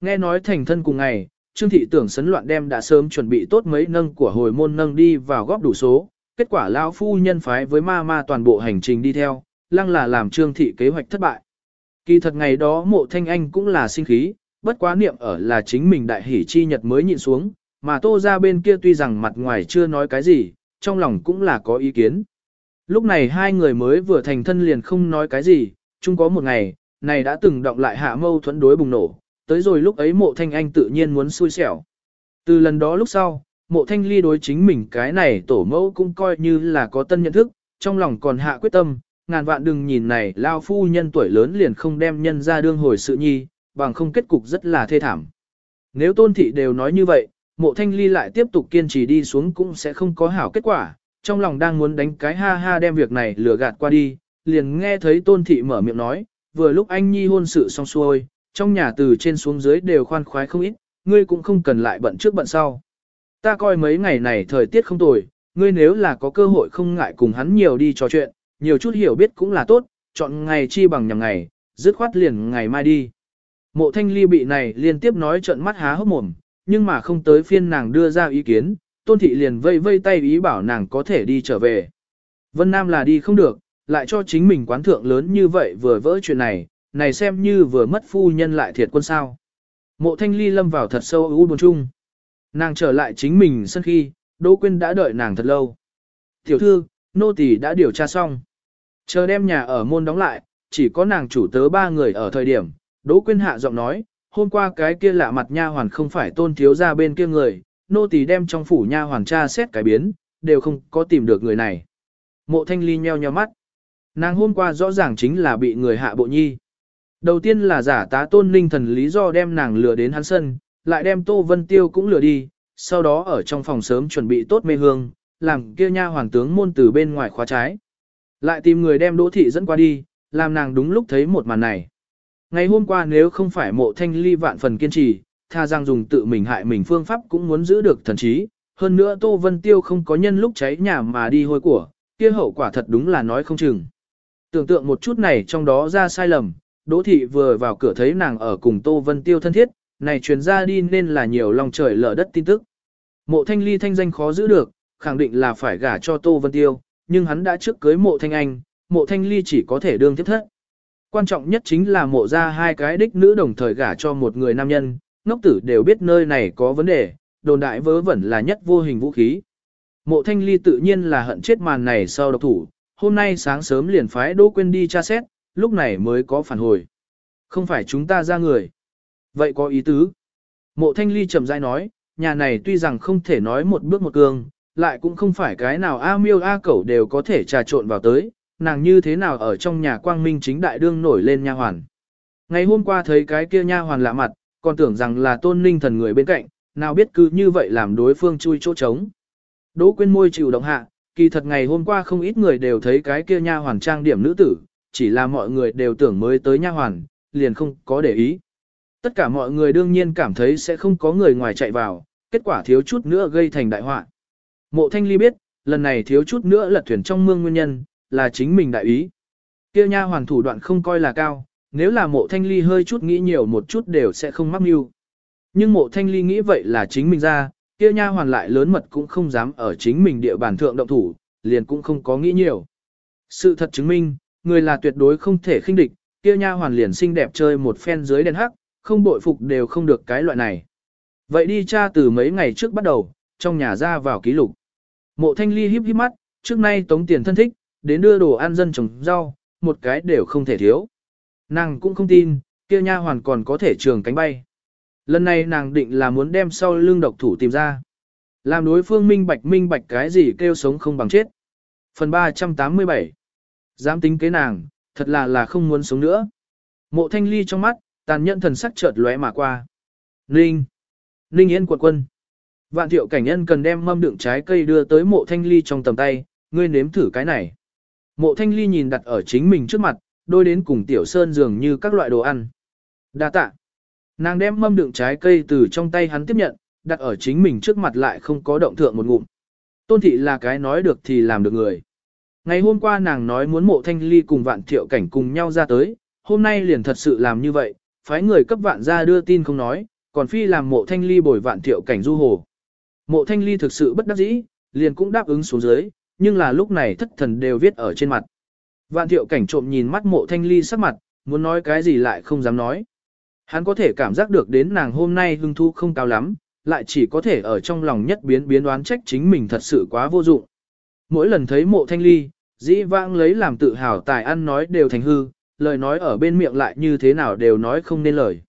Nghe nói thành thân cùng ngày, Trương thị tưởng sấn loạn đem đã sớm chuẩn bị tốt mấy nâng của hồi môn nâng đi vào góp đủ số, kết quả lão phu nhân phái với ma ma toàn bộ hành trình đi theo, lăng là làm Trương thị kế hoạch thất bại. Kỳ thật ngày đó mộ thanh anh cũng là sinh khí, bất quá niệm ở là chính mình đại hỷ chi nhật mới nhịn xuống, mà tô ra bên kia tuy rằng mặt ngoài chưa nói cái gì, trong lòng cũng là có ý kiến. Lúc này hai người mới vừa thành thân liền không nói cái gì, chung có một ngày, này đã từng động lại hạ mâu thuẫn đối bùng nổ, tới rồi lúc ấy mộ thanh anh tự nhiên muốn xui xẻo. Từ lần đó lúc sau, mộ thanh ly đối chính mình cái này tổ mẫu cũng coi như là có tân nhận thức, trong lòng còn hạ quyết tâm, ngàn vạn đừng nhìn này lao phu nhân tuổi lớn liền không đem nhân ra đương hồi sự nhi, bằng không kết cục rất là thê thảm. Nếu tôn thị đều nói như vậy, mộ thanh ly lại tiếp tục kiên trì đi xuống cũng sẽ không có hảo kết quả, trong lòng đang muốn đánh cái ha ha đem việc này lừa gạt qua đi, liền nghe thấy tôn thị mở miệng nói, vừa lúc anh nhi hôn sự xong xuôi, trong nhà từ trên xuống dưới đều khoan khoái không ít, ngươi cũng không cần lại bận trước bận sau. Ta coi mấy ngày này thời tiết không tồi, ngươi nếu là có cơ hội không ngại cùng hắn nhiều đi trò chuyện, nhiều chút hiểu biết cũng là tốt, chọn ngày chi bằng nhằm ngày, dứt khoát liền ngày mai đi. Mộ thanh ly bị này liên tiếp nói trận mắt há hốc mồm, nhưng mà không tới phiên nàng đưa ra ý kiến, tôn thị liền vây vây tay ý bảo nàng có thể đi trở về. Vân Nam là đi không được, lại cho chính mình quán thượng lớn như vậy vừa vỡ chuyện này, này xem như vừa mất phu nhân lại thiệt quân sao. Mộ thanh ly lâm vào thật sâu u buồn chung. Nàng trở lại chính mình sân khi, Đỗ Quyên đã đợi nàng thật lâu. Tiểu thư, nô tỳ đã điều tra xong. Chờ đem nhà ở môn đóng lại, chỉ có nàng chủ tớ ba người ở thời điểm. Đỗ Quyên hạ giọng nói, hôm qua cái kia lạ mặt nha hoàn không phải tôn thiếu ra bên kia người, nô tỳ đem trong phủ nha hoàn tra xét cái biến, đều không có tìm được người này. Mộ thanh ly nheo nheo mắt. Nàng hôm qua rõ ràng chính là bị người hạ bộ nhi. Đầu tiên là giả tá tôn linh thần lý do đem nàng lừa đến hắn sân, lại đem Tô Vân Tiêu cũng lừa đi, sau đó ở trong phòng sớm chuẩn bị tốt mê hương, làm kia nha hoàng tướng môn từ bên ngoài khóa trái. Lại tìm người đem đỗ thị dẫn qua đi, làm nàng đúng lúc thấy một màn này. Ngày hôm qua nếu không phải mộ thanh ly vạn phần kiên trì, tha rằng dùng tự mình hại mình phương pháp cũng muốn giữ được thần trí. Hơn nữa Tô Vân Tiêu không có nhân lúc cháy nhà mà đi hôi của, kia hậu quả thật đúng là nói không chừng. Tưởng tượng một chút này trong đó ra sai lầm, Đỗ Thị vừa vào cửa thấy nàng ở cùng Tô Vân Tiêu thân thiết, này truyền ra đi nên là nhiều lòng trời lở đất tin tức. Mộ thanh ly thanh danh khó giữ được, khẳng định là phải gả cho Tô Vân Tiêu, nhưng hắn đã trước cưới mộ thanh anh, mộ thanh ly chỉ có thể đương tiếp thất. Quan trọng nhất chính là mộ ra hai cái đích nữ đồng thời gả cho một người nam nhân, ngốc tử đều biết nơi này có vấn đề, đồn đại vớ vẩn là nhất vô hình vũ khí. Mộ thanh ly tự nhiên là hận chết màn này sau độc thủ, hôm nay sáng sớm liền phái Đỗ Quyên đi tra xét, lúc này mới có phản hồi. Không phải chúng ta ra người. Vậy có ý tứ. Mộ thanh ly chậm rãi nói, nhà này tuy rằng không thể nói một bước một cương, lại cũng không phải cái nào A miêu A cẩu đều có thể trà trộn vào tới, nàng như thế nào ở trong nhà quang minh chính đại đương nổi lên nha hoàn. Ngày hôm qua thấy cái kia nha hoàn lạ mặt, còn tưởng rằng là tôn ninh thần người bên cạnh, nào biết cứ như vậy làm đối phương chui chỗ trống. Đỗ quên môi chịu động hạ, kỳ thật ngày hôm qua không ít người đều thấy cái kia nha hoàn trang điểm nữ tử, chỉ là mọi người đều tưởng mới tới nha hoàn, liền không có để ý. Tất cả mọi người đương nhiên cảm thấy sẽ không có người ngoài chạy vào, kết quả thiếu chút nữa gây thành đại họa. Mộ Thanh Ly biết, lần này thiếu chút nữa lật thuyền trong mương nguyên nhân, là chính mình đại ý. Kia nha hoàn thủ đoạn không coi là cao, nếu là mộ Thanh Ly hơi chút nghĩ nhiều một chút đều sẽ không mắc mưu. Nhưng mộ Thanh Ly nghĩ vậy là chính mình ra, kia nha hoàn lại lớn mật cũng không dám ở chính mình địa bàn thượng động thủ, liền cũng không có nghĩ nhiều. Sự thật chứng minh, người là tuyệt đối không thể khinh địch, kia nha hoàn liền xinh đẹp chơi một phen dưới đèn hắc, không bội phục đều không được cái loại này. Vậy đi tra từ mấy ngày trước bắt đầu, trong nhà ra vào ký lục. Mộ thanh ly híp híp mắt, trước nay tống tiền thân thích, đến đưa đồ ăn dân trồng rau, một cái đều không thể thiếu. Nàng cũng không tin, kia nha hoàn còn có thể trường cánh bay. Lần này nàng định là muốn đem sau lưng độc thủ tìm ra. Làm đối phương minh bạch minh bạch cái gì kêu sống không bằng chết. Phần 387 Dám tính kế nàng, thật là là không muốn sống nữa. Mộ thanh ly trong mắt, tàn nhẫn thần sắc chợt lóe mà qua. Ninh! Ninh yên quận quân! Vạn thiệu cảnh nhân cần đem mâm đựng trái cây đưa tới mộ thanh ly trong tầm tay, ngươi nếm thử cái này. Mộ thanh ly nhìn đặt ở chính mình trước mặt, đôi đến cùng tiểu sơn dường như các loại đồ ăn. đa tạ. Nàng đem mâm đựng trái cây từ trong tay hắn tiếp nhận, đặt ở chính mình trước mặt lại không có động thượng một ngụm. Tôn thị là cái nói được thì làm được người. Ngày hôm qua nàng nói muốn mộ thanh ly cùng vạn thiệu cảnh cùng nhau ra tới, hôm nay liền thật sự làm như vậy, phái người cấp vạn ra đưa tin không nói, còn phi làm mộ thanh ly bồi vạn thiệu cảnh du hồ. Mộ thanh ly thực sự bất đắc dĩ, liền cũng đáp ứng xuống dưới, nhưng là lúc này thất thần đều viết ở trên mặt. Vạn thiệu cảnh trộm nhìn mắt mộ thanh ly sắc mặt, muốn nói cái gì lại không dám nói. Hắn có thể cảm giác được đến nàng hôm nay hưng thu không cao lắm, lại chỉ có thể ở trong lòng nhất biến biến đoán trách chính mình thật sự quá vô dụng. Mỗi lần thấy mộ thanh ly, dĩ vãng lấy làm tự hào tài ăn nói đều thành hư, lời nói ở bên miệng lại như thế nào đều nói không nên lời.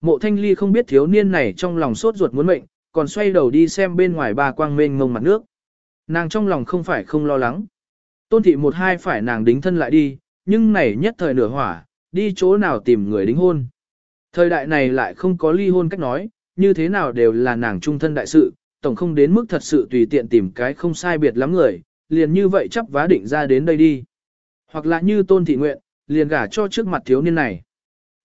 Mộ thanh ly không biết thiếu niên này trong lòng sốt ruột muốn mệnh, còn xoay đầu đi xem bên ngoài ba quang mênh mông mặt nước. Nàng trong lòng không phải không lo lắng. Tôn thị một hai phải nàng đính thân lại đi, nhưng này nhất thời nửa hỏa, đi chỗ nào tìm người đính hôn. Thời đại này lại không có ly hôn cách nói, như thế nào đều là nàng trung thân đại sự, tổng không đến mức thật sự tùy tiện tìm cái không sai biệt lắm người, liền như vậy chấp vá định ra đến đây đi. Hoặc là như tôn thị nguyện, liền gả cho trước mặt thiếu niên này.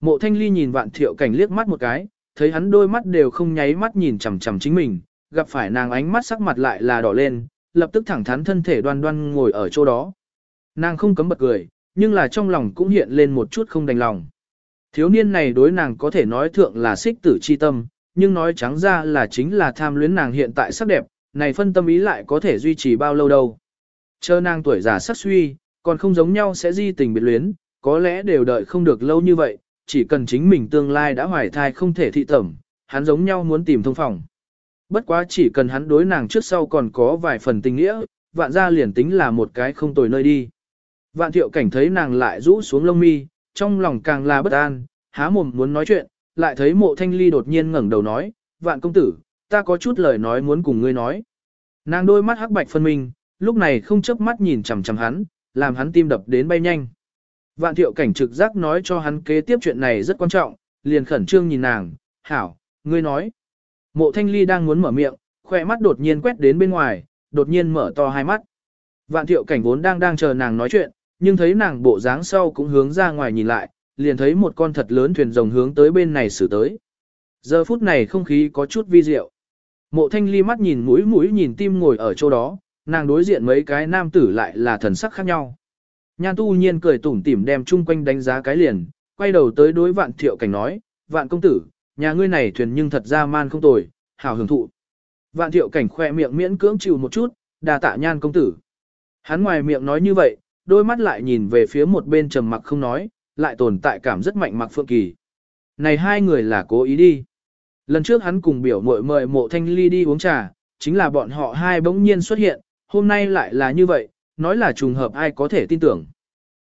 Mộ thanh ly nhìn vạn thiệu cảnh liếc mắt một cái, thấy hắn đôi mắt đều không nháy mắt nhìn chằm chằm chính mình, gặp phải nàng ánh mắt sắc mặt lại là đỏ lên, lập tức thẳng thắn thân thể đoan đoan ngồi ở chỗ đó. Nàng không cấm bật cười, nhưng là trong lòng cũng hiện lên một chút không đành lòng. Thiếu niên này đối nàng có thể nói thượng là xích tử chi tâm, nhưng nói trắng ra là chính là tham luyến nàng hiện tại sắc đẹp, này phân tâm ý lại có thể duy trì bao lâu đâu. Chờ nàng tuổi già sắc suy, còn không giống nhau sẽ di tình biệt luyến, có lẽ đều đợi không được lâu như vậy, chỉ cần chính mình tương lai đã hoài thai không thể thị tẩm, hắn giống nhau muốn tìm thông phòng. Bất quá chỉ cần hắn đối nàng trước sau còn có vài phần tình nghĩa, vạn ra liền tính là một cái không tồi nơi đi. Vạn thiệu cảnh thấy nàng lại rũ xuống lông mi, trong lòng càng là bất an, há mồm muốn nói chuyện, lại thấy mộ thanh ly đột nhiên ngẩng đầu nói, vạn công tử, ta có chút lời nói muốn cùng ngươi nói. Nàng đôi mắt hắc bạch phân minh, lúc này không chớp mắt nhìn chằm chằm hắn, làm hắn tim đập đến bay nhanh. Vạn thiệu cảnh trực giác nói cho hắn kế tiếp chuyện này rất quan trọng, liền khẩn trương nhìn nàng, hảo, ngươi nói. Mộ thanh ly đang muốn mở miệng, khỏe mắt đột nhiên quét đến bên ngoài, đột nhiên mở to hai mắt. Vạn thiệu cảnh vốn đang đang chờ nàng nói chuyện, nhưng thấy nàng bộ dáng sau cũng hướng ra ngoài nhìn lại, liền thấy một con thật lớn thuyền rồng hướng tới bên này xử tới. Giờ phút này không khí có chút vi diệu. Mộ thanh ly mắt nhìn mũi mũi nhìn tim ngồi ở chỗ đó, nàng đối diện mấy cái nam tử lại là thần sắc khác nhau. Nhan tu nhiên cười tủm tỉm đem chung quanh đánh giá cái liền, quay đầu tới đối vạn thiệu cảnh nói, vạn công tử, nhà ngươi này thuyền nhưng thật ra man không tồi, hảo hưởng thụ. Vạn thiệu cảnh khoe miệng miễn cưỡng chịu một chút, đà tạ nhan công tử. Hắn ngoài miệng nói như vậy, đôi mắt lại nhìn về phía một bên trầm mặc không nói, lại tồn tại cảm rất mạnh mặc phượng kỳ. Này hai người là cố ý đi. Lần trước hắn cùng biểu mội mời mộ thanh ly đi uống trà, chính là bọn họ hai bỗng nhiên xuất hiện, hôm nay lại là như vậy, nói là trùng hợp ai có thể tin tưởng.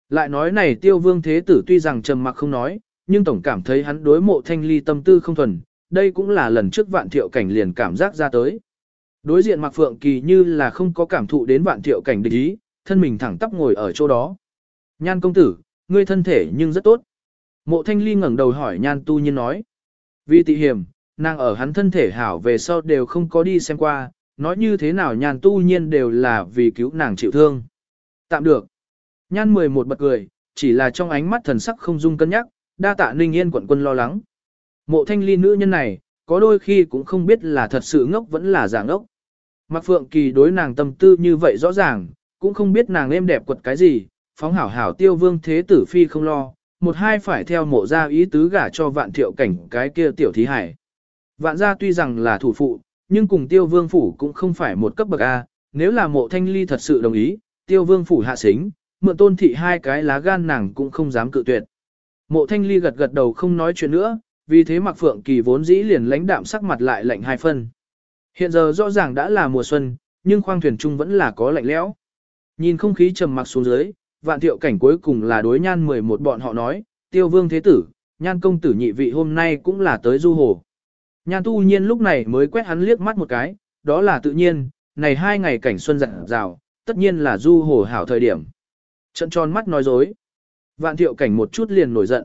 Lại nói này tiêu vương thế tử tuy rằng trầm mặc không nói, nhưng tổng cảm thấy hắn đối mộ thanh ly tâm tư không thuần, đây cũng là lần trước vạn thiệu cảnh liền cảm giác ra tới. Đối diện mặc phượng kỳ như là không có cảm thụ đến vạn thiệu cảnh địch ý, thân mình thẳng tắp ngồi ở chỗ đó. Nhan công tử, ngươi thân thể nhưng rất tốt. Mộ thanh ly ngẩng đầu hỏi nhan tu nhiên nói. Vì tị hiểm, nàng ở hắn thân thể hảo về sau đều không có đi xem qua, nói như thế nào nhan tu nhiên đều là vì cứu nàng chịu thương. Tạm được. Nhan 11 bật cười, chỉ là trong ánh mắt thần sắc không dung cân nhắc, đa tạ ninh yên quận quân lo lắng. Mộ thanh ly nữ nhân này, có đôi khi cũng không biết là thật sự ngốc vẫn là giả ngốc. Mạc Phượng Kỳ đối nàng tâm tư như vậy rõ ràng, cũng không biết nàng êm đẹp quật cái gì, phóng hảo hảo tiêu vương thế tử phi không lo, một hai phải theo mộ ra ý tứ gả cho vạn thiệu cảnh cái kia tiểu thí hải. Vạn gia tuy rằng là thủ phụ, nhưng cùng tiêu vương phủ cũng không phải một cấp bậc A, nếu là mộ thanh ly thật sự đồng ý, tiêu vương phủ hạ xính, mượn tôn thị hai cái lá gan nàng cũng không dám cự tuyệt. Mộ thanh ly gật gật đầu không nói chuyện nữa, vì thế mặc phượng kỳ vốn dĩ liền lãnh đạm sắc mặt lại lạnh hai phân. Hiện giờ rõ ràng đã là mùa xuân, nhưng khoang thuyền trung vẫn là có lạnh lẽo. Nhìn không khí trầm mặc xuống dưới, vạn thiệu cảnh cuối cùng là đối nhan 11 bọn họ nói, tiêu vương thế tử, nhan công tử nhị vị hôm nay cũng là tới du hồ. Nhan tu nhiên lúc này mới quét hắn liếc mắt một cái, đó là tự nhiên, này hai ngày cảnh xuân dặn rào, tất nhiên là du hồ hảo thời điểm. Trận tròn mắt nói dối. Vạn thiệu cảnh một chút liền nổi giận.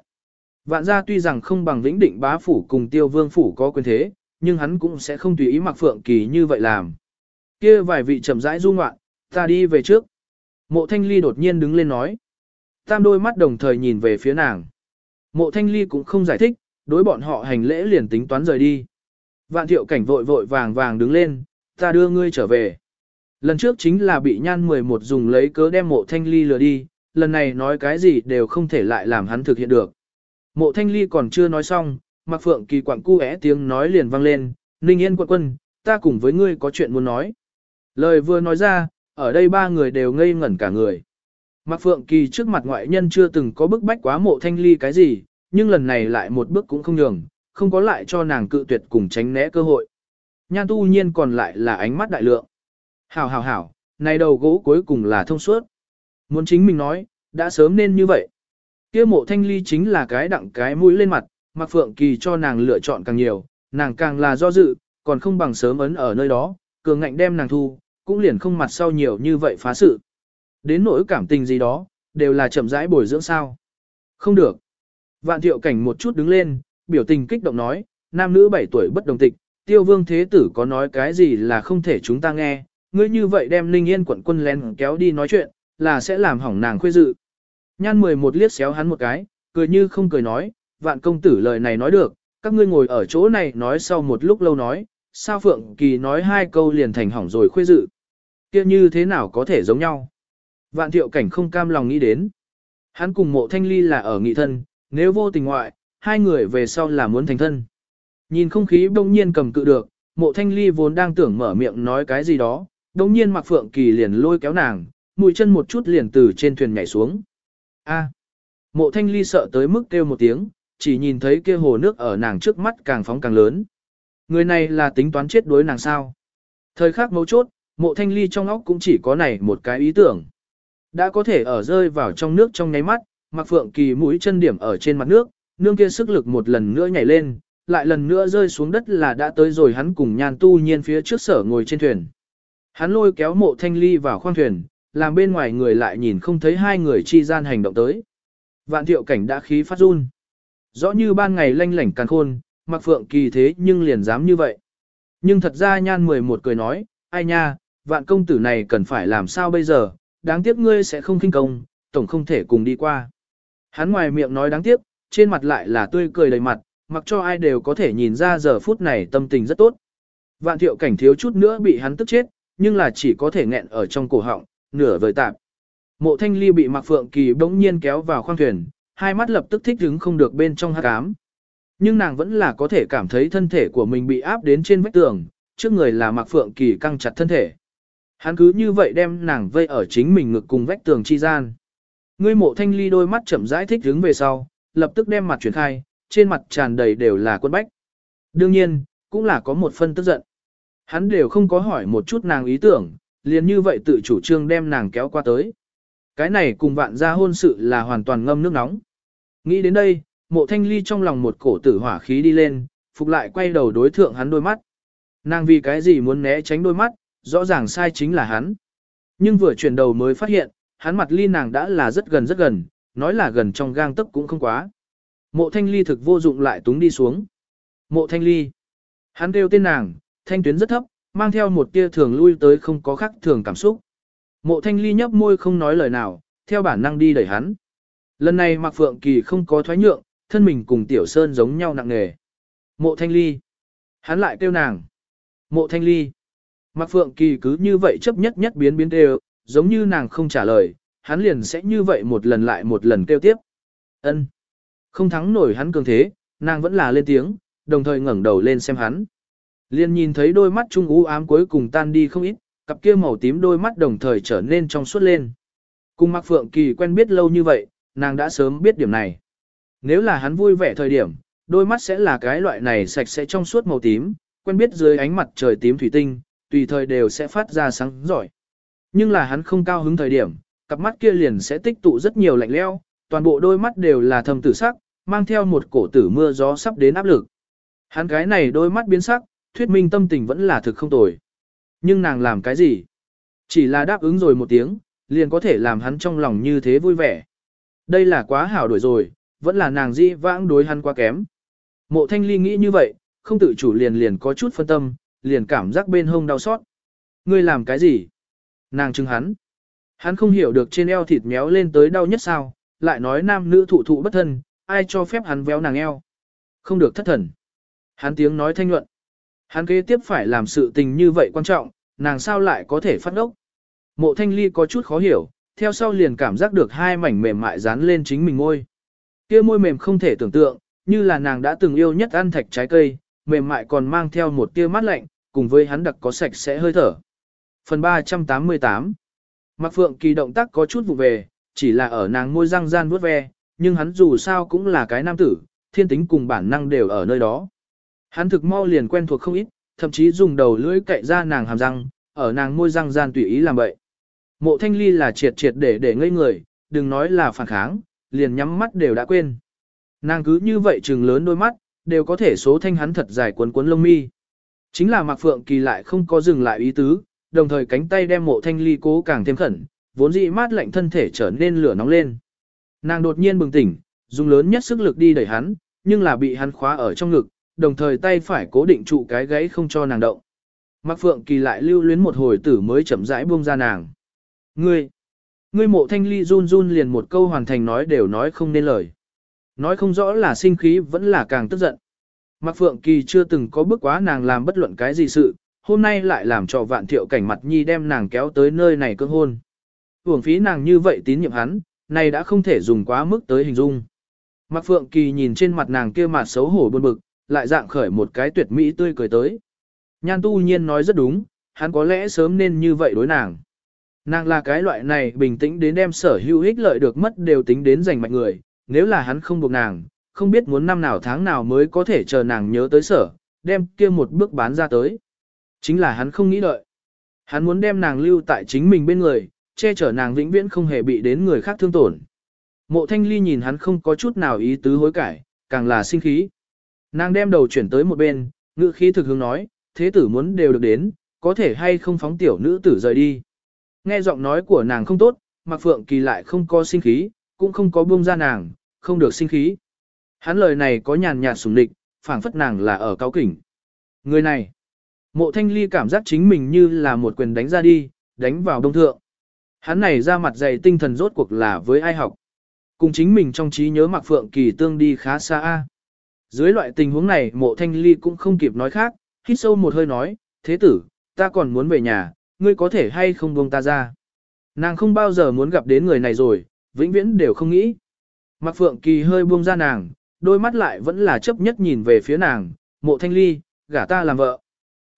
Vạn gia tuy rằng không bằng vĩnh định bá phủ cùng tiêu vương phủ có quyền thế, nhưng hắn cũng sẽ không tùy ý mặc phượng kỳ như vậy làm. kia vài vị trầm rãi du ngoạn, ta đi về trước. Mộ thanh ly đột nhiên đứng lên nói. Tam đôi mắt đồng thời nhìn về phía nàng. Mộ thanh ly cũng không giải thích, đối bọn họ hành lễ liền tính toán rời đi. Vạn thiệu cảnh vội vội vàng vàng đứng lên, ta đưa ngươi trở về. Lần trước chính là bị nhan 11 dùng lấy cớ đem mộ thanh ly lừa đi, lần này nói cái gì đều không thể lại làm hắn thực hiện được. Mộ thanh ly còn chưa nói xong, Mặc Phượng Kỳ quảng cu é tiếng nói liền vang lên, Ninh Yên quận quân, ta cùng với ngươi có chuyện muốn nói. Lời vừa nói ra, ở đây ba người đều ngây ngẩn cả người. Mạc Phượng Kỳ trước mặt ngoại nhân chưa từng có bức bách quá mộ thanh ly cái gì, nhưng lần này lại một bước cũng không nhường, không có lại cho nàng cự tuyệt cùng tránh né cơ hội. Nhan tu nhiên còn lại là ánh mắt đại lượng. Hảo hảo hảo, này đầu gỗ cuối cùng là thông suốt. Muốn chính mình nói, đã sớm nên như vậy. kia mộ thanh ly chính là cái đặng cái mũi lên mặt, mặc Phượng Kỳ cho nàng lựa chọn càng nhiều, nàng càng là do dự, còn không bằng sớm ấn ở nơi đó, cường ngạnh đem nàng thu, cũng liền không mặt sau nhiều như vậy phá sự. Đến nỗi cảm tình gì đó, đều là chậm rãi bồi dưỡng sao. Không được. Vạn thiệu cảnh một chút đứng lên, biểu tình kích động nói, nam nữ 7 tuổi bất đồng tịch, tiêu vương thế tử có nói cái gì là không thể chúng ta nghe, ngươi như vậy đem Ninh Yên quận quân lén kéo đi nói chuyện, là sẽ làm hỏng nàng khuê dự. Nhan 11 liếc xéo hắn một cái, cười như không cười nói, vạn công tử lời này nói được, các ngươi ngồi ở chỗ này nói sau một lúc lâu nói, sao Phượng Kỳ nói hai câu liền thành hỏng rồi khuê dự. kia như thế nào có thể giống nhau? Vạn thiệu cảnh không cam lòng nghĩ đến. Hắn cùng mộ thanh ly là ở nghị thân, nếu vô tình ngoại, hai người về sau là muốn thành thân. Nhìn không khí đông nhiên cầm cự được, mộ thanh ly vốn đang tưởng mở miệng nói cái gì đó, đông nhiên mặc phượng kỳ liền lôi kéo nàng, mũi chân một chút liền từ trên thuyền nhảy xuống. A. Mộ thanh ly sợ tới mức kêu một tiếng, chỉ nhìn thấy kia hồ nước ở nàng trước mắt càng phóng càng lớn. Người này là tính toán chết đối nàng sao. Thời khắc mấu chốt, mộ thanh ly trong óc cũng chỉ có này một cái ý tưởng. Đã có thể ở rơi vào trong nước trong nháy mắt, mặc phượng kỳ mũi chân điểm ở trên mặt nước, nương kia sức lực một lần nữa nhảy lên, lại lần nữa rơi xuống đất là đã tới rồi hắn cùng nhan tu nhiên phía trước sở ngồi trên thuyền. Hắn lôi kéo mộ thanh ly vào khoang thuyền, làm bên ngoài người lại nhìn không thấy hai người chi gian hành động tới. Vạn thiệu cảnh đã khí phát run. Rõ như ban ngày lanh lảnh càng khôn, mặc phượng kỳ thế nhưng liền dám như vậy. Nhưng thật ra nhan 11 cười nói, ai nha, vạn công tử này cần phải làm sao bây giờ, đáng tiếc ngươi sẽ không kinh công, tổng không thể cùng đi qua. Hắn ngoài miệng nói đáng tiếc, trên mặt lại là tươi cười đầy mặt, mặc cho ai đều có thể nhìn ra giờ phút này tâm tình rất tốt. Vạn thiệu cảnh thiếu chút nữa bị hắn tức chết, nhưng là chỉ có thể nghẹn ở trong cổ họng, nửa vời tạp. Mộ thanh ly bị mặc phượng kỳ bỗng nhiên kéo vào khoang thuyền, hai mắt lập tức thích hứng không được bên trong hát cám. Nhưng nàng vẫn là có thể cảm thấy thân thể của mình bị áp đến trên vách tường, trước người là mặc phượng kỳ căng chặt thân thể. Hắn cứ như vậy đem nàng vây ở chính mình ngực cùng vách tường chi gian. Ngươi mộ thanh ly đôi mắt chậm rãi thích hứng về sau, lập tức đem mặt chuyển khai, trên mặt tràn đầy đều là quân bách. Đương nhiên, cũng là có một phân tức giận. Hắn đều không có hỏi một chút nàng ý tưởng, liền như vậy tự chủ trương đem nàng kéo qua tới. Cái này cùng vạn gia hôn sự là hoàn toàn ngâm nước nóng. Nghĩ đến đây, mộ thanh ly trong lòng một cổ tử hỏa khí đi lên, phục lại quay đầu đối thượng hắn đôi mắt. Nàng vì cái gì muốn né tránh đôi mắt, rõ ràng sai chính là hắn. Nhưng vừa chuyển đầu mới phát hiện, hắn mặt ly nàng đã là rất gần rất gần, nói là gần trong gang tấc cũng không quá. Mộ thanh ly thực vô dụng lại túng đi xuống. Mộ thanh ly. Hắn kêu tên nàng, thanh tuyến rất thấp, mang theo một tia thường lui tới không có khắc thường cảm xúc. Mộ thanh ly nhấp môi không nói lời nào, theo bản năng đi đẩy hắn. Lần này Mạc Phượng Kỳ không có thoái nhượng, thân mình cùng Tiểu Sơn giống nhau nặng nề. Mộ thanh ly. Hắn lại kêu nàng. Mộ thanh ly. Mạc Phượng Kỳ cứ như vậy chấp nhất nhất biến biến đều, giống như nàng không trả lời, hắn liền sẽ như vậy một lần lại một lần kêu tiếp. Ân. Không thắng nổi hắn cường thế, nàng vẫn là lên tiếng, đồng thời ngẩng đầu lên xem hắn. Liền nhìn thấy đôi mắt trung u ám cuối cùng tan đi không ít, cặp kia màu tím đôi mắt đồng thời trở nên trong suốt lên. Cùng Mạc Phượng Kỳ quen biết lâu như vậy, nàng đã sớm biết điểm này. Nếu là hắn vui vẻ thời điểm, đôi mắt sẽ là cái loại này sạch sẽ trong suốt màu tím, quen biết dưới ánh mặt trời tím thủy tinh, tùy thời đều sẽ phát ra sáng giỏi. Nhưng là hắn không cao hứng thời điểm, cặp mắt kia liền sẽ tích tụ rất nhiều lạnh leo, toàn bộ đôi mắt đều là thâm tử sắc, mang theo một cổ tử mưa gió sắp đến áp lực. Hắn cái này đôi mắt biến sắc, thuyết minh tâm tình vẫn là thực không tồi. Nhưng nàng làm cái gì? Chỉ là đáp ứng rồi một tiếng, liền có thể làm hắn trong lòng như thế vui vẻ. Đây là quá hảo đổi rồi, vẫn là nàng di vãng đối hắn quá kém. Mộ thanh ly nghĩ như vậy, không tự chủ liền liền có chút phân tâm, liền cảm giác bên hông đau xót. Ngươi làm cái gì? Nàng chứng hắn. Hắn không hiểu được trên eo thịt méo lên tới đau nhất sao, lại nói nam nữ thụ thụ bất thân, ai cho phép hắn véo nàng eo. Không được thất thần. Hắn tiếng nói thanh nhuận. Hắn kế tiếp phải làm sự tình như vậy quan trọng, nàng sao lại có thể phát ốc. Mộ thanh ly có chút khó hiểu, theo sau liền cảm giác được hai mảnh mềm mại dán lên chính mình ngôi. Kia môi mềm không thể tưởng tượng, như là nàng đã từng yêu nhất ăn thạch trái cây, mềm mại còn mang theo một tia mát lạnh, cùng với hắn đặc có sạch sẽ hơi thở. Phần 388 Mạc Phượng Kỳ động tác có chút vụ về, chỉ là ở nàng môi răng gian vuốt ve, nhưng hắn dù sao cũng là cái nam tử, thiên tính cùng bản năng đều ở nơi đó. Hắn thực mau liền quen thuộc không ít, thậm chí dùng đầu lưỡi cậy ra nàng hàm răng, ở nàng môi răng gian tùy ý làm vậy. Mộ thanh ly là triệt triệt để để ngây người, đừng nói là phản kháng, liền nhắm mắt đều đã quên. Nàng cứ như vậy trừng lớn đôi mắt, đều có thể số thanh hắn thật dài cuốn cuốn lông mi. Chính là Mạc Phượng Kỳ lại không có dừng lại ý tứ, đồng thời cánh tay đem mộ thanh ly cố càng thêm khẩn, vốn dị mát lạnh thân thể trở nên lửa nóng lên. Nàng đột nhiên bừng tỉnh, dùng lớn nhất sức lực đi đẩy hắn, nhưng là bị hắn khóa ở trong ngực, đồng thời tay phải cố định trụ cái gáy không cho nàng động. Mạc Phượng Kỳ lại lưu luyến một hồi tử mới chậm rãi buông ra nàng. Ngươi, ngươi mộ thanh ly run run liền một câu hoàn thành nói đều nói không nên lời. Nói không rõ là sinh khí vẫn là càng tức giận. Mạc Phượng Kỳ chưa từng có bước quá nàng làm bất luận cái gì sự, hôm nay lại làm cho vạn thiệu cảnh mặt nhi đem nàng kéo tới nơi này cưỡng hôn. Hưởng phí nàng như vậy tín nhiệm hắn, này đã không thể dùng quá mức tới hình dung. Mạc Phượng Kỳ nhìn trên mặt nàng kia mặt xấu hổ buồn bực, lại dạng khởi một cái tuyệt mỹ tươi cười tới. Nhan tu nhiên nói rất đúng, hắn có lẽ sớm nên như vậy đối nàng. Nàng là cái loại này bình tĩnh đến đem sở hữu ích lợi được mất đều tính đến giành mạnh người, nếu là hắn không buộc nàng, không biết muốn năm nào tháng nào mới có thể chờ nàng nhớ tới sở, đem kia một bước bán ra tới. Chính là hắn không nghĩ đợi. Hắn muốn đem nàng lưu tại chính mình bên người, che chở nàng vĩnh viễn không hề bị đến người khác thương tổn. Mộ thanh ly nhìn hắn không có chút nào ý tứ hối cải, càng là sinh khí. Nàng đem đầu chuyển tới một bên, ngữ khí thực hướng nói, thế tử muốn đều được đến, có thể hay không phóng tiểu nữ tử rời đi. Nghe giọng nói của nàng không tốt, Mạc Phượng Kỳ lại không có sinh khí, cũng không có buông ra nàng, không được sinh khí. Hắn lời này có nhàn nhạt sủng địch, phảng phất nàng là ở cao kỉnh. Người này, mộ thanh ly cảm giác chính mình như là một quyền đánh ra đi, đánh vào đông thượng. Hắn này ra mặt dày tinh thần rốt cuộc là với ai học. Cùng chính mình trong trí nhớ Mạc Phượng Kỳ tương đi khá xa. Dưới loại tình huống này mộ thanh ly cũng không kịp nói khác, hít sâu một hơi nói, thế tử, ta còn muốn về nhà, ngươi có thể hay không buông ta ra. Nàng không bao giờ muốn gặp đến người này rồi, vĩnh viễn đều không nghĩ. Mạc Phượng Kỳ hơi buông ra nàng, đôi mắt lại vẫn là chấp nhất nhìn về phía nàng, mộ thanh ly, gả ta làm vợ.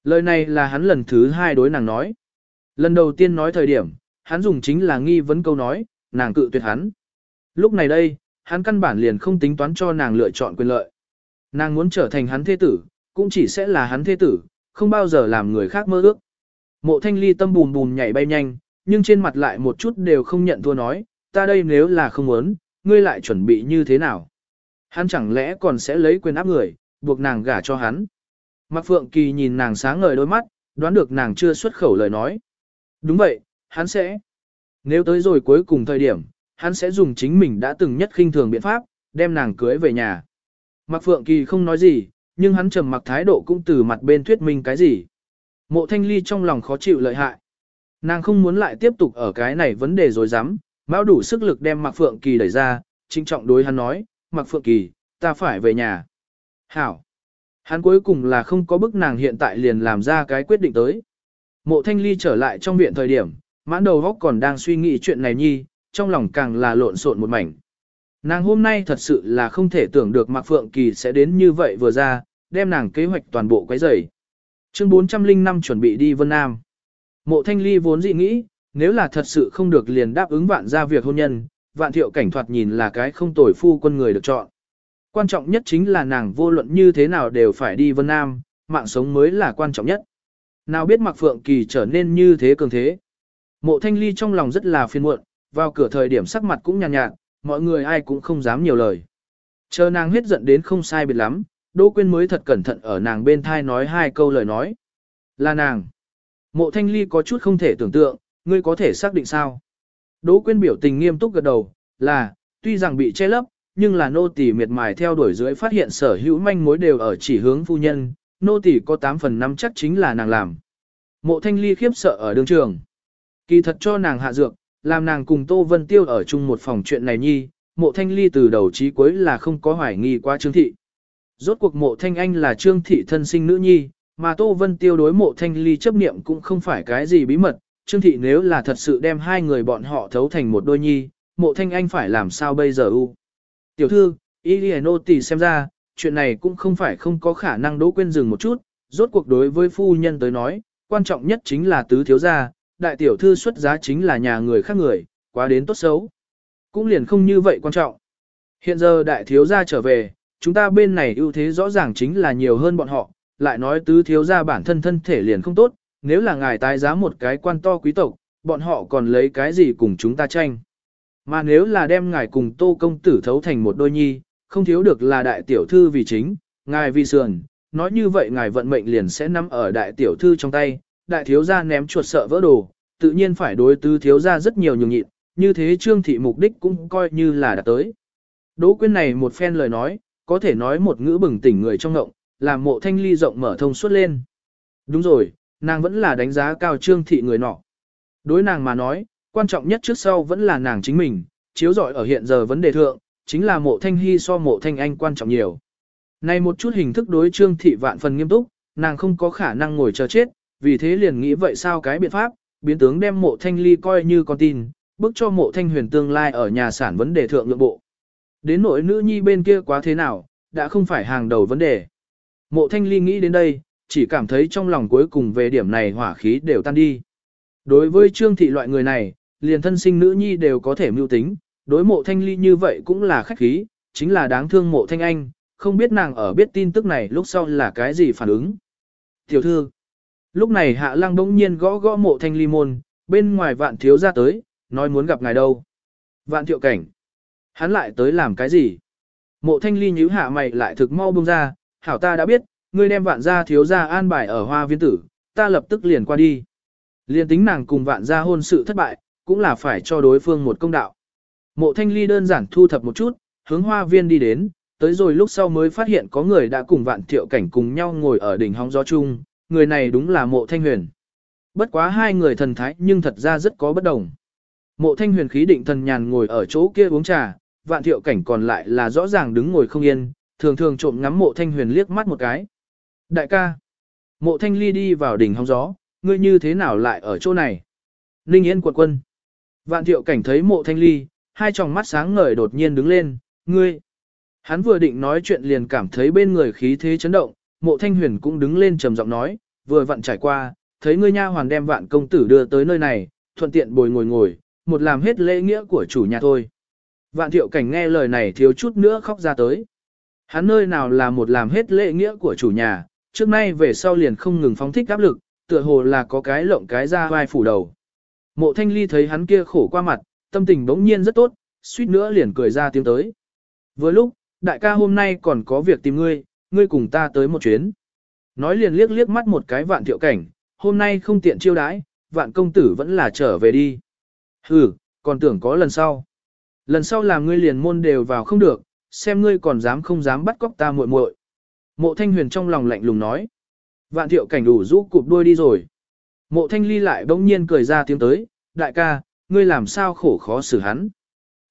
Lời này là hắn lần thứ hai đối nàng nói. Lần đầu tiên nói thời điểm, hắn dùng chính là nghi vấn câu nói, nàng cự tuyệt hắn. Lúc này đây, hắn căn bản liền không tính toán cho nàng lựa chọn quyền lợi. Nàng muốn trở thành hắn thế tử, cũng chỉ sẽ là hắn thế tử, không bao giờ làm người khác mơ ước. Mộ thanh ly tâm bùn bùn nhảy bay nhanh, nhưng trên mặt lại một chút đều không nhận thua nói, ta đây nếu là không muốn, ngươi lại chuẩn bị như thế nào? Hắn chẳng lẽ còn sẽ lấy quyền áp người, buộc nàng gả cho hắn? Mạc Phượng Kỳ nhìn nàng sáng ngời đôi mắt, đoán được nàng chưa xuất khẩu lời nói. Đúng vậy, hắn sẽ. Nếu tới rồi cuối cùng thời điểm, hắn sẽ dùng chính mình đã từng nhất khinh thường biện pháp, đem nàng cưới về nhà. Mạc Phượng Kỳ không nói gì, nhưng hắn trầm mặc thái độ cũng từ mặt bên thuyết minh cái gì. Mộ Thanh Ly trong lòng khó chịu lợi hại. Nàng không muốn lại tiếp tục ở cái này vấn đề rồi dám, mão đủ sức lực đem Mạc Phượng Kỳ đẩy ra, trinh trọng đối hắn nói, Mạc Phượng Kỳ, ta phải về nhà. Hảo. Hắn cuối cùng là không có bức nàng hiện tại liền làm ra cái quyết định tới. Mộ Thanh Ly trở lại trong viện thời điểm, mãn đầu góc còn đang suy nghĩ chuyện này nhi, trong lòng càng là lộn xộn một mảnh. Nàng hôm nay thật sự là không thể tưởng được Mạc Phượng Kỳ sẽ đến như vậy vừa ra, đem nàng kế hoạch toàn bộ quấy rầy. Chương 405 chuẩn bị đi Vân Nam. Mộ Thanh Ly vốn dị nghĩ, nếu là thật sự không được liền đáp ứng vạn ra việc hôn nhân, vạn thiệu cảnh thoạt nhìn là cái không tồi phu quân người được chọn. Quan trọng nhất chính là nàng vô luận như thế nào đều phải đi Vân Nam, mạng sống mới là quan trọng nhất. Nào biết Mạc Phượng Kỳ trở nên như thế cường thế. Mộ Thanh Ly trong lòng rất là phiền muộn, vào cửa thời điểm sắc mặt cũng nhàn nhạt, nhạt, mọi người ai cũng không dám nhiều lời. Chờ nàng hết giận đến không sai biệt lắm, Đỗ Quyên mới thật cẩn thận ở nàng bên thai nói hai câu lời nói. Là nàng. Mộ Thanh Ly có chút không thể tưởng tượng, ngươi có thể xác định sao? Đỗ Quyên biểu tình nghiêm túc gật đầu, là, tuy rằng bị che lấp, nhưng là nô tỳ miệt mài theo đuổi dưới phát hiện sở hữu manh mối đều ở chỉ hướng phu nhân, nô tỳ có 8 phần 5 chắc chính là nàng làm. Mộ Thanh Ly khiếp sợ ở đường trường. Kỳ thật cho nàng hạ dược, làm nàng cùng Tô Vân Tiêu ở chung một phòng chuyện này nhi, mộ thanh ly từ đầu chí cuối là không có hoài nghi qua Trương Thị. Rốt cuộc mộ thanh anh là Trương Thị thân sinh nữ nhi, mà Tô Vân Tiêu đối mộ thanh ly chấp niệm cũng không phải cái gì bí mật. Trương Thị nếu là thật sự đem hai người bọn họ thấu thành một đôi nhi, mộ thanh anh phải làm sao bây giờ u. Tiểu thư, Iliano tỷ xem ra, chuyện này cũng không phải không có khả năng đỗ quên dừng một chút, rốt cuộc đối với phu nhân tới nói, quan trọng nhất chính là tứ thiếu gia, đại tiểu thư xuất giá chính là nhà người khác người, quá đến tốt xấu. Cũng liền không như vậy quan trọng. Hiện giờ đại thiếu gia trở về, chúng ta bên này ưu thế rõ ràng chính là nhiều hơn bọn họ, lại nói tứ thiếu gia bản thân thân thể liền không tốt, nếu là ngài tái giá một cái quan to quý tộc, bọn họ còn lấy cái gì cùng chúng ta tranh. Mà nếu là đem ngài cùng tô công tử thấu thành một đôi nhi, không thiếu được là đại tiểu thư vì chính, ngài vì sườn, nói như vậy ngài vận mệnh liền sẽ nắm ở đại tiểu thư trong tay, đại thiếu gia ném chuột sợ vỡ đồ, tự nhiên phải đối tứ thiếu gia rất nhiều nhường nhịn, như thế trương thị mục đích cũng coi như là đã tới. Đỗ quyên này một phen lời nói, có thể nói một ngữ bừng tỉnh người trong ngộng, làm mộ thanh ly rộng mở thông suốt lên. Đúng rồi, nàng vẫn là đánh giá cao trương thị người nọ. Đối nàng mà nói, quan trọng nhất trước sau vẫn là nàng chính mình, chiếu giỏi ở hiện giờ vấn đề thượng, chính là mộ thanh hy so mộ thanh anh quan trọng nhiều. Này một chút hình thức đối trương thị vạn phần nghiêm túc, nàng không có khả năng ngồi chờ chết, vì thế liền nghĩ vậy sao cái biện pháp, biến tướng đem mộ thanh ly coi như con tin, bức cho mộ thanh huyền tương lai ở nhà sản vấn đề thượng lượng bộ. Đến nỗi nữ nhi bên kia quá thế nào, đã không phải hàng đầu vấn đề. Mộ thanh ly nghĩ đến đây, chỉ cảm thấy trong lòng cuối cùng về điểm này hỏa khí đều tan đi. Đối với trương thị loại người này, liền thân sinh nữ nhi đều có thể mưu tính, đối mộ thanh ly như vậy cũng là khách khí, chính là đáng thương mộ thanh anh, không biết nàng ở biết tin tức này lúc sau là cái gì phản ứng. Tiểu thư, lúc này hạ lăng bỗng nhiên gõ gõ mộ thanh ly môn, bên ngoài vạn thiếu ra tới, nói muốn gặp ngài đâu. Vạn thiệu cảnh, hắn lại tới làm cái gì? Mộ thanh ly nhíu hạ mày lại thực mau bông ra, hảo ta đã biết, ngươi đem vạn gia thiếu gia an bài ở hoa viên tử, ta lập tức liền qua đi. Liên tính nàng cùng vạn gia hôn sự thất bại, cũng là phải cho đối phương một công đạo. Mộ thanh ly đơn giản thu thập một chút, hướng hoa viên đi đến, tới rồi lúc sau mới phát hiện có người đã cùng vạn thiệu cảnh cùng nhau ngồi ở đỉnh hóng gió chung, người này đúng là mộ thanh huyền. Bất quá hai người thần thái nhưng thật ra rất có bất đồng. Mộ thanh huyền khí định thần nhàn ngồi ở chỗ kia uống trà, vạn thiệu cảnh còn lại là rõ ràng đứng ngồi không yên, thường thường trộm ngắm mộ thanh huyền liếc mắt một cái. Đại ca, mộ thanh ly đi vào đỉnh hóng gió, ngươi như thế nào lại ở chỗ này? Ninh Yên quận quân. Vạn thiệu cảnh thấy mộ thanh ly, hai tròng mắt sáng ngời đột nhiên đứng lên, ngươi. Hắn vừa định nói chuyện liền cảm thấy bên người khí thế chấn động, mộ thanh huyền cũng đứng lên trầm giọng nói, vừa vặn trải qua, thấy ngươi nha hoàn đem vạn công tử đưa tới nơi này, thuận tiện bồi ngồi ngồi, một làm hết lễ nghĩa của chủ nhà thôi. Vạn thiệu cảnh nghe lời này thiếu chút nữa khóc ra tới. Hắn nơi nào là một làm hết lễ nghĩa của chủ nhà, trước nay về sau liền không ngừng phóng thích áp lực, tựa hồ là có cái lộng cái ra vai phủ đầu. Mộ thanh ly thấy hắn kia khổ qua mặt, tâm tình bỗng nhiên rất tốt, suýt nữa liền cười ra tiếng tới. Vừa lúc, đại ca hôm nay còn có việc tìm ngươi, ngươi cùng ta tới một chuyến. Nói liền liếc liếc mắt một cái vạn thiệu cảnh, hôm nay không tiện chiêu đãi, vạn công tử vẫn là trở về đi. Hừ, còn tưởng có lần sau. Lần sau làm ngươi liền môn đều vào không được, xem ngươi còn dám không dám bắt cóc ta muội muội. Mộ thanh huyền trong lòng lạnh lùng nói. Vạn thiệu cảnh đủ rũ cụp đuôi đi rồi. Mộ thanh ly lại bỗng nhiên cười ra tiếng tới, đại ca, ngươi làm sao khổ khó xử hắn.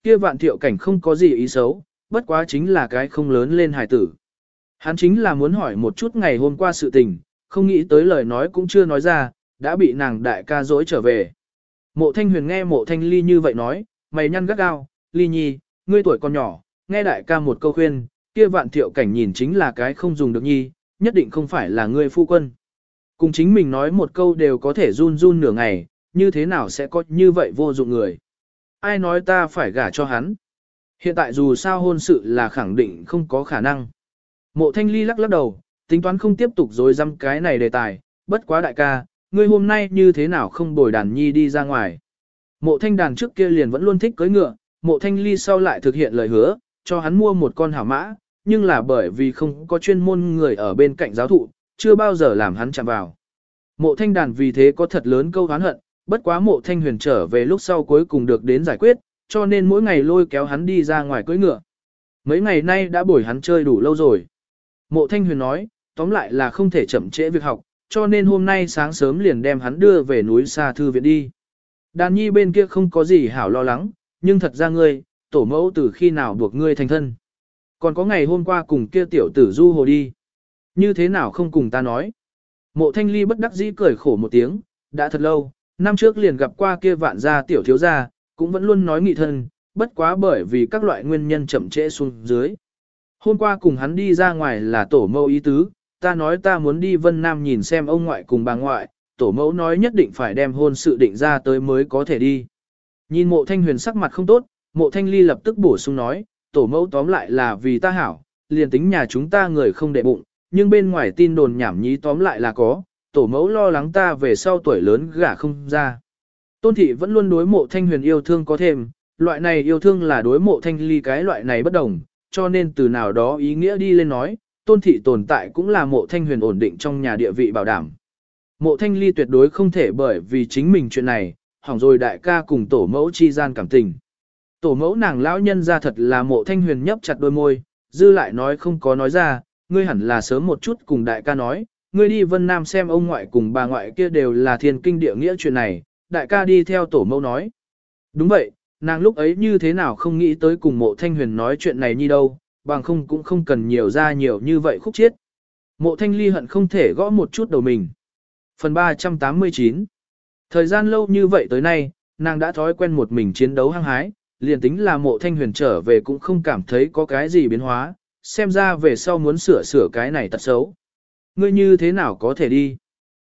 Kia vạn thiệu cảnh không có gì ý xấu, bất quá chính là cái không lớn lên hài tử. Hắn chính là muốn hỏi một chút ngày hôm qua sự tình, không nghĩ tới lời nói cũng chưa nói ra, đã bị nàng đại ca dỗi trở về. Mộ thanh huyền nghe mộ thanh ly như vậy nói, mày nhăn gắt gao, ly nhi, ngươi tuổi còn nhỏ, nghe đại ca một câu khuyên, kia vạn thiệu cảnh nhìn chính là cái không dùng được nhi, nhất định không phải là ngươi phu quân. Cùng chính mình nói một câu đều có thể run run nửa ngày, như thế nào sẽ có như vậy vô dụng người. Ai nói ta phải gả cho hắn. Hiện tại dù sao hôn sự là khẳng định không có khả năng. Mộ thanh ly lắc lắc đầu, tính toán không tiếp tục dối dăm cái này đề tài, bất quá đại ca, ngươi hôm nay như thế nào không bồi đàn nhi đi ra ngoài. Mộ thanh đàn trước kia liền vẫn luôn thích cưới ngựa, mộ thanh ly sau lại thực hiện lời hứa, cho hắn mua một con hảo mã, nhưng là bởi vì không có chuyên môn người ở bên cạnh giáo thụ, chưa bao giờ làm hắn chạm vào. Mộ thanh đàn vì thế có thật lớn câu hán hận, bất quá mộ thanh huyền trở về lúc sau cuối cùng được đến giải quyết, cho nên mỗi ngày lôi kéo hắn đi ra ngoài cưỡi ngựa. Mấy ngày nay đã bồi hắn chơi đủ lâu rồi. Mộ thanh huyền nói, tóm lại là không thể chậm trễ việc học, cho nên hôm nay sáng sớm liền đem hắn đưa về núi xa thư viện đi. Đàn nhi bên kia không có gì hảo lo lắng, nhưng thật ra ngươi, tổ mẫu từ khi nào buộc ngươi thành thân. Còn có ngày hôm qua cùng kia tiểu tử du hồ đi. Như thế nào không cùng ta nói. Mộ thanh ly bất đắc dĩ cười khổ một tiếng, đã thật lâu, năm trước liền gặp qua kia vạn gia tiểu thiếu gia, cũng vẫn luôn nói nghị thân, bất quá bởi vì các loại nguyên nhân chậm trễ xuống dưới. Hôm qua cùng hắn đi ra ngoài là tổ mẫu ý tứ, ta nói ta muốn đi Vân Nam nhìn xem ông ngoại cùng bà ngoại, tổ mẫu nói nhất định phải đem hôn sự định ra tới mới có thể đi. Nhìn mộ thanh huyền sắc mặt không tốt, mộ thanh ly lập tức bổ sung nói, tổ mẫu tóm lại là vì ta hảo, liền tính nhà chúng ta người không đệ bụng, nhưng bên ngoài tin đồn nhảm nhí tóm lại là có, tổ mẫu lo lắng ta về sau tuổi lớn gả không ra. Tôn thị vẫn luôn đối mộ thanh huyền yêu thương có thêm, loại này yêu thương là đối mộ thanh ly cái loại này bất đồng, cho nên từ nào đó ý nghĩa đi lên nói, tôn thị tồn tại cũng là mộ thanh huyền ổn định trong nhà địa vị bảo đảm. Mộ thanh ly tuyệt đối không thể bởi vì chính mình chuyện này, hỏng rồi đại ca cùng tổ mẫu chi gian cảm tình. Tổ mẫu nàng lão nhân ra thật là mộ thanh huyền nhấp chặt đôi môi, dư lại nói không có nói ra, ngươi hẳn là sớm một chút cùng đại ca nói, ngươi đi Vân Nam xem ông ngoại cùng bà ngoại kia đều là thiên kinh địa nghĩa chuyện này, đại ca đi theo tổ mẫu nói. Đúng vậy, nàng lúc ấy như thế nào không nghĩ tới cùng mộ thanh huyền nói chuyện này như đâu, bằng không cũng không cần nhiều ra nhiều như vậy khúc chiết. Mộ thanh ly hận không thể gõ một chút đầu mình. Phần 389 Thời gian lâu như vậy tới nay, nàng đã thói quen một mình chiến đấu hăng hái, liền tính là mộ thanh huyền trở về cũng không cảm thấy có cái gì biến hóa, xem ra về sau muốn sửa sửa cái này tật xấu. Ngươi như thế nào có thể đi?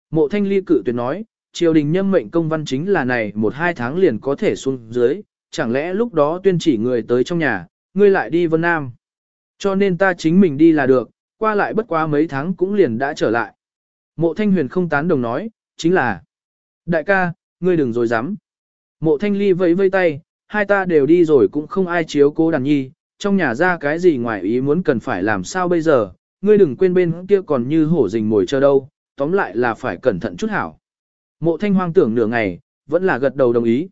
Mộ thanh ly cự tuyệt nói, triều đình nhâm mệnh công văn chính là này một hai tháng liền có thể xuống dưới, chẳng lẽ lúc đó tuyên chỉ người tới trong nhà, ngươi lại đi Vân Nam. Cho nên ta chính mình đi là được, qua lại bất quá mấy tháng cũng liền đã trở lại. Mộ thanh huyền không tán đồng nói, chính là Đại ca, ngươi đừng rồi dám. Mộ thanh ly vẫy vây tay, hai ta đều đi rồi cũng không ai chiếu cố đàn nhi, trong nhà ra cái gì ngoài ý muốn cần phải làm sao bây giờ, ngươi đừng quên bên kia còn như hổ rình mồi chờ đâu, tóm lại là phải cẩn thận chút hảo. Mộ thanh hoang tưởng nửa ngày, vẫn là gật đầu đồng ý.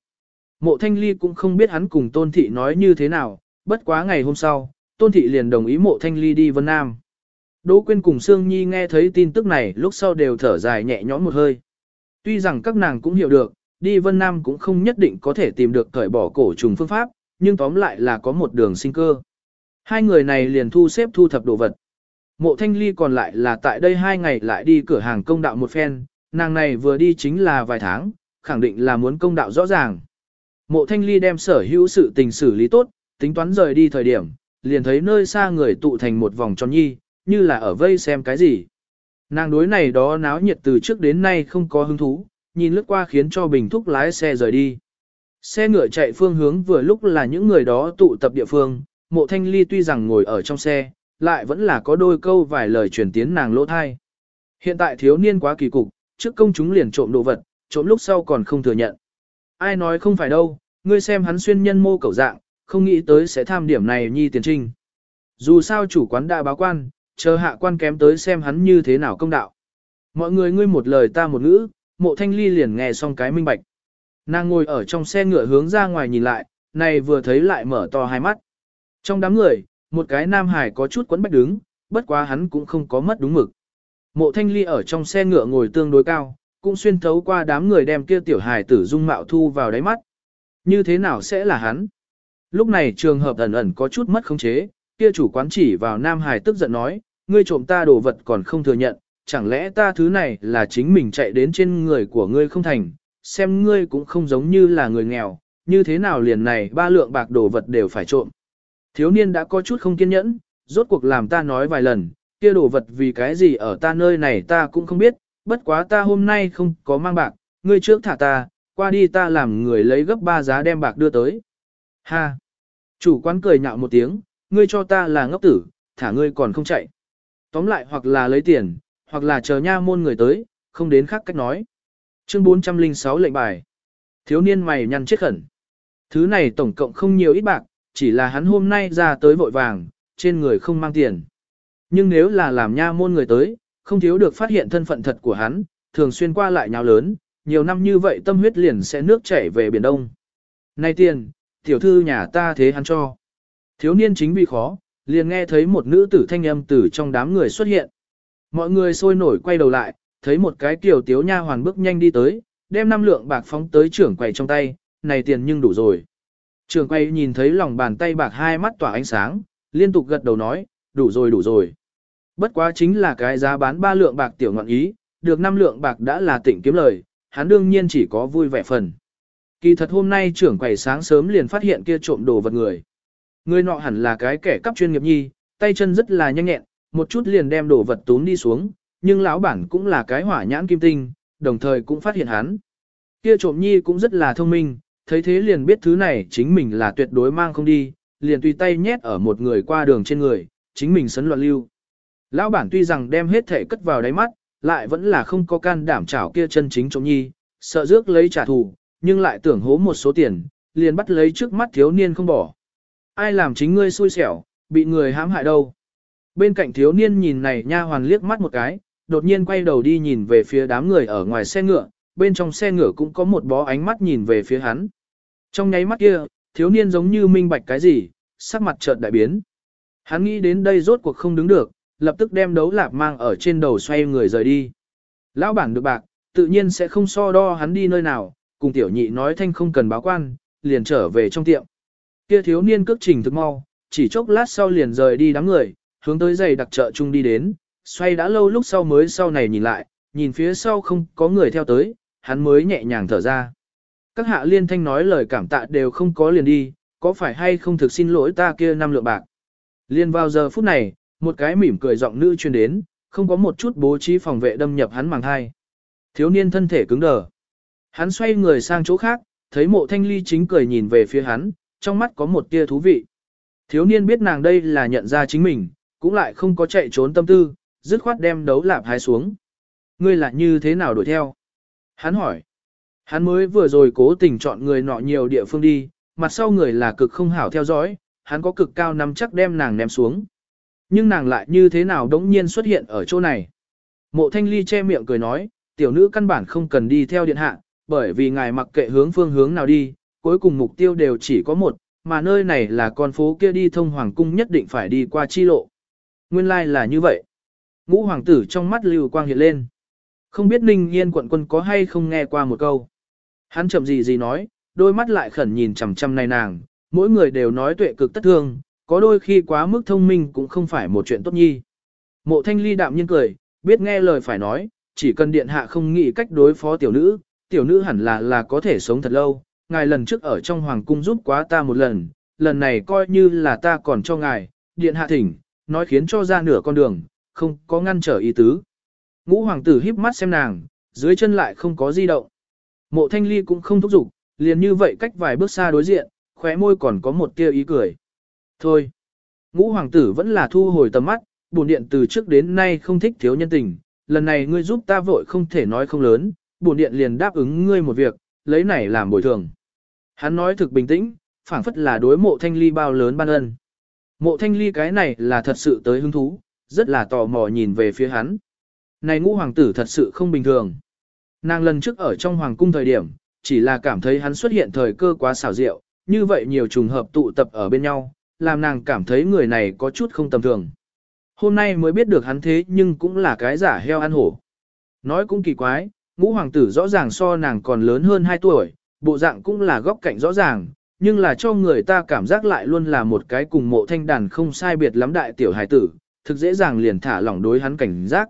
Mộ thanh ly cũng không biết hắn cùng tôn thị nói như thế nào, bất quá ngày hôm sau, tôn thị liền đồng ý mộ thanh ly đi Vân Nam. Đỗ Quyên cùng Sương Nhi nghe thấy tin tức này lúc sau đều thở dài nhẹ nhõm một hơi. Tuy rằng các nàng cũng hiểu được, đi Vân Nam cũng không nhất định có thể tìm được cởi bỏ cổ trùng phương pháp, nhưng tóm lại là có một đường sinh cơ. Hai người này liền thu xếp thu thập đồ vật. Mộ Thanh Ly còn lại là tại đây hai ngày lại đi cửa hàng công đạo một phen, nàng này vừa đi chính là vài tháng, khẳng định là muốn công đạo rõ ràng. Mộ Thanh Ly đem sở hữu sự tình xử lý tốt, tính toán rời đi thời điểm, liền thấy nơi xa người tụ thành một vòng tròn nhi, như là ở vây xem cái gì. Nàng đối này đó náo nhiệt từ trước đến nay không có hứng thú, nhìn lướt qua khiến cho bình thúc lái xe rời đi. Xe ngựa chạy phương hướng vừa lúc là những người đó tụ tập địa phương, mộ thanh ly tuy rằng ngồi ở trong xe, lại vẫn là có đôi câu vài lời truyền tiến nàng lỗ thai. Hiện tại thiếu niên quá kỳ cục, trước công chúng liền trộm đồ vật, trộm lúc sau còn không thừa nhận. Ai nói không phải đâu, ngươi xem hắn xuyên nhân mô cầu dạng, không nghĩ tới sẽ tham điểm này nhi tiền trinh. Dù sao chủ quán đã báo quan, chờ hạ quan kém tới xem hắn như thế nào công đạo. Mọi người ngươi một lời ta một ngữ, mộ thanh ly liền nghe xong cái minh bạch. Nàng ngồi ở trong xe ngựa hướng ra ngoài nhìn lại, này vừa thấy lại mở to hai mắt. Trong đám người, một cái nam hải có chút quấn bách đứng, bất quá hắn cũng không có mất đúng mực. Mộ thanh ly ở trong xe ngựa ngồi tương đối cao, cũng xuyên thấu qua đám người đem kia tiểu hải tử dung mạo thu vào đáy mắt. Như thế nào sẽ là hắn? Lúc này trường hợp ẩn ẩn có chút mất khống chế, kia chủ quán chỉ vào nam hải tức giận nói, ngươi trộm ta đồ vật còn không thừa nhận, chẳng lẽ ta thứ này là chính mình chạy đến trên người của ngươi không thành, xem ngươi cũng không giống như là người nghèo, như thế nào liền này ba lượng bạc đồ vật đều phải trộm. Thiếu niên đã có chút không kiên nhẫn, rốt cuộc làm ta nói vài lần, kia đồ vật vì cái gì ở ta nơi này ta cũng không biết, bất quá ta hôm nay không có mang bạc, ngươi trước thả ta, qua đi ta làm người lấy gấp ba giá đem bạc đưa tới. Ha! Chủ quán cười nhạo một tiếng, ngươi cho ta là ngốc tử, thả ngươi còn không chạy. Tóm lại hoặc là lấy tiền, hoặc là chờ nha môn người tới, không đến khác cách nói. Chương 406 lệnh bài. Thiếu niên mày nhăn chết khẩn. Thứ này tổng cộng không nhiều ít bạc, chỉ là hắn hôm nay ra tới vội vàng, trên người không mang tiền. Nhưng nếu là làm nha môn người tới, không thiếu được phát hiện thân phận thật của hắn, thường xuyên qua lại nhào lớn, nhiều năm như vậy tâm huyết liền sẽ nước chảy về Biển Đông. Này tiền, tiểu thư nhà ta thế hắn cho. Thiếu niên chính vì khó, liền nghe thấy một nữ tử thanh âm từ trong đám người xuất hiện. Mọi người sôi nổi quay đầu lại, thấy một cái tiểu tiếu nha hoàn bước nhanh đi tới, đem năm lượng bạc phóng tới trưởng quầy trong tay, này tiền nhưng đủ rồi. Trưởng quầy nhìn thấy lòng bàn tay bạc hai mắt tỏa ánh sáng, liên tục gật đầu nói, đủ rồi đủ rồi. Bất quá chính là cái giá bán ba lượng bạc tiểu ngọn ý, được năm lượng bạc đã là tỉnh kiếm lời, hắn đương nhiên chỉ có vui vẻ phần. Kỳ thật hôm nay trưởng quầy sáng sớm liền phát hiện kia trộm đồ vật người. Người nọ hẳn là cái kẻ cắp chuyên nghiệp nhi, tay chân rất là nhanh nhẹn, một chút liền đem đồ vật tún đi xuống, nhưng lão bản cũng là cái hỏa nhãn kim tinh, đồng thời cũng phát hiện hắn. Kia trộm nhi cũng rất là thông minh, thấy thế liền biết thứ này chính mình là tuyệt đối mang không đi, liền tùy tay nhét ở một người qua đường trên người, chính mình sấn loạn lưu. Lão bản tuy rằng đem hết thể cất vào đáy mắt, lại vẫn là không có can đảm chảo kia chân chính trộm nhi, sợ rước lấy trả thù, nhưng lại tưởng hố một số tiền, liền bắt lấy trước mắt thiếu niên không bỏ. Ai làm chính ngươi xui xẻo, bị người hãm hại đâu. Bên cạnh thiếu niên nhìn này nha hoàn liếc mắt một cái, đột nhiên quay đầu đi nhìn về phía đám người ở ngoài xe ngựa, bên trong xe ngựa cũng có một bó ánh mắt nhìn về phía hắn. Trong nháy mắt kia, thiếu niên giống như minh bạch cái gì, sắc mặt chợt đại biến. Hắn nghĩ đến đây rốt cuộc không đứng được, lập tức đem đấu lạp mang ở trên đầu xoay người rời đi. Lão bản được bạc, tự nhiên sẽ không so đo hắn đi nơi nào, cùng tiểu nhị nói thanh không cần báo quan, liền trở về trong tiệm. Kia thiếu niên cước trình thực mau, chỉ chốc lát sau liền rời đi đám người, hướng tới giày đặc chợ chung đi đến, xoay đã lâu lúc sau mới sau này nhìn lại, nhìn phía sau không có người theo tới, hắn mới nhẹ nhàng thở ra. Các hạ liên thanh nói lời cảm tạ đều không có liền đi, có phải hay không thực xin lỗi ta kia năm lượng bạc. Liên vào giờ phút này, một cái mỉm cười giọng nữ truyền đến, không có một chút bố trí phòng vệ đâm nhập hắn màng hai Thiếu niên thân thể cứng đờ. Hắn xoay người sang chỗ khác, thấy mộ thanh ly chính cười nhìn về phía hắn, trong mắt có một tia thú vị. Thiếu niên biết nàng đây là nhận ra chính mình, cũng lại không có chạy trốn tâm tư, dứt khoát đem đấu lạp hái xuống. Ngươi là như thế nào đuổi theo? Hắn hỏi. Hắn mới vừa rồi cố tình chọn người nọ nhiều địa phương đi, mặt sau người là cực không hảo theo dõi, hắn có cực cao nắm chắc đem nàng ném xuống. Nhưng nàng lại như thế nào đống nhiên xuất hiện ở chỗ này. Mộ thanh ly che miệng cười nói, tiểu nữ căn bản không cần đi theo điện hạ, bởi vì ngài mặc kệ hướng phương hướng nào đi, cuối cùng mục tiêu đều chỉ có một, mà nơi này là con phố kia đi thông hoàng cung nhất định phải đi qua chi lộ. Nguyên lai like là như vậy. Ngũ hoàng tử trong mắt lưu quang hiện lên. Không biết ninh yên quận quân có hay không nghe qua một câu. Hắn chậm gì gì nói, đôi mắt lại khẩn nhìn chằm chằm này nàng, mỗi người đều nói tuệ cực tất thương, có đôi khi quá mức thông minh cũng không phải một chuyện tốt nhi. Mộ thanh ly đạm nhiên cười, biết nghe lời phải nói, chỉ cần điện hạ không nghĩ cách đối phó tiểu nữ, tiểu nữ hẳn là là có thể sống thật lâu, ngài lần trước ở trong hoàng cung giúp quá ta một lần, lần này coi như là ta còn cho ngài, điện hạ thỉnh, nói khiến cho ra nửa con đường, không có ngăn trở ý tứ. Ngũ hoàng tử híp mắt xem nàng, dưới chân lại không có di động. Mộ thanh ly cũng không thúc giục, liền như vậy cách vài bước xa đối diện, khóe môi còn có một tia ý cười. Thôi, ngũ hoàng tử vẫn là thu hồi tầm mắt, buồn điện từ trước đến nay không thích thiếu nhân tình, lần này ngươi giúp ta vội không thể nói không lớn, buồn điện liền đáp ứng ngươi một việc, lấy này làm bồi thường. Hắn nói thực bình tĩnh, phảng phất là đối mộ thanh ly bao lớn ban ân. Mộ thanh ly cái này là thật sự tới hứng thú, rất là tò mò nhìn về phía hắn. Này ngũ hoàng tử thật sự không bình thường. Nàng lần trước ở trong hoàng cung thời điểm, chỉ là cảm thấy hắn xuất hiện thời cơ quá xảo diệu, như vậy nhiều trùng hợp tụ tập ở bên nhau, làm nàng cảm thấy người này có chút không tầm thường. Hôm nay mới biết được hắn thế nhưng cũng là cái giả heo ăn hổ. Nói cũng kỳ quái, ngũ hoàng tử rõ ràng so nàng còn lớn hơn 2 tuổi, bộ dạng cũng là góc cạnh rõ ràng, nhưng là cho người ta cảm giác lại luôn là một cái cùng mộ thanh đàn không sai biệt lắm đại tiểu hài tử, thực dễ dàng liền thả lỏng đối hắn cảnh giác.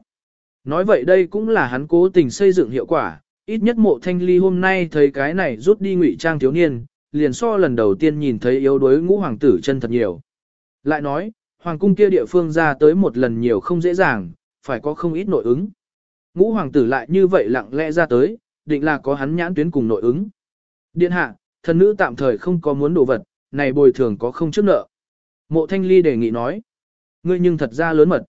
Nói vậy đây cũng là hắn cố tình xây dựng hiệu quả, ít nhất mộ thanh ly hôm nay thấy cái này rút đi ngụy trang thiếu niên, liền so lần đầu tiên nhìn thấy yếu đuối ngũ hoàng tử chân thật nhiều. Lại nói, hoàng cung kia địa phương ra tới một lần nhiều không dễ dàng, phải có không ít nội ứng. Ngũ hoàng tử lại như vậy lặng lẽ ra tới, định là có hắn nhãn tuyến cùng nội ứng. Điện hạ, thần nữ tạm thời không có muốn đồ vật, này bồi thường có không trước nợ. Mộ thanh ly đề nghị nói. Ngươi nhưng thật ra lớn mật.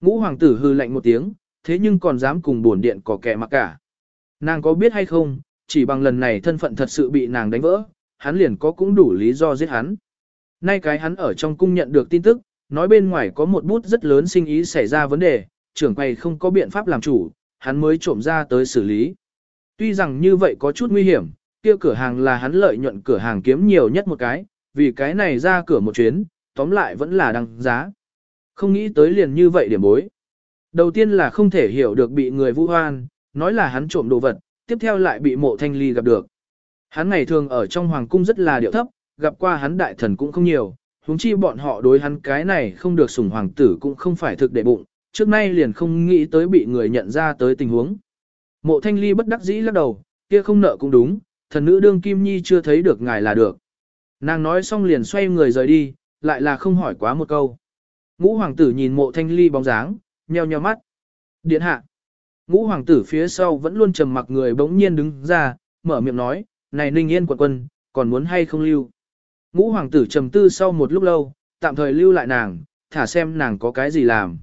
Ngũ hoàng tử hư lạnh một tiếng, thế nhưng còn dám cùng bổn điện có kẻ mặc cả. Nàng có biết hay không, chỉ bằng lần này thân phận thật sự bị nàng đánh vỡ, hắn liền có cũng đủ lý do giết hắn. Nay cái hắn ở trong cung nhận được tin tức, nói bên ngoài có một bút rất lớn sinh ý xảy ra vấn đề, trưởng quầy không có biện pháp làm chủ, hắn mới trộm ra tới xử lý. Tuy rằng như vậy có chút nguy hiểm, kia cửa hàng là hắn lợi nhuận cửa hàng kiếm nhiều nhất một cái, vì cái này ra cửa một chuyến, tóm lại vẫn là đăng giá. Không nghĩ tới liền như vậy điểm bối. Đầu tiên là không thể hiểu được bị người vu hoan, nói là hắn trộm đồ vật, tiếp theo lại bị mộ thanh ly gặp được. Hắn ngày thường ở trong hoàng cung rất là điệu thấp, gặp qua hắn đại thần cũng không nhiều, huống chi bọn họ đối hắn cái này không được sủng hoàng tử cũng không phải thực để bụng, trước nay liền không nghĩ tới bị người nhận ra tới tình huống. Mộ thanh ly bất đắc dĩ lắc đầu, kia không nợ cũng đúng, thần nữ đương kim nhi chưa thấy được ngài là được. Nàng nói xong liền xoay người rời đi, lại là không hỏi quá một câu. Ngũ hoàng tử nhìn mộ thanh ly bóng dáng, nheo nheo mắt. Điện hạ. Ngũ hoàng tử phía sau vẫn luôn trầm mặc người bỗng nhiên đứng ra, mở miệng nói, này ninh yên quận quân, còn muốn hay không lưu. Ngũ hoàng tử trầm tư sau một lúc lâu, tạm thời lưu lại nàng, thả xem nàng có cái gì làm.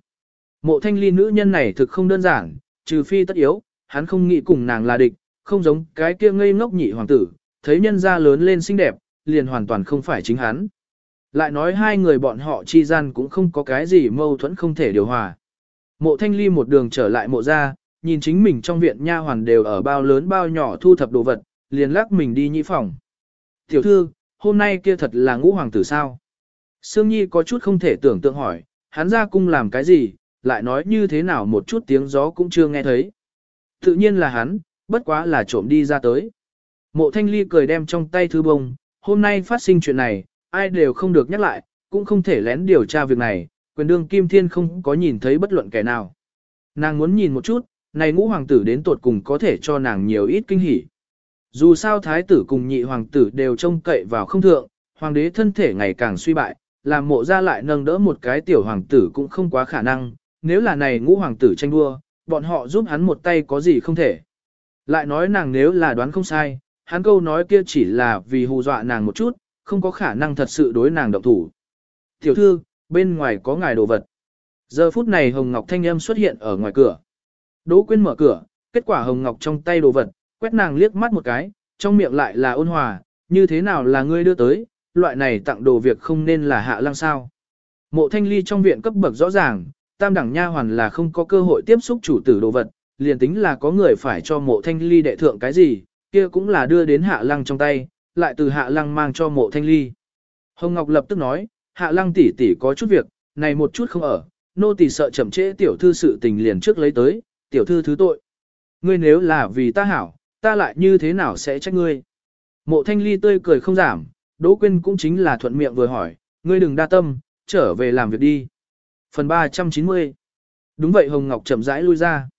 Mộ thanh ly nữ nhân này thực không đơn giản, trừ phi tất yếu, hắn không nghĩ cùng nàng là địch, không giống cái kia ngây ngốc nhị hoàng tử, thấy nhân ra lớn lên xinh đẹp, liền hoàn toàn không phải chính hắn. Lại nói hai người bọn họ chi gian cũng không có cái gì mâu thuẫn không thể điều hòa. Mộ thanh ly một đường trở lại mộ ra, nhìn chính mình trong viện nha hoàn đều ở bao lớn bao nhỏ thu thập đồ vật, liền lắc mình đi nhị phòng. Tiểu thư, hôm nay kia thật là ngũ hoàng tử sao? Sương Nhi có chút không thể tưởng tượng hỏi, hắn ra cung làm cái gì, lại nói như thế nào một chút tiếng gió cũng chưa nghe thấy. Tự nhiên là hắn, bất quá là trộm đi ra tới. Mộ thanh ly cười đem trong tay thư bông, hôm nay phát sinh chuyện này, ai đều không được nhắc lại, cũng không thể lén điều tra việc này, quyền đương Kim Thiên không có nhìn thấy bất luận kẻ nào. Nàng muốn nhìn một chút, này ngũ hoàng tử đến tột cùng có thể cho nàng nhiều ít kinh hỉ. Dù sao thái tử cùng nhị hoàng tử đều trông cậy vào không thượng, hoàng đế thân thể ngày càng suy bại, làm mộ ra lại nâng đỡ một cái tiểu hoàng tử cũng không quá khả năng, nếu là này ngũ hoàng tử tranh đua, bọn họ giúp hắn một tay có gì không thể. Lại nói nàng nếu là đoán không sai, hắn câu nói kia chỉ là vì hù dọa nàng một chút, không có khả năng thật sự đối nàng động thủ. Tiểu thư, bên ngoài có ngài đồ vật. Giờ phút này Hồng Ngọc Thanh Âm xuất hiện ở ngoài cửa. Đỗ Quyên mở cửa, kết quả Hồng Ngọc trong tay đồ vật, quét nàng liếc mắt một cái, trong miệng lại là ôn hòa, như thế nào là ngươi đưa tới, loại này tặng đồ việc không nên là hạ lăng sao. Mộ thanh ly trong viện cấp bậc rõ ràng, tam đẳng nha hoàn là không có cơ hội tiếp xúc chủ tử đồ vật, liền tính là có người phải cho mộ thanh ly đệ thượng cái gì, kia cũng là đưa đến hạ lăng trong tay, lại từ hạ lăng mang cho mộ thanh ly. Hồng Ngọc lập tức nói, hạ lăng tỷ tỷ có chút việc, này một chút không ở, nô tỷ sợ chậm trễ tiểu thư sự tình liền trước lấy tới, tiểu thư thứ tội. Ngươi nếu là vì ta hảo, ta lại như thế nào sẽ trách ngươi? Mộ thanh ly tươi cười không giảm, Đỗ Quyên cũng chính là thuận miệng vừa hỏi, ngươi đừng đa tâm, trở về làm việc đi. Phần 390 Đúng vậy Hồng Ngọc chậm rãi lui ra.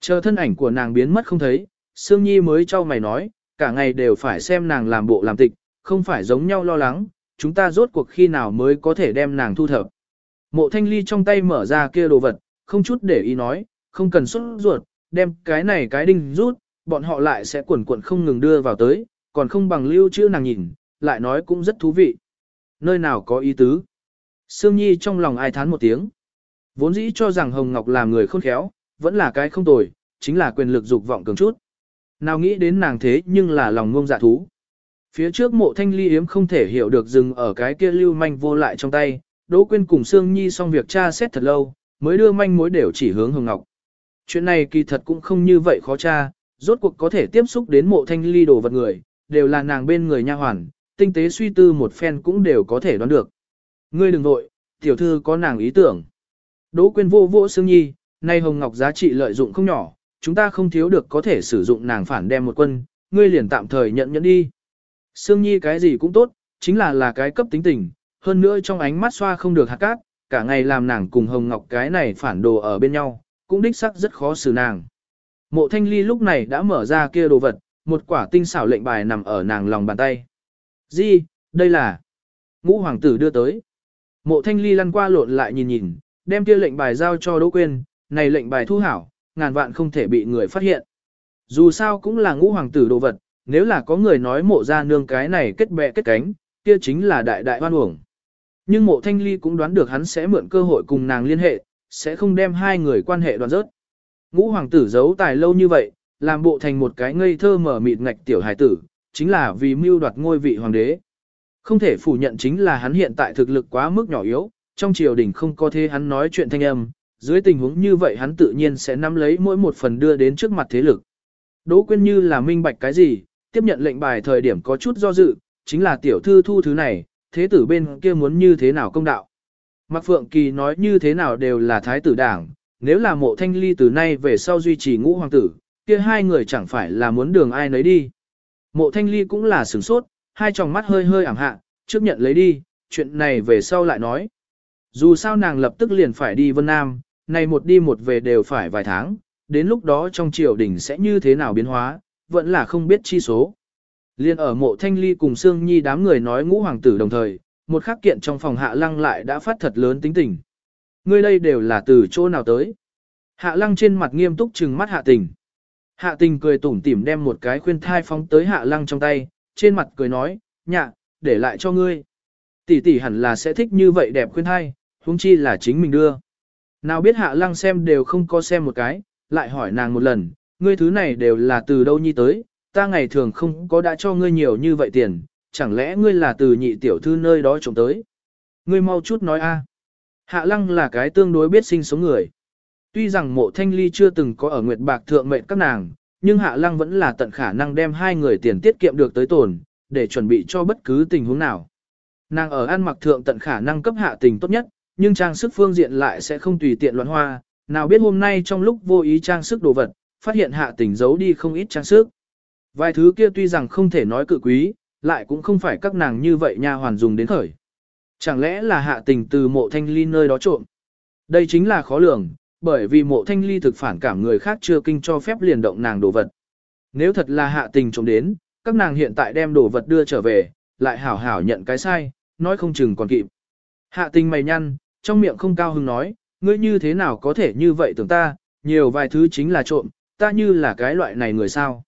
Chờ thân ảnh của nàng biến mất không thấy, Sương Nhi mới cho mày nói, cả ngày đều phải xem nàng làm bộ làm tịch, không phải giống nhau lo lắng, chúng ta rốt cuộc khi nào mới có thể đem nàng thu thập. Mộ thanh ly trong tay mở ra kia đồ vật, không chút để ý nói, không cần xuất ruột, đem cái này cái đinh rút, bọn họ lại sẽ quẩn quẩn không ngừng đưa vào tới, còn không bằng lưu chữ nàng nhìn, lại nói cũng rất thú vị. Nơi nào có ý tứ. Sương Nhi trong lòng ai thán một tiếng. Vốn dĩ cho rằng Hồng Ngọc là người khôn khéo, vẫn là cái không tồi, chính là quyền lực dục vọng cường chút. Nào nghĩ đến nàng thế nhưng là lòng ngông dạ thú. Phía trước mộ thanh ly yếm không thể hiểu được dừng ở cái kia lưu manh vô lại trong tay, Đỗ Quyên cùng Sương Nhi xong việc tra xét thật lâu, mới đưa manh mối đều chỉ hướng Hồng Ngọc. Chuyện này kỳ thật cũng không như vậy khó tra, rốt cuộc có thể tiếp xúc đến mộ thanh ly đồ vật người, đều là nàng bên người nha hoàn, tinh tế suy tư một phen cũng đều có thể đoán được. Ngươi đừng vội, tiểu thư có nàng ý tưởng. Đỗ Quyên vô vô Sương Nhi, nay Hồng Ngọc giá trị lợi dụng không nhỏ, chúng ta không thiếu được có thể sử dụng nàng phản đem một quân, ngươi liền tạm thời nhận nhận đi. Sương Nhi cái gì cũng tốt, chính là là cái cấp tính tình, hơn nữa trong ánh mắt xoa không được hạt cát, cả ngày làm nàng cùng Hồng Ngọc cái này phản đồ ở bên nhau, cũng đích sắc rất khó xử nàng. Mộ Thanh Ly lúc này đã mở ra kia đồ vật, một quả tinh xảo lệnh bài nằm ở nàng lòng bàn tay. Gì, đây là ngũ hoàng tử đưa tới. Mộ Thanh Ly lăn qua lộn lại nhìn nhìn, đem kia lệnh bài giao cho Đỗ Quyên, này lệnh bài thu hảo, ngàn vạn không thể bị người phát hiện. Dù sao cũng là ngũ hoàng tử đồ vật, nếu là có người nói mộ ra nương cái này kết bè kết cánh, kia chính là đại đại hoan uổng. Nhưng mộ thanh ly cũng đoán được hắn sẽ mượn cơ hội cùng nàng liên hệ, sẽ không đem hai người quan hệ đoạn rớt. Ngũ hoàng tử giấu tài lâu như vậy, làm bộ thành một cái ngây thơ mở mịt ngạch tiểu hài tử, chính là vì mưu đoạt ngôi vị hoàng đế. Không thể phủ nhận chính là hắn hiện tại thực lực quá mức nhỏ yếu, trong triều đình không có thế hắn nói chuyện thanh âm, dưới tình huống như vậy hắn tự nhiên sẽ nắm lấy mỗi một phần đưa đến trước mặt thế lực. Đỗ Quyên như là minh bạch cái gì, tiếp nhận lệnh bài thời điểm có chút do dự, chính là tiểu thư thu thứ này, thế tử bên kia muốn như thế nào công đạo. Mạc Phượng Kỳ nói như thế nào đều là thái tử đảng, nếu là mộ thanh ly từ nay về sau duy trì ngũ hoàng tử, kia hai người chẳng phải là muốn đường ai nấy đi. Mộ thanh ly cũng là sửng sốt, hai tròng mắt hơi hơi ảm hạ, trước nhận lấy đi, chuyện này về sau lại nói. Dù sao nàng lập tức liền phải đi Vân Nam, này một đi một về đều phải vài tháng, đến lúc đó trong triều đình sẽ như thế nào biến hóa, vẫn là không biết chi số. Liên ở mộ thanh ly cùng Sương Nhi đám người nói ngũ hoàng tử đồng thời, một khắc kiện trong phòng hạ lăng lại đã phát thật lớn tính tình. ngươi đây đều là từ chỗ nào tới. Hạ lăng trên mặt nghiêm túc trừng mắt hạ tình. Hạ tình cười tủm tỉm đem một cái khuyên thai phóng tới hạ lăng trong tay, trên mặt cười nói, nhạ, để lại cho ngươi. Tỷ tỷ hẳn là sẽ thích như vậy đẹp khuyên thai, huống chi là chính mình đưa. Nào biết hạ lăng xem đều không có xem một cái, lại hỏi nàng một lần, ngươi thứ này đều là từ đâu nhi tới, ta ngày thường không có đã cho ngươi nhiều như vậy tiền, chẳng lẽ ngươi là từ nhị tiểu thư nơi đó trộm tới. Ngươi mau chút nói a. Hạ lăng là cái tương đối biết sinh sống người. Tuy rằng mộ thanh ly chưa từng có ở nguyệt bạc thượng mệnh các nàng, nhưng hạ lăng vẫn là tận khả năng đem hai người tiền tiết kiệm được tới tồn, để chuẩn bị cho bất cứ tình huống nào. Nàng ở ăn mặc thượng tận khả năng cấp hạ tình tốt nhất, nhưng trang sức phương diện lại sẽ không tùy tiện loạn hoa, nào biết hôm nay trong lúc vô ý trang sức đồ vật, phát hiện hạ tình giấu đi không ít trang sức. Vài thứ kia tuy rằng không thể nói cự quý, lại cũng không phải các nàng như vậy nha hoàn dùng đến khởi. Chẳng lẽ là hạ tình từ mộ thanh ly nơi đó trộm? Đây chính là khó lường, bởi vì mộ thanh ly thực phản cảm người khác chưa kinh cho phép liền động nàng đồ vật. Nếu thật là hạ tình trộm đến, các nàng hiện tại đem đồ vật đưa trở về, lại hảo hảo nhận cái sai, nói không chừng còn kịp. Hạ tình mày nhăn, trong miệng không cao hứng nói, ngươi như thế nào có thể như vậy tưởng ta, nhiều vài thứ chính là trộm, ta như là cái loại này người sao.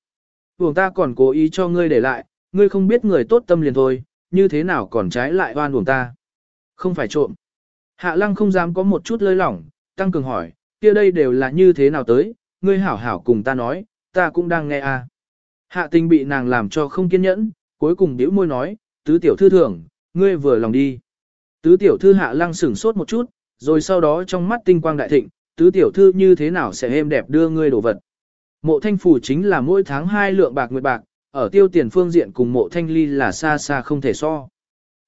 Vùng ta còn cố ý cho ngươi để lại, ngươi không biết người tốt tâm liền thôi, như thế nào còn trái lại oan uổng ta. Không phải trộm. Hạ lăng không dám có một chút lơi lỏng, tăng cường hỏi, kia đây đều là như thế nào tới, ngươi hảo hảo cùng ta nói, ta cũng đang nghe à. Hạ tình bị nàng làm cho không kiên nhẫn, cuối cùng điểu môi nói, tứ tiểu thư thưởng, ngươi vừa lòng đi. Tứ tiểu thư hạ lăng sửng sốt một chút, rồi sau đó trong mắt tinh quang đại thịnh, tứ tiểu thư như thế nào sẽ êm đẹp đưa ngươi đồ vật. Mộ thanh phủ chính là mỗi tháng hai lượng bạc nguyệt bạc, ở tiêu tiền phương diện cùng mộ thanh ly là xa xa không thể so.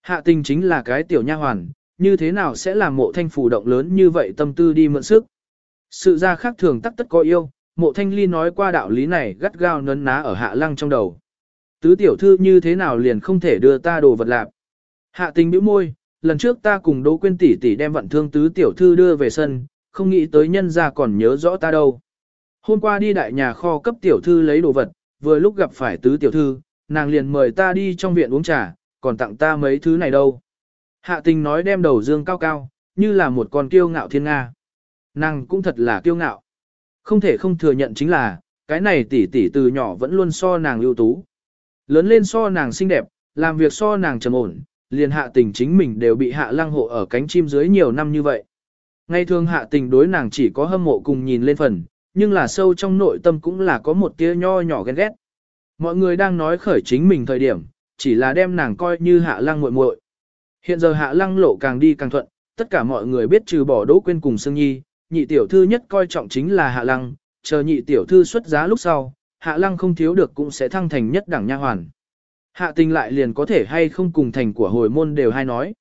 Hạ tình chính là cái tiểu nha hoàn, như thế nào sẽ làm mộ thanh phủ động lớn như vậy tâm tư đi mượn sức. Sự ra khác thường tắc tất có yêu, mộ thanh ly nói qua đạo lý này gắt gao nấn ná ở hạ lăng trong đầu. Tứ tiểu thư như thế nào liền không thể đưa ta đồ vật lạp. Hạ tình bĩu môi, lần trước ta cùng Đỗ Quyên tỷ tỷ đem vận thương tứ tiểu thư đưa về sân, không nghĩ tới nhân ra còn nhớ rõ ta đâu. Hôm qua đi đại nhà kho cấp tiểu thư lấy đồ vật, vừa lúc gặp phải tứ tiểu thư, nàng liền mời ta đi trong viện uống trà, còn tặng ta mấy thứ này đâu. Hạ tình nói đem đầu dương cao cao, như là một con kiêu ngạo thiên Nga. Nàng cũng thật là kiêu ngạo. Không thể không thừa nhận chính là, cái này tỷ tỷ từ nhỏ vẫn luôn so nàng ưu tú. Lớn lên so nàng xinh đẹp, làm việc so nàng trầm ổn, liền hạ tình chính mình đều bị hạ lăng hộ ở cánh chim dưới nhiều năm như vậy. Ngay thường hạ tình đối nàng chỉ có hâm mộ cùng nhìn lên phần, nhưng là sâu trong nội tâm cũng là có một tia nho nhỏ ghen ghét. Mọi người đang nói khởi chính mình thời điểm, chỉ là đem nàng coi như hạ lăng muội muội. Hiện giờ hạ lăng lộ càng đi càng thuận, tất cả mọi người biết trừ bỏ đỗ quên cùng Sương Nhi, nhị tiểu thư nhất coi trọng chính là hạ lăng, chờ nhị tiểu thư xuất giá lúc sau, hạ lăng không thiếu được cũng sẽ thăng thành nhất đẳng nha hoàn. Hạ tình lại liền có thể hay không cùng thành của hồi môn đều hay nói.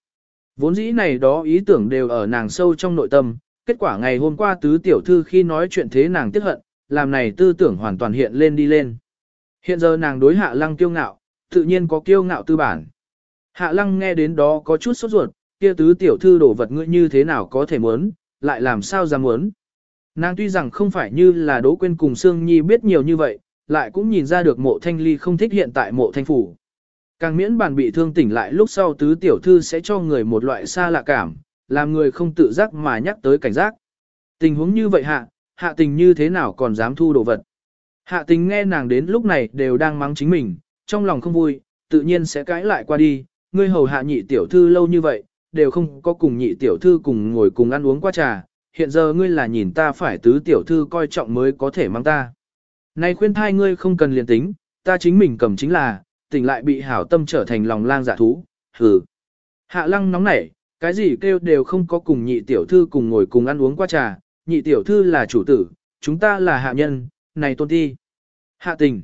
Vốn dĩ này đó ý tưởng đều ở nàng sâu trong nội tâm, kết quả ngày hôm qua tứ tiểu thư khi nói chuyện thế nàng tiếc hận, làm này tư tưởng hoàn toàn hiện lên đi lên. Hiện giờ nàng đối hạ lăng kiêu ngạo, tự nhiên có kiêu ngạo tư bản. Hạ lăng nghe đến đó có chút sốt ruột, kia tứ tiểu thư đổ vật ngươi như thế nào có thể muốn, lại làm sao dám muốn. Nàng tuy rằng không phải như là Đỗ Quyên cùng Sương Nhi biết nhiều như vậy, lại cũng nhìn ra được mộ thanh ly không thích hiện tại mộ thanh phủ. Càng miễn bàn bị thương tỉnh lại lúc sau tứ tiểu thư sẽ cho người một loại xa lạ cảm, làm người không tự giác mà nhắc tới cảnh giác. Tình huống như vậy hạ, hạ tình như thế nào còn dám thu đồ vật. Hạ tình nghe nàng đến lúc này đều đang mắng chính mình, trong lòng không vui, tự nhiên sẽ cãi lại qua đi, ngươi hầu hạ nhị tiểu thư lâu như vậy, đều không có cùng nhị tiểu thư cùng ngồi cùng ăn uống qua trà, hiện giờ ngươi là nhìn ta phải tứ tiểu thư coi trọng mới có thể mang ta. Này khuyên thai ngươi không cần liền tính, ta chính mình cầm chính là, tỉnh lại bị hảo tâm trở thành lòng lang dạ thú, hừ. Hạ lăng nóng nảy, cái gì kêu đều không có cùng nhị tiểu thư cùng ngồi cùng ăn uống qua trà, nhị tiểu thư là chủ tử, chúng ta là hạ nhân, này tôn ti. Hạ tình.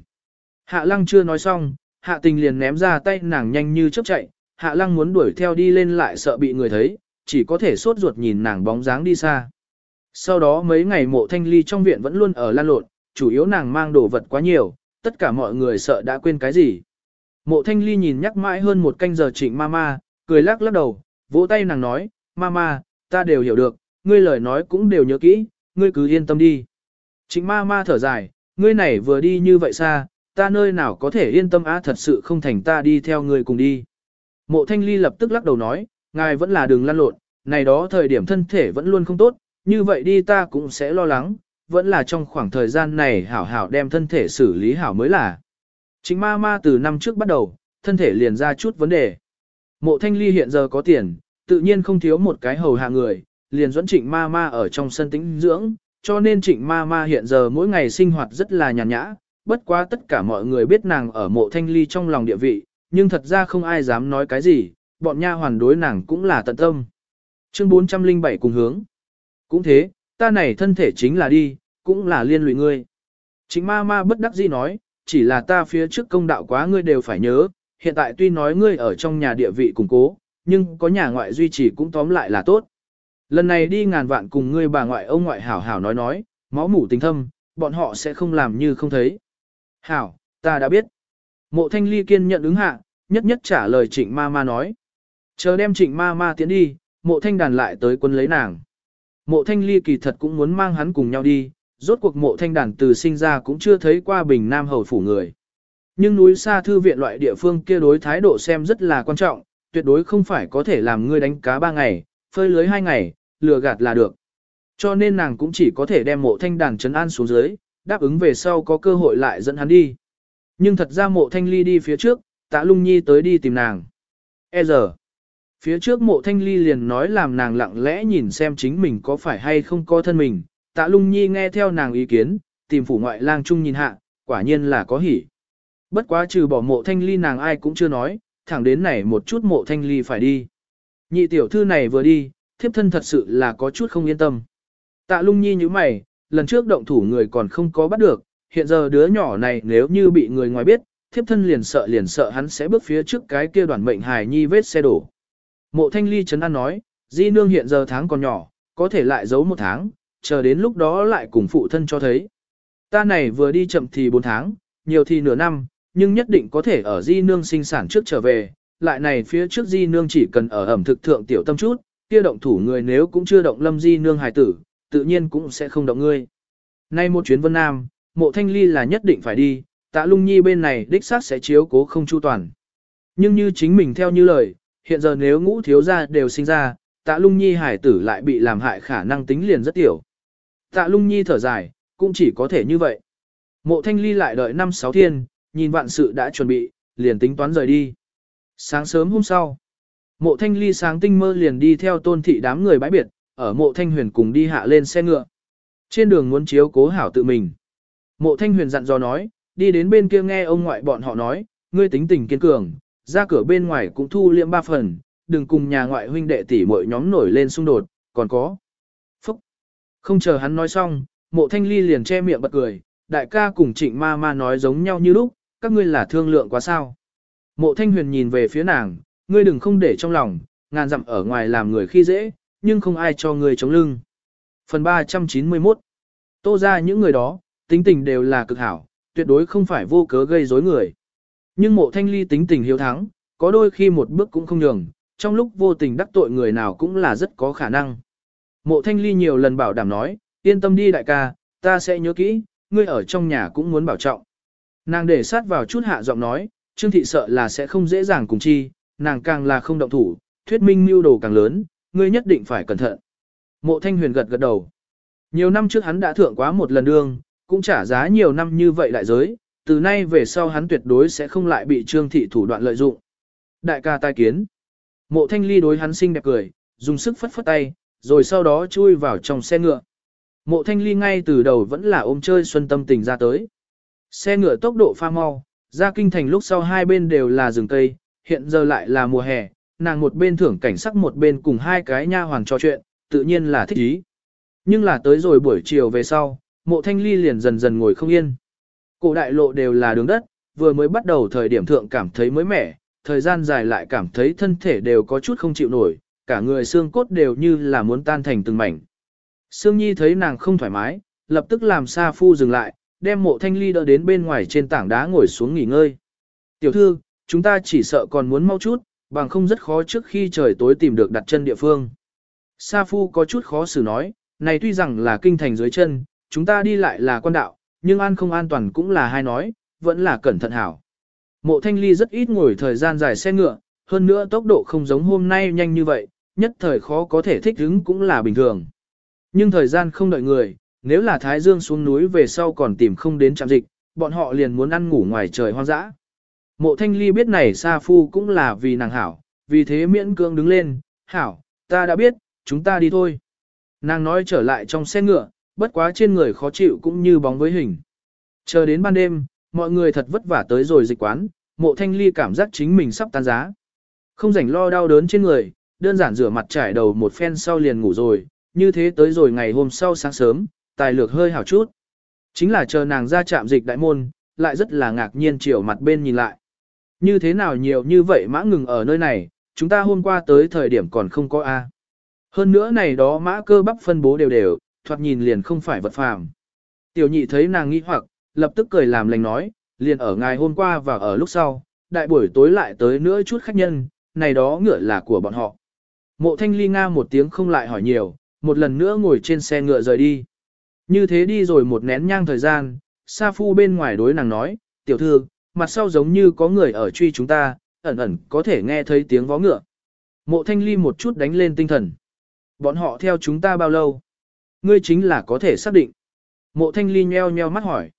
Hạ lăng chưa nói xong, hạ tình liền ném ra tay nàng nhanh như chớp chạy, hạ lăng muốn đuổi theo đi lên lại sợ bị người thấy, chỉ có thể sốt ruột nhìn nàng bóng dáng đi xa. Sau đó mấy ngày mộ thanh ly trong viện vẫn luôn ở lan lộn, chủ yếu nàng mang đồ vật quá nhiều, tất cả mọi người sợ đã quên cái gì. Mộ thanh ly nhìn nhắc mãi hơn một canh giờ trịnh mama, cười lắc lắc đầu, vỗ tay nàng nói, mama, ta đều hiểu được, ngươi lời nói cũng đều nhớ kỹ, ngươi cứ yên tâm đi. Trịnh mama thở dài, ngươi này vừa đi như vậy xa, ta nơi nào có thể yên tâm á thật sự không thành ta đi theo ngươi cùng đi. Mộ thanh ly lập tức lắc đầu nói, ngài vẫn là đường lăn lộn, này đó thời điểm thân thể vẫn luôn không tốt, như vậy đi ta cũng sẽ lo lắng, vẫn là trong khoảng thời gian này hảo hảo đem thân thể xử lý hảo mới là. Chính ma ma từ năm trước bắt đầu, thân thể liền ra chút vấn đề. Mộ thanh ly hiện giờ có tiền, tự nhiên không thiếu một cái hầu hạ người, liền dẫn trịnh ma ma ở trong sân tĩnh dưỡng, cho nên trịnh ma ma hiện giờ mỗi ngày sinh hoạt rất là nhàn nhã, bất quá tất cả mọi người biết nàng ở mộ thanh ly trong lòng địa vị, nhưng thật ra không ai dám nói cái gì, bọn nha hoàn đối nàng cũng là tận tâm. Chương 407 cùng hướng. Cũng thế, ta này thân thể chính là đi, cũng là liên lụy ngươi. Chính ma ma bất đắc dĩ nói, chỉ là ta phía trước công đạo quá ngươi đều phải nhớ, hiện tại tuy nói ngươi ở trong nhà địa vị củng cố, nhưng có nhà ngoại duy trì cũng tóm lại là tốt. Lần này đi ngàn vạn cùng ngươi bà ngoại ông ngoại hảo hảo nói nói, máu mủ tình thâm, bọn họ sẽ không làm như không thấy. Hảo, ta đã biết. Mộ thanh ly kiên nhận ứng hạ, nhất nhất trả lời trịnh ma ma nói. Chờ đem trịnh ma ma tiến đi, mộ thanh đàn lại tới quân lấy nàng. Mộ thanh ly kỳ thật cũng muốn mang hắn cùng nhau đi, rốt cuộc mộ thanh đàn từ sinh ra cũng chưa thấy qua bình nam hầu phủ người. Nhưng núi xa thư viện loại địa phương kia đối thái độ xem rất là quan trọng, tuyệt đối không phải có thể làm ngươi đánh cá ba ngày, phơi lưới hai ngày, lừa gạt là được. Cho nên nàng cũng chỉ có thể đem mộ thanh đàn trấn an xuống dưới, đáp ứng về sau có cơ hội lại dẫn hắn đi. Nhưng thật ra mộ thanh ly đi phía trước, tạ lung nhi tới đi tìm nàng. E giờ, phía trước mộ thanh ly liền nói làm nàng lặng lẽ nhìn xem chính mình có phải hay không có thân mình, tạ lung nhi nghe theo nàng ý kiến, tìm phủ ngoại lang chung nhìn hạ, quả nhiên là có hỉ. Bất quá trừ bỏ mộ thanh ly nàng ai cũng chưa nói, thẳng đến này một chút mộ thanh ly phải đi. Nhị tiểu thư này vừa đi, thiếp thân thật sự là có chút không yên tâm. Tạ lung nhi như mày, lần trước động thủ người còn không có bắt được, hiện giờ đứa nhỏ này nếu như bị người ngoài biết, thiếp thân liền sợ liền sợ hắn sẽ bước phía trước cái kia đoàn mệnh hài nhi vết xe đổ. Mộ thanh ly chấn an nói, di nương hiện giờ tháng còn nhỏ, có thể lại giấu một tháng, chờ đến lúc đó lại cùng phụ thân cho thấy. Ta này vừa đi chậm thì 4 tháng, nhiều thì nửa năm, nhưng nhất định có thể ở di nương sinh sản trước trở về, lại này phía trước di nương chỉ cần ở ẩm thực thượng tiểu tâm chút, kia động thủ người nếu cũng chưa động lâm di nương hài tử, tự nhiên cũng sẽ không động ngươi. Nay một chuyến Vân Nam, mộ thanh ly là nhất định phải đi, tạ lung nhi bên này đích xác sẽ chiếu cố không chu toàn. Nhưng như chính mình theo như lời, hiện giờ nếu ngũ thiếu gia đều sinh ra, tạ lung nhi hải tử lại bị làm hại khả năng tính liền rất tiểu. Tạ lung nhi thở dài, cũng chỉ có thể như vậy. Mộ thanh ly lại đợi năm sáu thiên, nhìn vạn sự đã chuẩn bị, liền tính toán rời đi. Sáng sớm hôm sau, mộ thanh ly sáng tinh mơ liền đi theo tôn thị đám người bãi biệt, ở mộ thanh huyền cùng đi hạ lên xe ngựa. Trên đường muốn chiếu cố hảo tự mình. Mộ thanh huyền dặn dò nói, đi đến bên kia nghe ông ngoại bọn họ nói, ngươi tính tình kiên cường, ra cửa bên ngoài cũng thu liệm ba phần, đừng cùng nhà ngoại huynh đệ tỷ mỗi nhóm nổi lên xung đột, còn có. Không chờ hắn nói xong, mộ thanh ly liền che miệng bật cười, đại ca cùng trịnh ma ma nói giống nhau như lúc, các ngươi là thương lượng quá sao. Mộ thanh huyền nhìn về phía nàng, ngươi đừng không để trong lòng, ngàn dặm ở ngoài làm người khi dễ, nhưng không ai cho ngươi chống lưng. Phần 391 Tô ra những người đó, tính tình đều là cực hảo, tuyệt đối không phải vô cớ gây rối người. Nhưng mộ thanh ly tính tình hiếu thắng, có đôi khi một bước cũng không nhường, trong lúc vô tình đắc tội người nào cũng là rất có khả năng. Mộ thanh ly nhiều lần bảo đảm nói, yên tâm đi đại ca, ta sẽ nhớ kỹ, ngươi ở trong nhà cũng muốn bảo trọng. Nàng để sát vào chút hạ giọng nói, Trương Thị sợ là sẽ không dễ dàng cùng chi, nàng càng là không động thủ, thuyết minh mưu đồ càng lớn, ngươi nhất định phải cẩn thận. Mộ Thanh Huyền gật gật đầu. Nhiều năm trước hắn đã thượng quá một lần đương, cũng trả giá nhiều năm như vậy lại giới, từ nay về sau hắn tuyệt đối sẽ không lại bị Trương Thị thủ đoạn lợi dụng. Đại ca tai kiến. Mộ Thanh Ly đối hắn xinh đẹp cười, dùng sức phất phất tay, rồi sau đó chui vào trong xe ngựa. Mộ Thanh Ly ngay từ đầu vẫn là ôm chơi xuân tâm tình ra tới. Xe ngựa tốc độ pha mau, ra kinh thành lúc sau hai bên đều là rừng cây, hiện giờ lại là mùa hè, nàng một bên thưởng cảnh sắc một bên cùng hai cái nha hoàng trò chuyện, tự nhiên là thích ý. Nhưng là tới rồi buổi chiều về sau, mộ thanh ly liền dần dần ngồi không yên. Cổ đại lộ đều là đường đất, vừa mới bắt đầu thời điểm thượng cảm thấy mới mẻ, thời gian dài lại cảm thấy thân thể đều có chút không chịu nổi, cả người xương cốt đều như là muốn tan thành từng mảnh. Sương Nhi thấy nàng không thoải mái, lập tức làm Sa Phu dừng lại, đem mộ thanh ly đỡ đến bên ngoài trên tảng đá ngồi xuống nghỉ ngơi. Tiểu thư, chúng ta chỉ sợ còn muốn mau chút, bằng không rất khó trước khi trời tối tìm được đặt chân địa phương. Sa Phu có chút khó xử nói, này tuy rằng là kinh thành dưới chân, chúng ta đi lại là quan đạo, nhưng an không an toàn cũng là hai nói, vẫn là cẩn thận hảo. Mộ thanh ly rất ít ngồi thời gian dài xe ngựa, hơn nữa tốc độ không giống hôm nay nhanh như vậy, nhất thời khó có thể thích ứng cũng là bình thường. Nhưng thời gian không đợi người, nếu là Thái Dương xuống núi về sau còn tìm không đến trạm dịch, bọn họ liền muốn ăn ngủ ngoài trời hoang dã. Mộ thanh ly biết này Sa Phu cũng là vì nàng hảo, vì thế miễn cương đứng lên, hảo, ta đã biết, chúng ta đi thôi. Nàng nói trở lại trong xe ngựa, bất quá trên người khó chịu cũng như bóng với hình. Chờ đến ban đêm, mọi người thật vất vả tới rồi dịch quán, mộ thanh ly cảm giác chính mình sắp tan giá. Không rảnh lo đau đớn trên người, đơn giản rửa mặt trải đầu một phen sau liền ngủ rồi, như thế tới rồi ngày hôm sau sáng sớm, tài lược hơi hảo chút. Chính là chờ nàng ra chạm dịch đại môn, lại rất là ngạc nhiên chiều mặt bên nhìn lại. Như thế nào nhiều như vậy mã ngừng ở nơi này, chúng ta hôm qua tới thời điểm còn không có A. Hơn nữa này đó mã cơ bắp phân bố đều đều, thoạt nhìn liền không phải vật phàm. Tiểu nhị thấy nàng nghi hoặc, lập tức cười làm lành nói, liền ở ngày hôm qua và ở lúc sau, đại buổi tối lại tới nữa chút khách nhân, này đó ngựa là của bọn họ. Mộ thanh ly nga một tiếng không lại hỏi nhiều, một lần nữa ngồi trên xe ngựa rời đi. Như thế đi rồi một nén nhang thời gian, Sa Phu bên ngoài đối nàng nói, tiểu thư, mặt sau giống như có người ở truy chúng ta, ẩn ẩn có thể nghe thấy tiếng vó ngựa. Mộ thanh ly một chút đánh lên tinh thần. Bọn họ theo chúng ta bao lâu? Ngươi chính là có thể xác định. Mộ thanh ly nheo nheo mắt hỏi.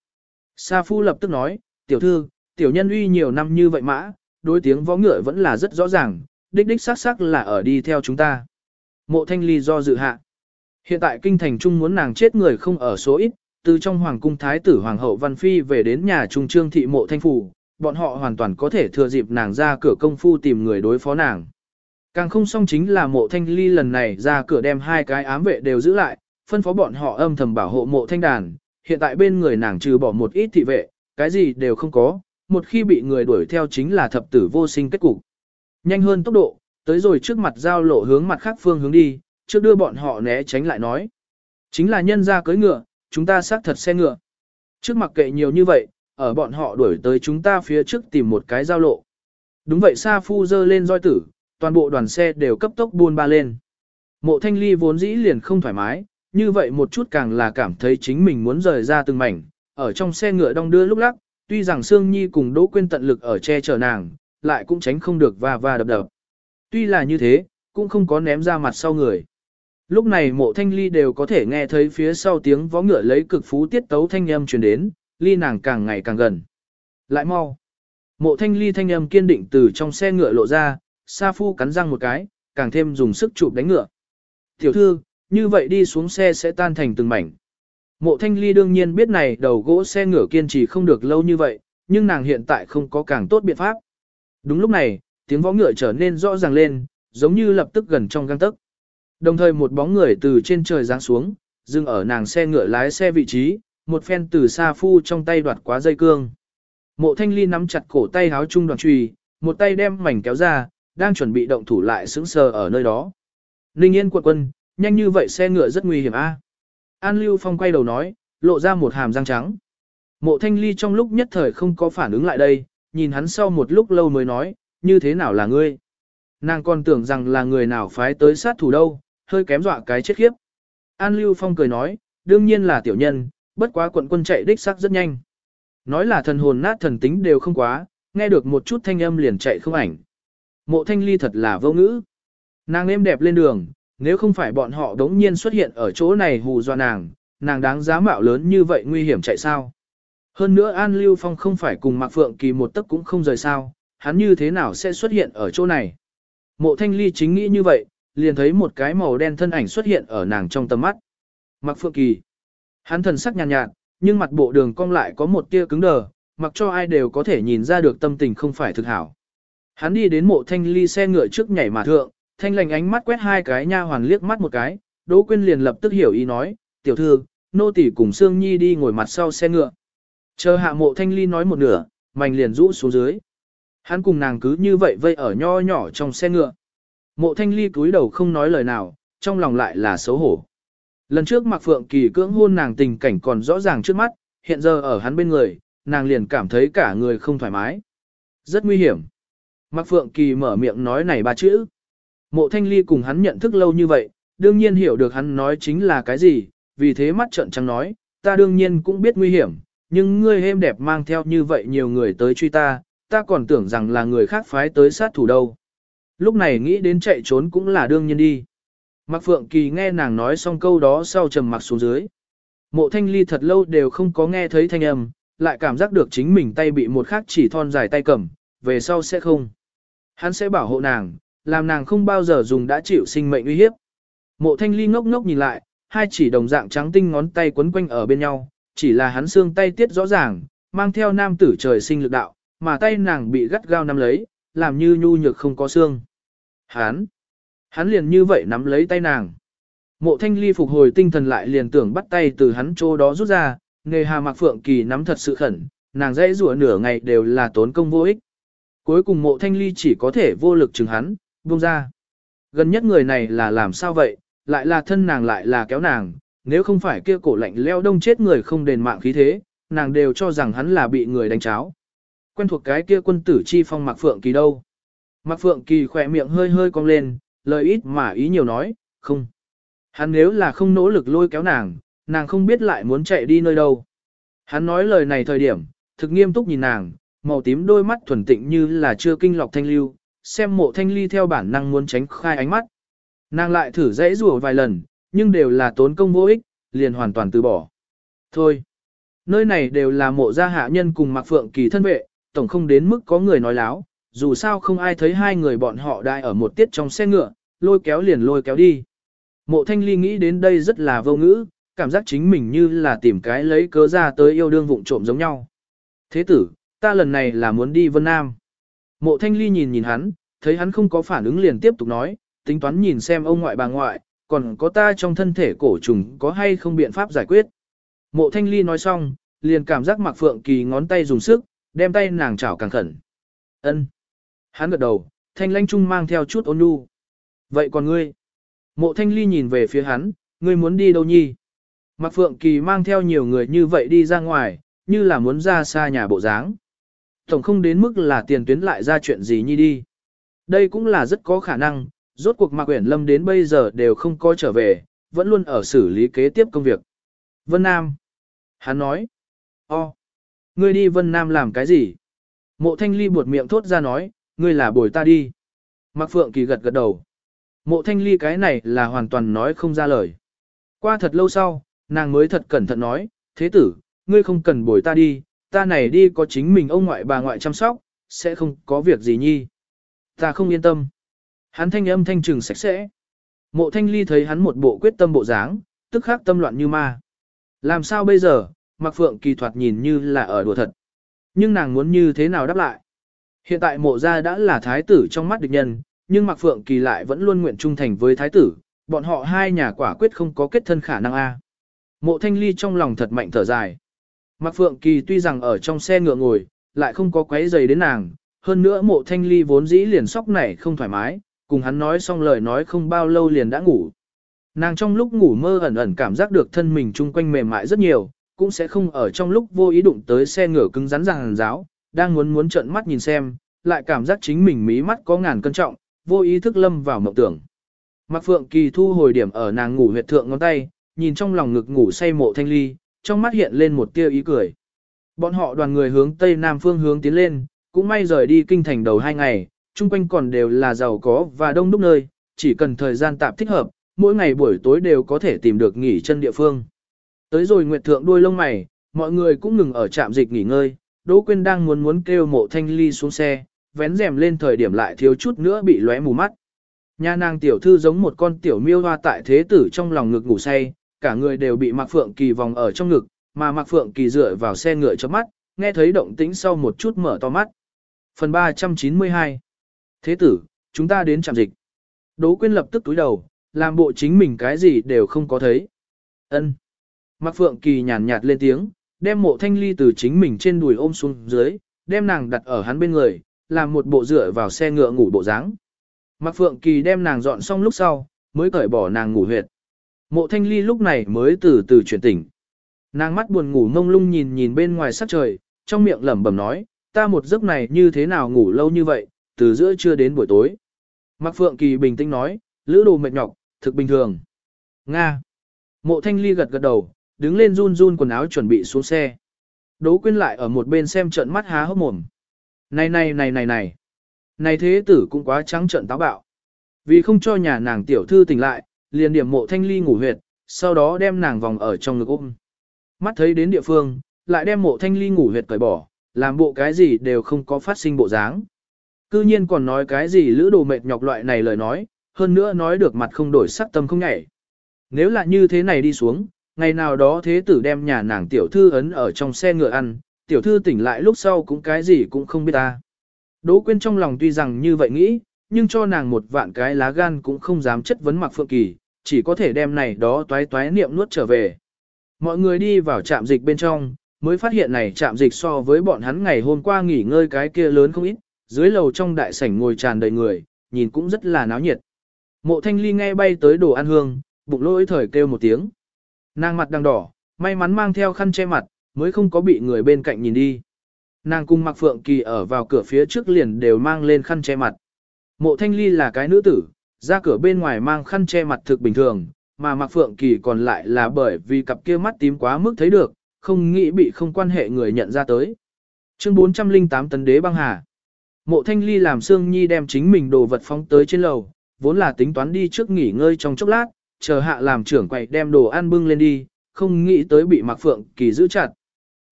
Sa Phu lập tức nói, tiểu thư, tiểu nhân uy nhiều năm như vậy mã, đối tiếng vó ngựa vẫn là rất rõ ràng, đích đích xác xác là ở đi theo chúng ta. Mộ thanh ly do dự hạ. Hiện tại kinh thành trung muốn nàng chết người không ở số ít, từ trong hoàng cung thái tử hoàng hậu Văn Phi về đến nhà trung trương thị mộ thanh phủ, bọn họ hoàn toàn có thể thừa dịp nàng ra cửa công phu tìm người đối phó nàng. Càng không xong chính là mộ thanh ly lần này ra cửa đem hai cái ám vệ đều giữ lại, phân phó bọn họ âm thầm bảo hộ mộ thanh đàn, hiện tại bên người nàng trừ bỏ một ít thị vệ, cái gì đều không có, một khi bị người đuổi theo chính là thập tử vô sinh kết cục. Nhanh hơn tốc độ, tới rồi trước mặt giao lộ hướng mặt khác phương hướng đi, trước đưa bọn họ né tránh lại nói. Chính là nhân ra cưới ngựa, chúng ta xác thật xe ngựa. Trước mặt kệ nhiều như vậy, ở bọn họ đuổi tới chúng ta phía trước tìm một cái giao lộ. Đúng vậy Sa Phu dơ lên roi tử, toàn bộ đoàn xe đều cấp tốc buôn ba lên. Mộ thanh ly vốn dĩ liền không thoải mái, như vậy một chút càng là cảm thấy chính mình muốn rời ra từng mảnh, ở trong xe ngựa đong đưa lúc lắc, tuy rằng Sương Nhi cùng Đỗ Quyên tận lực ở che chở nàng, lại cũng tránh không được va va đập đập. Tuy là như thế, cũng không có ném ra mặt sau người. Lúc này mộ thanh ly đều có thể nghe thấy phía sau tiếng vó ngựa lấy cực phú tiết tấu thanh âm truyền đến, ly nàng càng ngày càng gần. Lại mau. Mộ thanh ly thanh âm kiên định từ trong xe ngựa lộ ra, Sa Phu cắn răng một cái, càng thêm dùng sức chụp đánh ngựa. Tiểu thư, như vậy đi xuống xe sẽ tan thành từng mảnh. Mộ thanh ly đương nhiên biết này đầu gỗ xe ngựa kiên trì không được lâu như vậy, nhưng nàng hiện tại không có càng tốt biện pháp. Đúng lúc này, tiếng võ ngựa trở nên rõ ràng lên, giống như lập tức gần trong găng tức. Đồng thời một bóng người từ trên trời giáng xuống, dừng ở nàng xe ngựa lái xe vị trí, một phen từ xa phu trong tay đoạt quá dây cương. Mộ thanh ly nắm chặt cổ tay háo trung đoàn trùy, một tay đem mảnh kéo ra, đang chuẩn bị động thủ lại sững sờ ở nơi đó. Ninh yên quật quân, nhanh như vậy xe ngựa rất nguy hiểm a. An Lưu Phong quay đầu nói, lộ ra một hàm răng trắng. Mộ thanh ly trong lúc nhất thời không có phản ứng lại đây, nhìn hắn sau một lúc lâu mới nói, như thế nào là ngươi? Nàng còn tưởng rằng là người nào phái tới sát thủ đâu, hơi kém dọa cái chết khiếp. An Lưu Phong cười nói, đương nhiên là tiểu nhân, bất quá quận quân chạy đích xác rất nhanh. Nói là thần hồn nát thần tính đều không quá, nghe được một chút thanh âm liền chạy không ảnh. Mộ thanh ly thật là vô ngữ. Nàng êm đẹp lên đường, nếu không phải bọn họ đống nhiên xuất hiện ở chỗ này hù dọa nàng, nàng đáng giá mạo lớn như vậy nguy hiểm chạy sao. Hơn nữa An Lưu Phong không phải cùng Mạc Phượng Kỳ một tấc cũng không rời sao, hắn như thế nào sẽ xuất hiện ở chỗ này. Mộ thanh ly chính nghĩ như vậy, liền thấy một cái màu đen thân ảnh xuất hiện ở nàng trong tầm mắt. Mạc Phượng Kỳ. Hắn thần sắc nhàn nhạt, nhạt, nhưng mặt bộ đường cong lại có một tia cứng đờ, mặc cho ai đều có thể nhìn ra được tâm tình không phải thực hảo. Hắn đi đến mộ thanh ly xe ngựa trước nhảy mà thượng, thanh lành ánh mắt quét hai cái nha hoàn liếc mắt một cái, Đỗ Quyên liền lập tức hiểu ý nói, tiểu thư, nô tỷ cùng Sương Nhi đi ngồi mặt sau xe ngựa. Chờ hạ mộ thanh ly nói một nửa, mảnh liền rũ xuống dưới. Hắn cùng nàng cứ như vậy vây ở nho nhỏ trong xe ngựa. Mộ thanh ly cúi đầu không nói lời nào, trong lòng lại là xấu hổ. Lần trước Mạc Phượng Kỳ cưỡng hôn nàng tình cảnh còn rõ ràng trước mắt, hiện giờ ở hắn bên người, nàng liền cảm thấy cả người không thoải mái. Rất nguy hiểm. Mạc Phượng Kỳ mở miệng nói này ba chữ. Mộ thanh ly cùng hắn nhận thức lâu như vậy, đương nhiên hiểu được hắn nói chính là cái gì, vì thế mắt trợn trắng nói, ta đương nhiên cũng biết nguy hiểm, nhưng ngươi êm đẹp mang theo như vậy nhiều người tới truy ta, ta còn tưởng rằng là người khác phái tới sát thủ đâu. Lúc này nghĩ đến chạy trốn cũng là đương nhiên đi. Mạc Phượng Kỳ nghe nàng nói xong câu đó sau trầm mặc xuống dưới. Mộ thanh ly thật lâu đều không có nghe thấy thanh âm, lại cảm giác được chính mình tay bị một khắc chỉ thon dài tay cầm, về sau sẽ không. Hắn sẽ bảo hộ nàng, làm nàng không bao giờ dùng đã chịu sinh mệnh uy hiếp. Mộ thanh ly ngốc ngốc nhìn lại, hai chỉ đồng dạng trắng tinh ngón tay quấn quanh ở bên nhau, chỉ là hắn xương tay tiết rõ ràng, mang theo nam tử trời sinh lực đạo, mà tay nàng bị gắt gao nắm lấy, làm như nhu nhược không có xương. Hắn, hắn liền như vậy nắm lấy tay nàng. Mộ thanh ly phục hồi tinh thần lại liền tưởng bắt tay từ hắn chỗ đó rút ra, nghề hà mạc phượng kỳ nắm thật sự khẩn, nàng dãy rủa nửa ngày đều là tốn công vô ích. Cuối cùng mộ thanh ly chỉ có thể vô lực chừng hắn, buông ra. Gần nhất người này là làm sao vậy, lại là thân nàng lại là kéo nàng, nếu không phải kia cổ lạnh leo đông chết người không đền mạng khí thế, nàng đều cho rằng hắn là bị người đánh cháo. Quen thuộc cái kia quân tử chi phong Mạc Phượng Kỳ đâu. Mạc Phượng Kỳ khỏe miệng hơi hơi cong lên, lời ít mà ý nhiều nói, không. Hắn nếu là không nỗ lực lôi kéo nàng, nàng không biết lại muốn chạy đi nơi đâu. Hắn nói lời này thời điểm, thực nghiêm túc nhìn nàng, màu tím đôi mắt thuần tịnh như là chưa kinh lọc thanh lưu, xem mộ thanh ly theo bản năng muốn tránh khai ánh mắt. Nàng lại thử dãy rùa vài lần, nhưng đều là tốn công vô ích, liền hoàn toàn từ bỏ. Thôi, nơi này đều là mộ gia hạ nhân cùng mặc phượng kỳ thân vệ, tổng không đến mức có người nói láo, dù sao không ai thấy hai người bọn họ đại ở một tiết trong xe ngựa, lôi kéo liền lôi kéo đi. Mộ thanh ly nghĩ đến đây rất là vô ngữ, cảm giác chính mình như là tìm cái lấy cớ ra tới yêu đương vụng trộm giống nhau. Thế tử, ta lần này là muốn đi Vân Nam. Mộ thanh ly nhìn nhìn hắn, thấy hắn không có phản ứng liền tiếp tục nói, tính toán nhìn xem ông ngoại bà ngoại, còn có ta trong thân thể cổ trùng có hay không biện pháp giải quyết. Mộ thanh ly nói xong, liền cảm giác mặc phượng kỳ ngón tay dùng sức, đem tay nàng chảo càng khẩn. ân Hắn gật đầu, thanh lanh trung mang theo chút ôn nhu. Vậy còn ngươi? Mộ thanh ly nhìn về phía hắn, ngươi muốn đi đâu nhi? Mạc Phượng Kỳ mang theo nhiều người như vậy đi ra ngoài, như là muốn ra xa nhà bộ dáng. Tổng không đến mức là tiền tuyến lại ra chuyện gì nhi đi. Đây cũng là rất có khả năng, rốt cuộc Mạc Uyển Lâm đến bây giờ đều không có trở về, vẫn luôn ở xử lý kế tiếp công việc. Vân Nam. Hắn nói. O. Ngươi đi Vân Nam làm cái gì? Mộ Thanh Ly buột miệng thốt ra nói, ngươi là bồi ta đi. Mạc Phượng Kỳ gật gật đầu. Mộ Thanh Ly cái này là hoàn toàn nói không ra lời. Qua thật lâu sau, nàng mới thật cẩn thận nói, thế tử, ngươi không cần bồi ta đi, ta này đi có chính mình ông ngoại bà ngoại chăm sóc, sẽ không có việc gì nhi. Ta không yên tâm. Hắn thanh âm thanh trừng sạch sẽ. Mộ thanh ly thấy hắn một bộ quyết tâm bộ dáng, tức khắc tâm loạn như ma. Làm sao bây giờ, Mạc Phượng kỳ thoạt nhìn như là ở đùa thật. Nhưng nàng muốn như thế nào đáp lại? Hiện tại mộ gia đã là thái tử trong mắt địch nhân, nhưng Mạc Phượng kỳ lại vẫn luôn nguyện trung thành với thái tử, bọn họ hai nhà quả quyết không có kết thân khả năng A. Mộ thanh ly trong lòng thật mạnh thở dài. Mạc Phượng Kỳ tuy rằng ở trong xe ngựa ngồi, lại không có quấy giày đến nàng, hơn nữa mộ thanh ly vốn dĩ liền sóc này không thoải mái, cùng hắn nói xong lời nói không bao lâu liền đã ngủ. Nàng trong lúc ngủ mơ ẩn ẩn cảm giác được thân mình chung quanh mềm mại rất nhiều, cũng sẽ không ở trong lúc vô ý đụng tới xe ngựa cứng rắn ràng giáo, đang muốn muốn trợn mắt nhìn xem, lại cảm giác chính mình mí mắt có ngàn cân trọng, vô ý thức lâm vào mộng tưởng. Mạc Phượng Kỳ thu hồi điểm ở nàng ngủ huyệt thượng ngón tay, nhìn trong lòng ngực ngủ say mộ thanh ly, trong mắt hiện lên một tia ý cười. Bọn họ đoàn người hướng tây nam phương hướng tiến lên, cũng may rời đi kinh thành đầu hai ngày, chung quanh còn đều là giàu có và đông đúc nơi, chỉ cần thời gian tạm thích hợp, mỗi ngày buổi tối đều có thể tìm được nghỉ chân địa phương. Tới rồi Nguyệt Thượng đuôi lông mày, mọi người cũng ngừng ở trạm dịch nghỉ ngơi, Đỗ Quyên đang muốn muốn kêu mộ thanh ly xuống xe, vén rèm lên thời điểm lại thiếu chút nữa bị lóe mù mắt. Nhà nàng tiểu thư giống một con tiểu miêu hoa tại thế tử trong lòng ngực ngủ say, cả người đều bị Mạc Phượng Kỳ vòng ở trong ngực, mà Mạc Phượng Kỳ dựa vào xe ngựa cho mắt, nghe thấy động tĩnh sau một chút mở to mắt. Phần 392 Thế tử, chúng ta đến trạm dịch. Đỗ Quyên lập tức túi đầu, làm bộ chính mình cái gì đều không có thấy. Ân. Mạc Phượng Kỳ nhàn nhạt lên tiếng, đem mộ thanh ly từ chính mình trên đùi ôm xuống dưới, đem nàng đặt ở hắn bên người, làm một bộ dựa vào xe ngựa ngủ bộ dáng. Mạc Phượng Kỳ đem nàng dọn xong lúc sau, mới cởi bỏ nàng ngủ huyệt. Mộ thanh ly lúc này mới từ từ chuyển tỉnh. Nàng mắt buồn ngủ mông lung nhìn nhìn bên ngoài sắc trời, trong miệng lẩm bẩm nói, ta một giấc này như thế nào ngủ lâu như vậy, từ giữa trưa đến buổi tối. Mạc Phượng Kỳ bình tĩnh nói, lữ đồ mệt nhọc, thực bình thường. Nga. Mộ thanh ly gật gật đầu, đứng lên run run quần áo chuẩn bị xuống xe. Đỗ quyên lại ở một bên xem trận mắt há hốc mồm. Này này này này này. Này thế tử cũng quá trắng trợn táo bạo. Vì không cho nhà nàng tiểu thư tỉnh lại, liền điểm mộ thanh ly ngủ huyệt, sau đó đem nàng vòng ở trong ngực ôm. Mắt thấy đến địa phương, lại đem mộ thanh ly ngủ huyệt cởi bỏ, làm bộ cái gì đều không có phát sinh bộ dáng. Cư nhiên còn nói cái gì lữ đồ mệt nhọc loại này lời nói, hơn nữa nói được mặt không đổi sắc tâm không nhảy. Nếu là như thế này đi xuống, ngày nào đó thế tử đem nhà nàng tiểu thư ấn ở trong xe ngựa ăn, tiểu thư tỉnh lại lúc sau cũng cái gì cũng không biết ta. Đỗ quyên trong lòng tuy rằng như vậy nghĩ, nhưng cho nàng một vạn cái lá gan cũng không dám chất vấn mặc phượng kỳ, chỉ có thể đem này đó toái toái niệm nuốt trở về. Mọi người đi vào trạm dịch bên trong, mới phát hiện này trạm dịch so với bọn hắn ngày hôm qua nghỉ ngơi cái kia lớn không ít, dưới lầu trong đại sảnh ngồi tràn đầy người, nhìn cũng rất là náo nhiệt. Mộ thanh ly nghe bay tới đồ ăn hương, bụng lỗi thời kêu một tiếng. Nàng mặt đang đỏ, may mắn mang theo khăn che mặt, mới không có bị người bên cạnh nhìn đi. Nàng cùng mặc phượng kỳ ở vào cửa phía trước liền đều mang lên khăn che mặt. Mộ thanh ly là cái nữ tử, ra cửa bên ngoài mang khăn che mặt thực bình thường, mà mặc phượng kỳ còn lại là bởi vì cặp kia mắt tím quá mức thấy được, không nghĩ bị không quan hệ người nhận ra tới. Chương 408 tấn đế băng hà. Mộ thanh ly làm Sương Nhi đem chính mình đồ vật phóng tới trên lầu, vốn là tính toán đi trước nghỉ ngơi trong chốc lát, chờ hạ làm trưởng quầy đem đồ ăn bưng lên đi, không nghĩ tới bị Mạc Phượng Kỳ giữ chặt.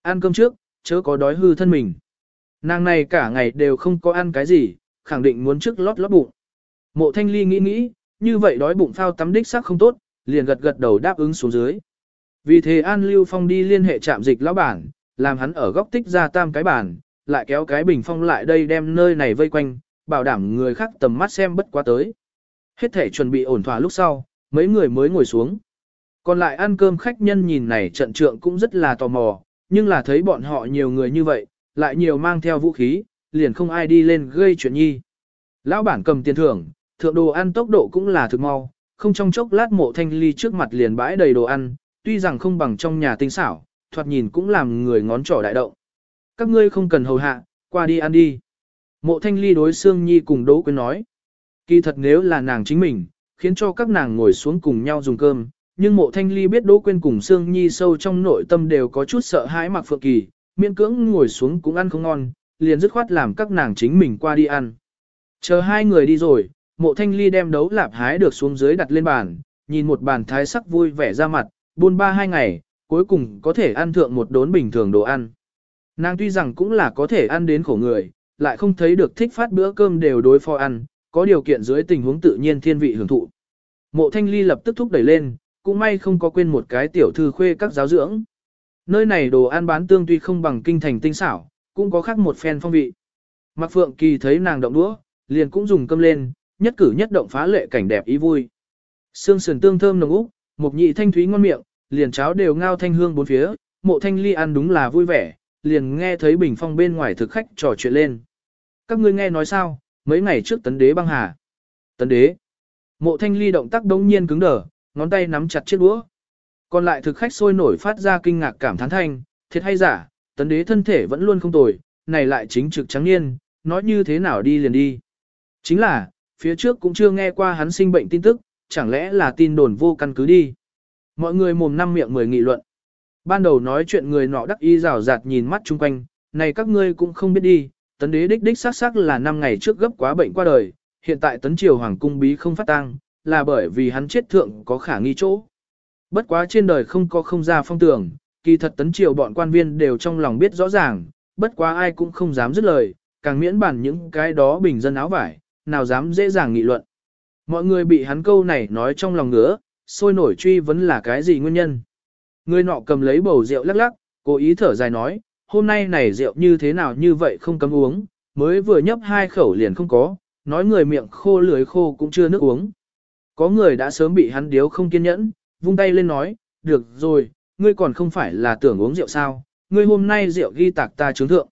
Ăn cơm trước, chớ có đói hư thân mình. Nàng này cả ngày đều không có ăn cái gì, khẳng định muốn trước lót lót bụng. Mộ thanh ly nghĩ nghĩ, như vậy đói bụng phao tắm đích sắc không tốt, liền gật gật đầu đáp ứng xuống dưới. Vì thế An Lưu Phong đi liên hệ trạm dịch lão bản, làm hắn ở góc tích ra tam cái bản, lại kéo cái bình phong lại đây đem nơi này vây quanh, bảo đảm người khác tầm mắt xem bất quá tới. Hết thể chuẩn bị ổn thỏa lúc sau, mấy người mới ngồi xuống. Còn lại ăn cơm khách nhân nhìn này trận trượng cũng rất là tò mò, nhưng là thấy bọn họ nhiều người như vậy, lại nhiều mang theo vũ khí, liền không ai đi lên gây chuyện nhi. Lão bản cầm tiền thưởng, thượng đồ ăn tốc độ cũng là thực mau, không trong chốc lát mộ thanh ly trước mặt liền bãi đầy đồ ăn, tuy rằng không bằng trong nhà tinh xảo, thoạt nhìn cũng làm người ngón trỏ đại động. Các ngươi không cần hầu hạ, qua đi ăn đi. Mộ thanh ly đối xương nhi cùng Đỗ Quyên nói. Kỳ thật nếu là nàng chính mình, khiến cho các nàng ngồi xuống cùng nhau dùng cơm, nhưng mộ thanh ly biết Đỗ Quyên cùng Sương Nhi sâu trong nội tâm đều có chút sợ hãi mặc phượng kỳ, miễn cưỡng ngồi xuống cũng ăn không ngon, liền dứt khoát làm các nàng chính mình qua đi ăn. Chờ hai người đi rồi, mộ thanh ly đem đấu lạp hái được xuống dưới đặt lên bàn, nhìn một bàn thái sắc vui vẻ ra mặt, buôn ba hai ngày, cuối cùng có thể ăn thượng một đốn bình thường đồ ăn. Nàng tuy rằng cũng là có thể ăn đến khổ người, lại không thấy được thích phát bữa cơm đều đối phó ăn, có điều kiện dưới tình huống tự nhiên thiên vị hưởng thụ. Mộ thanh ly lập tức thúc đẩy lên, cũng may không có quên một cái tiểu thư khuê các giáo dưỡng. Nơi này đồ ăn bán tương tuy không bằng kinh thành tinh xảo, cũng có khác một phen phong vị. Mạc Phượng Kỳ thấy nàng động đũa, liền cũng dùng cơm lên, nhất cử nhất động phá lệ cảnh đẹp ý vui. Sương sườn tương thơm nồng úc, một nhị thanh thúy ngon miệng, liền cháo đều ngao thanh hương bốn phía, mộ thanh ly ăn đúng là vui vẻ, liền nghe thấy bình phong bên ngoài thực khách trò chuyện lên. Các ngươi nghe nói sao, mấy ngày trước tấn đế băng hà. Tấn đế. Mộ thanh ly động tác đống nhiên cứng đờ, ngón tay nắm chặt chiếc đũa. Còn lại thực khách sôi nổi phát ra kinh ngạc cảm thán thanh, thiệt hay giả, tấn đế thân thể vẫn luôn không tồi, này lại chính trực trắng niên, nói như thế nào đi liền đi. Chính là, phía trước cũng chưa nghe qua hắn sinh bệnh tin tức, chẳng lẽ là tin đồn vô căn cứ đi. Mọi người mồm năm miệng mười nghị luận. Ban đầu nói chuyện người nọ đắc y rào rạt nhìn mắt chung quanh, này các ngươi cũng không biết đi, tấn đế đích đích xác xác là 5 ngày trước gấp quá bệnh qua đời, hiện tại tấn triều hoàng cung bí không phát tang, là bởi vì hắn chết thượng có khả nghi chỗ. Bất quá trên đời không có không ra phong tưởng, kỳ thật tấn triều bọn quan viên đều trong lòng biết rõ ràng, bất quá ai cũng không dám dứt lời, càng miễn bản những cái đó bình dân áo vải, nào dám dễ dàng nghị luận. Mọi người bị hắn câu này nói trong lòng ngứa, sôi nổi truy vấn là cái gì nguyên nhân. Người nọ cầm lấy bầu rượu lắc lắc, cố ý thở dài nói, hôm nay này rượu như thế nào như vậy không cấm uống, mới vừa nhấp hai khẩu liền không có, nói người miệng khô lưới khô cũng chưa nước uống. Có người đã sớm bị hắn điếu không kiên nhẫn, vung tay lên nói, được rồi, ngươi còn không phải là tưởng uống rượu sao, ngươi hôm nay rượu ghi tạc ta trướng thượng.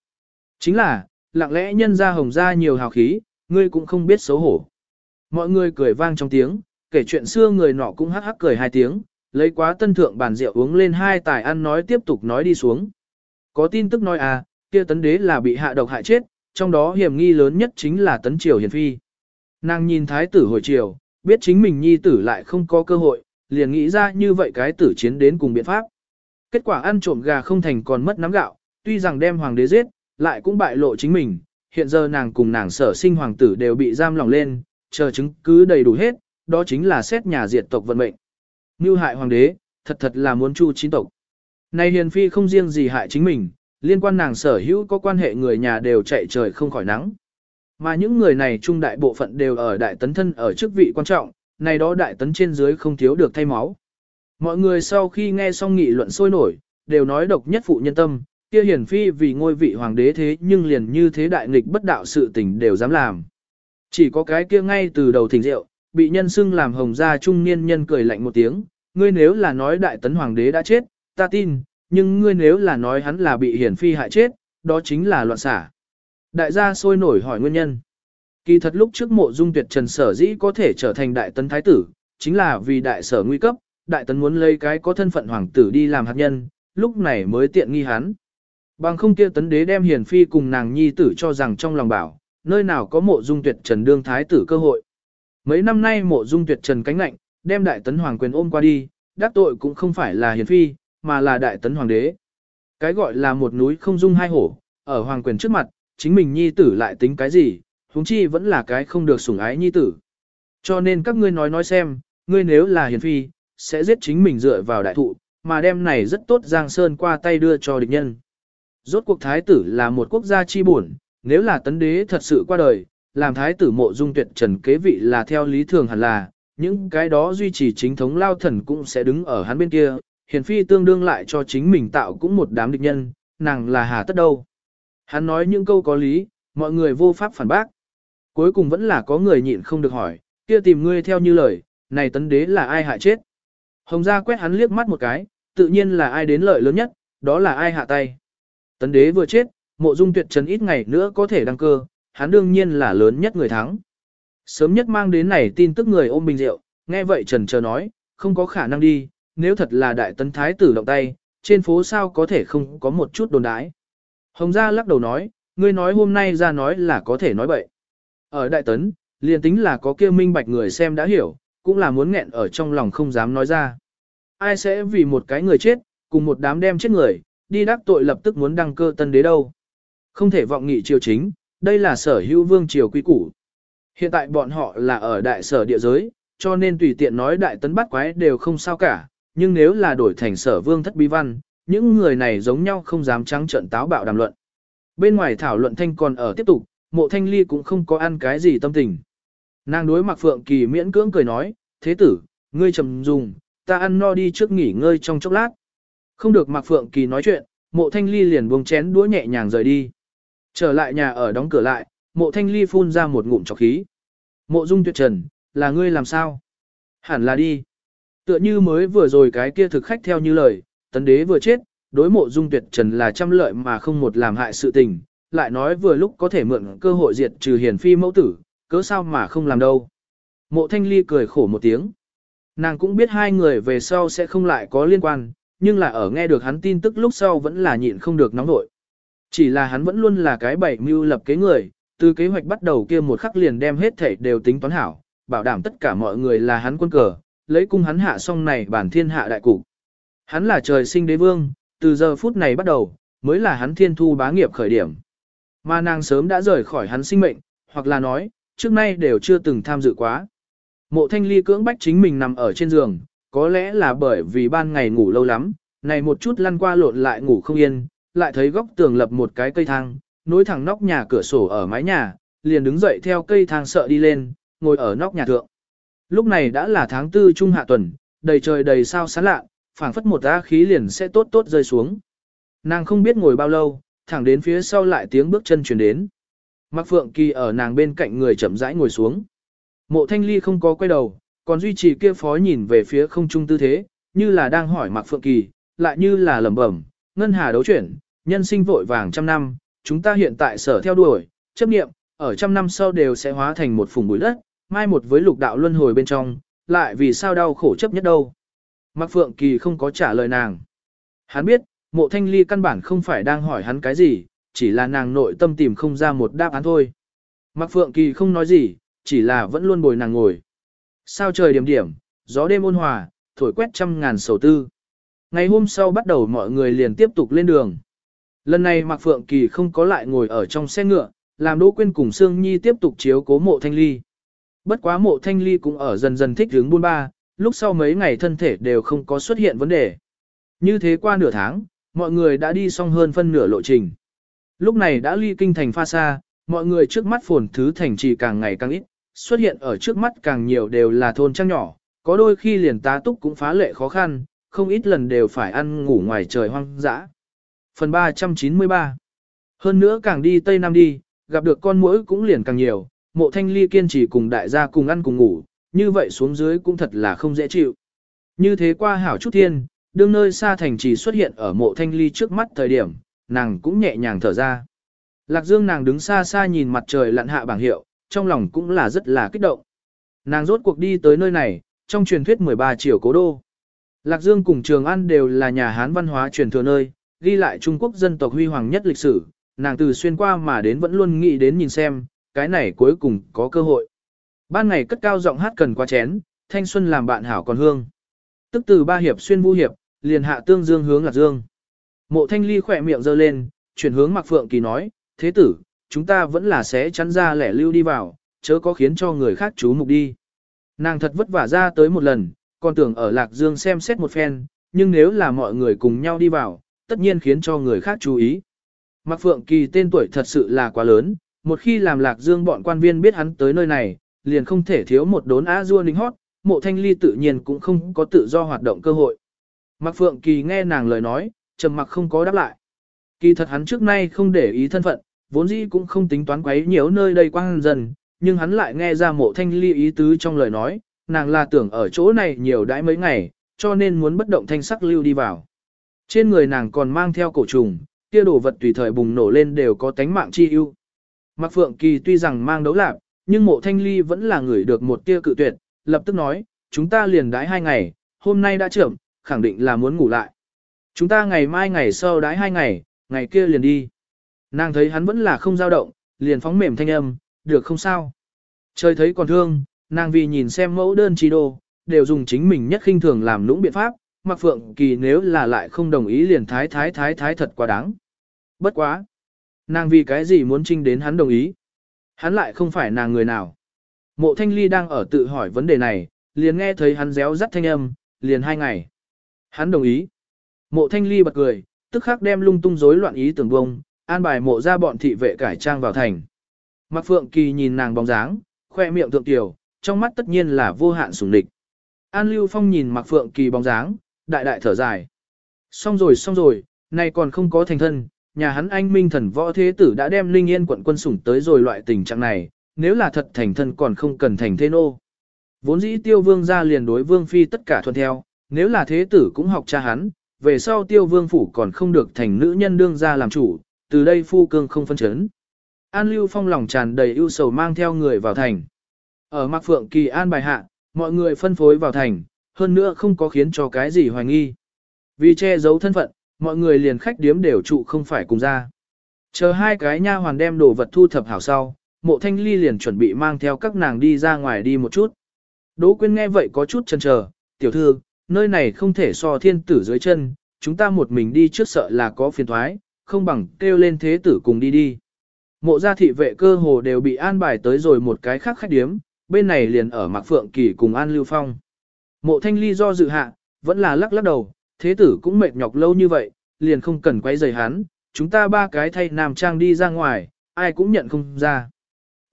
Chính là, lặng lẽ nhân ra hồng ra nhiều hào khí, ngươi cũng không biết xấu hổ. Mọi người cười vang trong tiếng, kể chuyện xưa người nọ cũng hắc hắc cười hai tiếng, lấy quá tân thượng bàn rượu uống lên hai tài ăn nói tiếp tục nói đi xuống. Có tin tức nói à, kia tấn đế là bị hạ độc hại chết, trong đó hiểm nghi lớn nhất chính là tấn triều hiền phi. Nàng nhìn thái tử hồi triều, biết chính mình nhi tử lại không có cơ hội, liền nghĩ ra như vậy cái tử chiến đến cùng biện pháp. Kết quả ăn trộm gà không thành còn mất nắm gạo, tuy rằng đem hoàng đế giết, lại cũng bại lộ chính mình, hiện giờ nàng cùng nàng sở sinh hoàng tử đều bị giam lỏng lên, chờ chứng cứ đầy đủ hết, đó chính là xét nhà diệt tộc vận mệnh. Mưu hại hoàng đế, thật thật là muốn chu chín tộc. Này hiền phi không riêng gì hại chính mình, liên quan nàng sở hữu có quan hệ người nhà đều chạy trời không khỏi nắng. Mà những người này trung đại bộ phận đều ở đại tấn thân ở chức vị quan trọng, này đó đại tấn trên dưới không thiếu được thay máu. Mọi người sau khi nghe xong nghị luận sôi nổi, đều nói độc nhất phụ nhân tâm, kia hiển phi vì ngôi vị hoàng đế thế nhưng liền như thế đại nghịch bất đạo sự tình đều dám làm. Chỉ có cái kia ngay từ đầu thỉnh rượu, bị nhân xưng làm hồng gia trung niên nhân cười lạnh một tiếng, ngươi nếu là nói đại tấn hoàng đế đã chết, ta tin, nhưng ngươi nếu là nói hắn là bị hiển phi hại chết, đó chính là loạn xả. Đại gia sôi nổi hỏi nguyên nhân. Kỳ thật lúc trước mộ dung tuyệt trần sở dĩ có thể trở thành đại tấn thái tử, chính là vì đại sở nguy cấp, đại tấn muốn lấy cái có thân phận hoàng tử đi làm hạt nhân, lúc này mới tiện nghi hắn. Bằng không kia tấn đế đem hiền phi cùng nàng nhi tử cho rằng trong lòng bảo, nơi nào có mộ dung tuyệt trần đương thái tử cơ hội. Mấy năm nay mộ dung tuyệt trần cánh lạnh, đem đại tấn hoàng quyền ôm qua đi, đắc tội cũng không phải là hiền phi, mà là đại tấn hoàng đế. Cái gọi là một núi không dung hai hổ, ở hoàng quyền trước mặt, chính mình nhi tử lại tính cái gì, huống chi vẫn là cái không được sủng ái nhi tử. Cho nên các ngươi nói nói xem, ngươi nếu là hiền phi, sẽ giết chính mình dựa vào đại thụ, mà đem này rất tốt Giang Sơn qua tay đưa cho địch nhân. Rốt cuộc thái tử là một quốc gia chi buồn, nếu là tấn đế thật sự qua đời, làm thái tử mộ dung tuyệt trần kế vị là theo lý thường hẳn là, những cái đó duy trì chính thống lao thần cũng sẽ đứng ở hắn bên kia, hiền phi tương đương lại cho chính mình tạo cũng một đám địch nhân, nàng là hà tất đâu. Hắn nói những câu có lý, mọi người vô pháp phản bác. Cuối cùng vẫn là có người nhịn không được hỏi, kia tìm ngươi theo như lời, này tấn đế là ai hại chết. Hồng gia quét hắn liếc mắt một cái, tự nhiên là ai đến lợi lớn nhất, đó là ai hạ tay. Tấn đế vừa chết, mộ dung tuyệt trần ít ngày nữa có thể đăng cơ, hắn đương nhiên là lớn nhất người thắng. Sớm nhất mang đến này tin tức người ôm bình rượu, nghe vậy trần chờ nói, không có khả năng đi, nếu thật là đại tấn thái tử động tay, trên phố sao có thể không có một chút đồn đái. Hồng gia lắc đầu nói, ngươi nói hôm nay ra nói là có thể nói bậy. Ở đại tấn, liền tính là có kia minh bạch người xem đã hiểu, cũng là muốn nghẹn ở trong lòng không dám nói ra. Ai sẽ vì một cái người chết, cùng một đám đem chết người, đi đắc tội lập tức muốn đăng cơ tân đế đâu. Không thể vọng nghị triều chính, đây là sở hữu vương triều quy củ. Hiện tại bọn họ là ở đại sở địa giới, cho nên tùy tiện nói đại tấn bắt quái đều không sao cả, nhưng nếu là đổi thành sở vương thất bí văn, những người này giống nhau không dám trắng trận táo bạo đàm luận. Bên ngoài thảo luận thanh còn ở tiếp tục, mộ thanh ly cũng không có ăn cái gì tâm tình. Nàng đối mặc phượng kỳ miễn cưỡng cười nói, thế tử, ngươi trầm dùng, ta ăn no đi trước nghỉ ngơi trong chốc lát. Không được mặc phượng kỳ nói chuyện, mộ thanh ly liền buông chén đũa nhẹ nhàng rời đi. Trở lại nhà ở đóng cửa lại, mộ thanh ly phun ra một ngụm trọc khí. Mộ dung tuyệt trần, là ngươi làm sao? Hẳn là đi. Tựa như mới vừa rồi cái kia thực khách theo như lời, tấn đế vừa chết, đối mộ dung tuyệt trần là trăm lợi mà không một làm hại sự tình, lại nói vừa lúc có thể mượn cơ hội diệt trừ hiền phi mẫu tử, cớ sao mà không làm đâu. Mộ thanh ly cười khổ một tiếng. Nàng cũng biết hai người về sau sẽ không lại có liên quan, nhưng là ở nghe được hắn tin tức lúc sau vẫn là nhịn không được nóng nội. Chỉ là hắn vẫn luôn là cái bảy mưu lập kế người, từ kế hoạch bắt đầu kia một khắc liền đem hết thảy đều tính toán hảo, bảo đảm tất cả mọi người là hắn quân cờ, lấy cung hắn hạ xong này bản thiên hạ đại cục. Hắn là trời sinh đế vương, từ giờ phút này bắt đầu, mới là hắn thiên thu bá nghiệp khởi điểm. Mà nàng sớm đã rời khỏi hắn sinh mệnh, hoặc là nói, trước nay đều chưa từng tham dự quá. Mộ thanh ly cưỡng bách chính mình nằm ở trên giường, có lẽ là bởi vì ban ngày ngủ lâu lắm, này một chút lăn qua lộn lại ngủ không yên, lại thấy góc tường lập một cái cây thang, nối thẳng nóc nhà cửa sổ ở mái nhà, liền đứng dậy theo cây thang sợ đi lên, ngồi ở nóc nhà thượng. Lúc này đã là tháng tư trung hạ tuần, đầy trời đầy sao sáng lạ, phảng phất một á khí liền sẽ tốt tốt rơi xuống. Nàng không biết ngồi bao lâu, thẳng đến phía sau lại tiếng bước chân truyền đến. Mạc Phượng Kỳ ở nàng bên cạnh người chậm rãi ngồi xuống. Mộ Thanh Ly không có quay đầu, còn duy trì kia phó nhìn về phía không trung tư thế, như là đang hỏi Mạc Phượng Kỳ, lại như là lẩm bẩm, ngân hà đấu chuyển, nhân sinh vội vàng trăm năm, chúng ta hiện tại sở theo đuổi, chấp niệm, ở trăm năm sau đều sẽ hóa thành một phùng bụi đất, mai một với lục đạo luân hồi bên trong, lại vì sao đau khổ chấp nhất đâu. Mạc Phượng Kỳ không có trả lời nàng. Hắn biết, mộ thanh ly căn bản không phải đang hỏi hắn cái gì, chỉ là nàng nội tâm tìm không ra một đáp án thôi. Mạc Phượng Kỳ không nói gì, chỉ là vẫn luôn bồi nàng ngồi. Sao trời điểm điểm, gió đêm ôn hòa, thổi quét trăm ngàn sầu tư. Ngày hôm sau bắt đầu mọi người liền tiếp tục lên đường. Lần này Mạc Phượng Kỳ không có lại ngồi ở trong xe ngựa, làm Đỗ Quyên cùng Sương Nhi tiếp tục chiếu cố mộ thanh ly. Bất quá mộ thanh ly cũng ở dần dần thích hướng buôn ba, lúc sau mấy ngày thân thể đều không có xuất hiện vấn đề. Như thế qua nửa tháng, mọi người đã đi xong hơn phân nửa lộ trình. Lúc này đã ly kinh thành pha xa, mọi người trước mắt phồn thứ thành trì càng ngày càng ít, xuất hiện ở trước mắt càng nhiều đều là thôn trang nhỏ, có đôi khi liền tá túc cũng phá lệ khó khăn, không ít lần đều phải ăn ngủ ngoài trời hoang dã. Phần 393 Hơn nữa càng đi Tây Nam đi, gặp được con muỗi cũng liền càng nhiều, mộ thanh ly kiên trì cùng đại gia cùng ăn cùng ngủ, như vậy xuống dưới cũng thật là không dễ chịu. Như thế qua hảo chút thiên, đương nơi xa thành trì xuất hiện ở mộ thanh ly trước mắt thời điểm, nàng cũng nhẹ nhàng thở ra. Lạc Dương nàng đứng xa xa nhìn mặt trời lặn hạ bảng hiệu, trong lòng cũng là rất là kích động. Nàng rốt cuộc đi tới nơi này, trong truyền thuyết 13 triều cố đô. Lạc Dương cùng Trường An đều là nhà Hán văn hóa truyền thừa nơi, ghi lại Trung Quốc dân tộc huy hoàng nhất lịch sử, nàng từ xuyên qua mà đến vẫn luôn nghĩ đến nhìn xem, cái này cuối cùng có cơ hội. Ban ngày cất cao giọng hát cần qua chén, thanh xuân làm bạn hảo còn hương. Tức từ ba hiệp xuyên vu hiệp, liền hạ tương dương hướng Lạc Dương. Mộ thanh ly khỏe miệng giơ lên, chuyển hướng Mạc Phượng Kỳ nói, thế tử, chúng ta vẫn là sẽ chắn ra lẻ lưu đi vào, chớ có khiến cho người khác chú mục đi. Nàng thật vất vả ra tới một lần, còn tưởng ở Lạc Dương xem xét một phen, nhưng nếu là mọi người cùng nhau đi vào, tất nhiên khiến cho người khác chú ý. Mạc Phượng Kỳ tên tuổi thật sự là quá lớn, một khi làm Lạc Dương bọn quan viên biết hắn tới nơi này, liền không thể thiếu một đốn á dua ninh hót, mộ thanh ly tự nhiên cũng không có tự do hoạt động cơ hội. Mạc Phượng Kỳ nghe nàng lời nói, trầm mặc không có đáp lại. Kỳ thật hắn trước nay không để ý thân phận, vốn dĩ cũng không tính toán quấy nhiều nơi đây quang dần, nhưng hắn lại nghe ra mộ thanh ly ý tứ trong lời nói, nàng là tưởng ở chỗ này nhiều đãi mấy ngày, cho nên muốn bất động thanh sắc lưu đi vào. Trên người nàng còn mang theo cổ trùng, kia đồ vật tùy thời bùng nổ lên đều có tánh mạng chi ưu. Mạc Phượng Kỳ tuy rằng mang đấu lạc, nhưng mộ thanh ly vẫn là người được một tia cự tuyệt, lập tức nói, chúng ta liền đãi hai ngày, hôm nay đã trưởng, khẳng định là muốn ngủ lại. Chúng ta ngày mai ngày sau đãi hai ngày, ngày kia liền đi. Nàng thấy hắn vẫn là không dao động, liền phóng mềm thanh âm, được không sao. Trời thấy còn thương, nàng vì nhìn xem mẫu đơn chi đồ đều dùng chính mình nhất khinh thường làm lũng biện pháp, Mạc phượng kỳ nếu là lại không đồng ý liền thái thái thái thái thật quá đáng. Bất quá. Nàng vì cái gì muốn trinh đến hắn đồng ý. Hắn lại không phải nàng người nào. Mộ thanh ly đang ở tự hỏi vấn đề này, liền nghe thấy hắn réo rắt thanh âm, liền hai ngày. Hắn đồng ý. Mộ thanh ly bật cười, tức khắc đem lung tung rối loạn ý tưởng bông, an bài mộ ra bọn thị vệ cải trang vào thành. Mạc Phượng Kỳ nhìn nàng bóng dáng, khoe miệng thượng tiểu, trong mắt tất nhiên là vô hạn sủng địch. An Lưu Phong nhìn Mạc Phượng Kỳ bóng dáng, đại đại thở dài. Xong rồi xong rồi, nay còn không có thành thân, nhà hắn anh minh thần võ thế tử đã đem Linh Yên quận quân sủng tới rồi loại tình trạng này, nếu là thật thành thân còn không cần thành thế nô. Vốn dĩ tiêu vương ra liền đối vương phi tất cả thuận theo, nếu là thế tử cũng học cha hắn, về sau tiêu vương phủ còn không được thành nữ nhân đương ra làm chủ, từ đây phu cương không phân chấn. An Lưu Phong lòng tràn đầy ưu sầu mang theo người vào thành. Ở Mạc Phượng Kỳ an bài hạ, mọi người phân phối vào thành, hơn nữa không có khiến cho cái gì hoài nghi. Vì che giấu thân phận, mọi người liền khách điếm đều trụ không phải cùng ra. Chờ hai cái nha hoàn đem đồ vật thu thập hảo sau, mộ thanh ly liền chuẩn bị mang theo các nàng đi ra ngoài đi một chút. Đỗ Quyên nghe vậy có chút chần chờ, tiểu thư, nơi này không thể so thiên tử dưới chân, chúng ta một mình đi trước sợ là có phiền thoái, không bằng kêu lên thế tử cùng đi đi. Mộ gia thị vệ cơ hồ đều bị an bài tới rồi một cái khác khách điếm, bên này liền ở Mạc Phượng Kỳ cùng An Lưu Phong. Mộ thanh ly do dự hạ, vẫn là lắc lắc đầu, thế tử cũng mệt nhọc lâu như vậy, liền không cần quay rời hắn, chúng ta ba cái thay nam trang đi ra ngoài, ai cũng nhận không ra.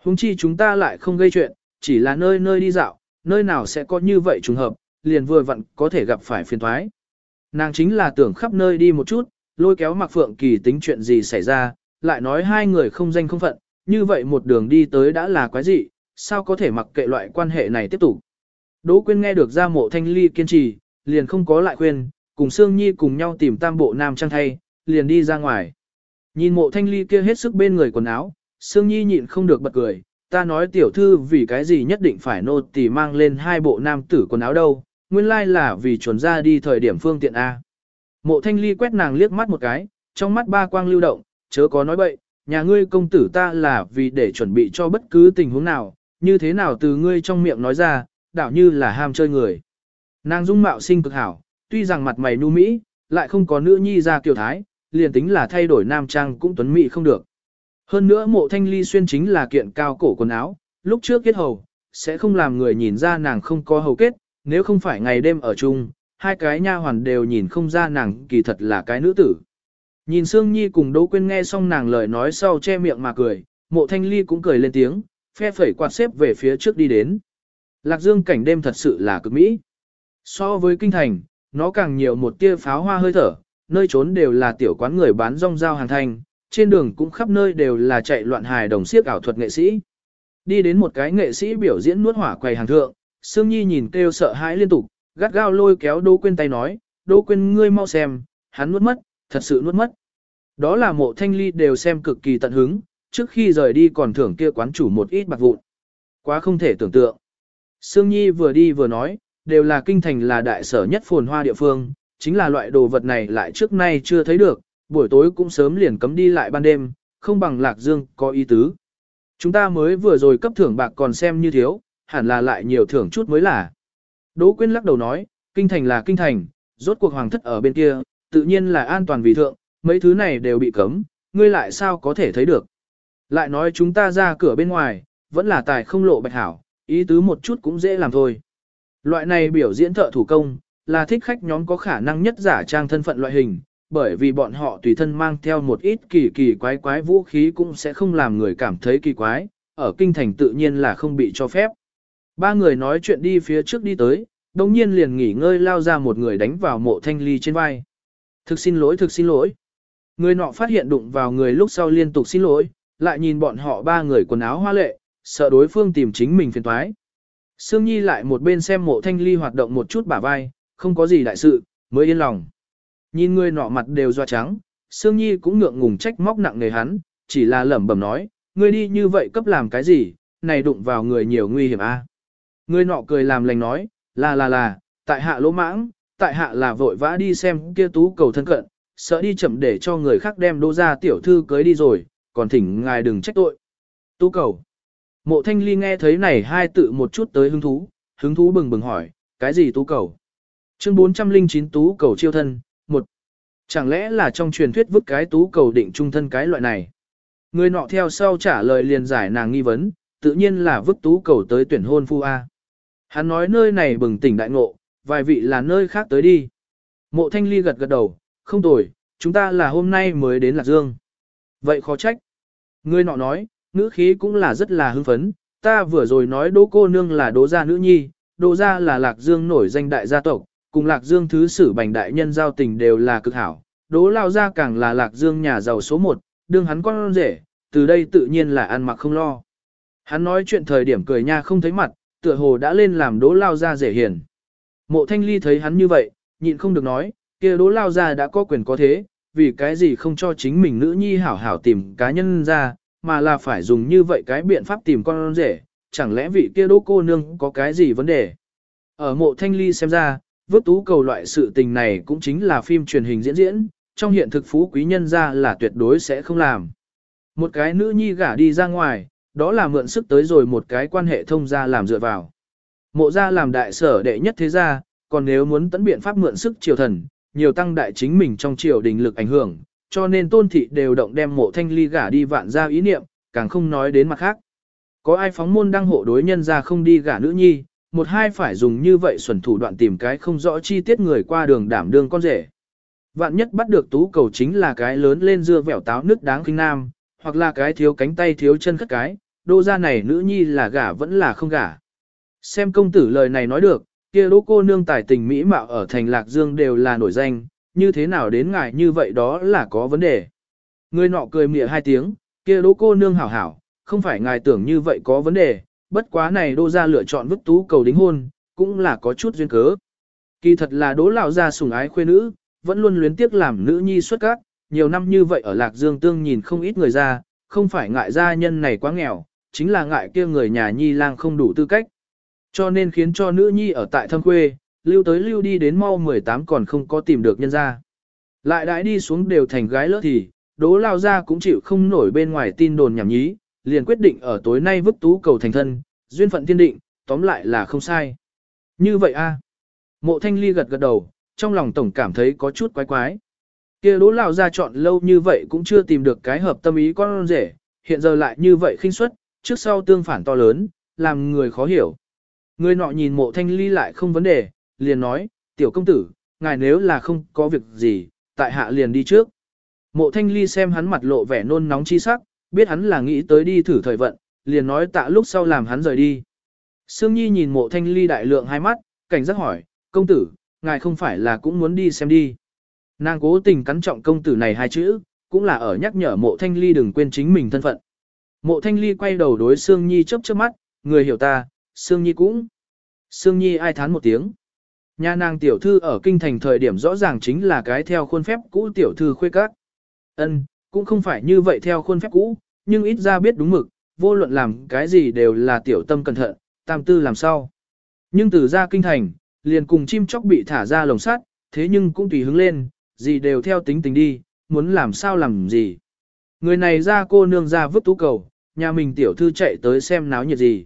Hùng chi chúng ta lại không gây chuyện, chỉ là nơi nơi đi dạo, nơi nào sẽ có như vậy trùng hợp, liền vừa vặn có thể gặp phải phiền thoái. Nàng chính là tưởng khắp nơi đi một chút, lôi kéo Mạc Phượng Kỳ tính chuyện gì xảy ra, lại nói hai người không danh không phận, như vậy một đường đi tới đã là quái gì, sao có thể mặc kệ loại quan hệ này tiếp tục. Đỗ Quyên nghe được ra mộ thanh ly kiên trì, liền không có lại khuyên, cùng Sương Nhi cùng nhau tìm tam bộ nam trang thay, liền đi ra ngoài. Nhìn mộ thanh ly kia hết sức bên người quần áo, Sương Nhi nhịn không được bật cười, ta nói tiểu thư vì cái gì nhất định phải nô tỳ mang lên hai bộ nam tử quần áo đâu, nguyên lai là vì chuẩn ra đi thời điểm phương tiện A. Mộ thanh ly quét nàng liếc mắt một cái, trong mắt ba quang lưu động, chớ có nói bậy, nhà ngươi công tử ta là vì để chuẩn bị cho bất cứ tình huống nào, như thế nào từ ngươi trong miệng nói ra, đảo như là ham chơi người. Nàng dung mạo sinh cực hảo, tuy rằng mặt mày nu mỹ, lại không có nữ nhi ra kiều thái, liền tính là thay đổi nam trang cũng tuấn mỹ không được. Hơn nữa mộ thanh ly xuyên chính là kiện cao cổ quần áo, lúc trước kết hầu, sẽ không làm người nhìn ra nàng không có hầu kết, nếu không phải ngày đêm ở chung, hai cái nha hoàn đều nhìn không ra nàng kỳ thật là cái nữ tử. Nhìn Sương Nhi cùng Đỗ Quyên nghe xong nàng lời nói sau che miệng mà cười, mộ thanh ly cũng cười lên tiếng, phe phẩy quạt xếp về phía trước đi đến. Lạc Dương cảnh đêm thật sự là cực mỹ. So với kinh thành, nó càng nhiều một tia pháo hoa hơi thở, nơi trốn đều là tiểu quán người bán rong rao hàng thanh, trên đường cũng khắp nơi đều là chạy loạn hài đồng siếc ảo thuật nghệ sĩ. Đi đến một cái nghệ sĩ biểu diễn nuốt hỏa quầy hàng thượng, Sương Nhi nhìn kêu sợ hãi liên tục, gắt gao lôi kéo Đỗ Quyên tay nói, Đỗ Quyên ngươi mau xem, hắn nuốt mất, thật sự nuốt mất. Đó là mộ thanh ly đều xem cực kỳ tận hứng, trước khi rời đi còn thưởng kia quán chủ một ít bạc vụn. Quá không thể tưởng tượng. Sương Nhi vừa đi vừa nói, đều là kinh thành là đại sở nhất phồn hoa địa phương, chính là loại đồ vật này lại trước nay chưa thấy được, buổi tối cũng sớm liền cấm đi lại ban đêm, không bằng lạc dương có ý tứ. Chúng ta mới vừa rồi cấp thưởng bạc còn xem như thiếu, hẳn là lại nhiều thưởng chút mới là. Đỗ Quyên lắc đầu nói, kinh thành là kinh thành, rốt cuộc hoàng thất ở bên kia, tự nhiên là an toàn vì thượng, mấy thứ này đều bị cấm, ngươi lại sao có thể thấy được. Lại nói chúng ta ra cửa bên ngoài, vẫn là tài không lộ bạch hảo, ý tứ một chút cũng dễ làm thôi. Loại này biểu diễn thợ thủ công, là thích khách nhóm có khả năng nhất giả trang thân phận loại hình, bởi vì bọn họ tùy thân mang theo một ít kỳ kỳ quái quái vũ khí cũng sẽ không làm người cảm thấy kỳ quái, ở kinh thành tự nhiên là không bị cho phép. Ba người nói chuyện đi phía trước đi tới, đồng nhiên liền nghỉ ngơi lao ra một người đánh vào mộ thanh ly trên vai. Thực xin lỗi, thực xin lỗi. Người nọ phát hiện đụng vào người lúc sau liên tục xin lỗi, lại nhìn bọn họ ba người quần áo hoa lệ, sợ đối phương tìm chính mình phiền toái. Sương Nhi lại một bên xem mộ thanh ly hoạt động một chút bả vai, không có gì đại sự, mới yên lòng. Nhìn người nọ mặt đều doa trắng, Sương Nhi cũng ngượng ngùng trách móc nặng nề hắn, chỉ là lẩm bẩm nói, ngươi đi như vậy cấp làm cái gì, này đụng vào người nhiều nguy hiểm a. À? Người nọ cười làm lành nói, là là là, tại hạ lỗ mãng, tại hạ là vội vã đi xem kia tú cầu thân cận, sợ đi chậm để cho người khác đem đô ra tiểu thư cưới đi rồi, còn thỉnh ngài đừng trách tội. Tú cầu. Mộ thanh ly nghe thấy này hai tự một chút tới hứng thú, hứng thú bừng bừng hỏi, cái gì tú cầu? Chương 409 tú cầu chiêu thân, một Chẳng lẽ là trong truyền thuyết vứt cái tú cầu định trung thân cái loại này? Người nọ theo sau trả lời liền giải nàng nghi vấn, tự nhiên là vứt tú cầu tới tuyển hôn phu A. Hắn nói nơi này bừng tỉnh đại ngộ, vài vị là nơi khác tới đi. Mộ thanh ly gật gật đầu, không tồi, chúng ta là hôm nay mới đến Lạc Dương. Vậy khó trách. Người nọ nói, ngữ khí cũng là rất là hưng phấn, ta vừa rồi nói đỗ cô nương là đỗ gia nữ nhi, đỗ gia là Lạc Dương nổi danh đại gia tộc, cùng Lạc Dương thứ sử bành đại nhân giao tình đều là cực hảo, đỗ lao gia càng là Lạc Dương nhà giàu số một, đương hắn con rể, từ đây tự nhiên là ăn mặc không lo. Hắn nói chuyện thời điểm cười nha không thấy mặt, tựa hồ đã lên làm đỗ lao gia rể hiền. Mộ thanh ly thấy hắn như vậy, nhịn không được nói, kia đỗ lao gia đã có quyền có thế, vì cái gì không cho chính mình nữ nhi hảo hảo tìm cá nhân ra, mà là phải dùng như vậy cái biện pháp tìm con rể, chẳng lẽ vị kia đỗ cô nương có cái gì vấn đề. Ở mộ thanh ly xem ra, vứt tú cầu loại sự tình này cũng chính là phim truyền hình diễn diễn, trong hiện thực phú quý nhân ra là tuyệt đối sẽ không làm. Một cái nữ nhi gả đi ra ngoài, đó là mượn sức tới rồi một cái quan hệ thông gia làm dựa vào. Mộ gia làm đại sở đệ nhất thế gia, còn nếu muốn tấn biện pháp mượn sức triều thần, nhiều tăng đại chính mình trong triều đình lực ảnh hưởng, cho nên tôn thị đều động đem mộ thanh ly gả đi vạn ra ý niệm, càng không nói đến mặt khác. Có ai phóng môn đăng hộ đối nhân ra không đi gả nữ nhi, một hai phải dùng như vậy xuẩn thủ đoạn tìm cái không rõ chi tiết người qua đường đảm đương con rể. Vạn nhất bắt được tú cầu chính là cái lớn lên dưa vẻo táo nước đáng kinh nam, hoặc là cái thiếu cánh tay thiếu chân khất cái, đô gia này nữ nhi là gả vẫn là không gả. Xem công tử lời này nói được, kia đỗ cô nương tài tình mỹ mạo ở thành Lạc Dương đều là nổi danh, như thế nào đến ngài như vậy đó là có vấn đề. Người nọ cười mỉa hai tiếng, kia đỗ cô nương hảo hảo, không phải ngài tưởng như vậy có vấn đề, bất quá này đô ra lựa chọn vứt tú cầu đính hôn, cũng là có chút duyên cớ. Kỳ thật là đỗ lão gia sủng ái khuê nữ, vẫn luôn luyến tiếc làm nữ nhi xuất các, nhiều năm như vậy ở Lạc Dương tương nhìn không ít người ra, không phải ngại gia nhân này quá nghèo, chính là ngại kia người nhà nhi lang không đủ tư cách. Cho nên khiến cho nữ nhi ở tại thâm quê, lưu tới lưu đi đến mau 18 còn không có tìm được nhân ra. Lại đãi đi xuống đều thành gái lỡ thì, đố lao ra cũng chịu không nổi bên ngoài tin đồn nhảm nhí, liền quyết định ở tối nay vứt tú cầu thành thân, duyên phận thiên định, tóm lại là không sai. Như vậy a Mộ thanh ly gật gật đầu, trong lòng tổng cảm thấy có chút quái quái. kia đố lao ra chọn lâu như vậy cũng chưa tìm được cái hợp tâm ý con rể, hiện giờ lại như vậy khinh suất, trước sau tương phản to lớn, làm người khó hiểu. Người nọ nhìn mộ thanh ly lại không vấn đề, liền nói, tiểu công tử, ngài nếu là không có việc gì, tại hạ liền đi trước. Mộ thanh ly xem hắn mặt lộ vẻ nôn nóng chi sắc, biết hắn là nghĩ tới đi thử thời vận, liền nói tạ lúc sau làm hắn rời đi. Sương Nhi nhìn mộ thanh ly đại lượng hai mắt, cảnh giác hỏi, công tử, ngài không phải là cũng muốn đi xem đi. Nàng cố tình cắn trọng công tử này hai chữ, cũng là ở nhắc nhở mộ thanh ly đừng quên chính mình thân phận. Mộ thanh ly quay đầu đối Sương Nhi chớp chớp mắt, người hiểu ta, Sương Nhi cũng. Sương Nhi ai thán một tiếng. Nhà nàng tiểu thư ở kinh thành thời điểm rõ ràng chính là cái theo khuôn phép cũ tiểu thư khuê các. Ân, cũng không phải như vậy theo khuôn phép cũ, nhưng ít ra biết đúng mực, vô luận làm cái gì đều là tiểu tâm cẩn thận, tam tư làm sao. Nhưng từ ra kinh thành, liền cùng chim chóc bị thả ra lồng sắt, thế nhưng cũng tùy hứng lên, gì đều theo tính tình đi, muốn làm sao làm gì. Người này ra cô nương ra vứt tú cầu, nhà mình tiểu thư chạy tới xem náo nhiệt gì.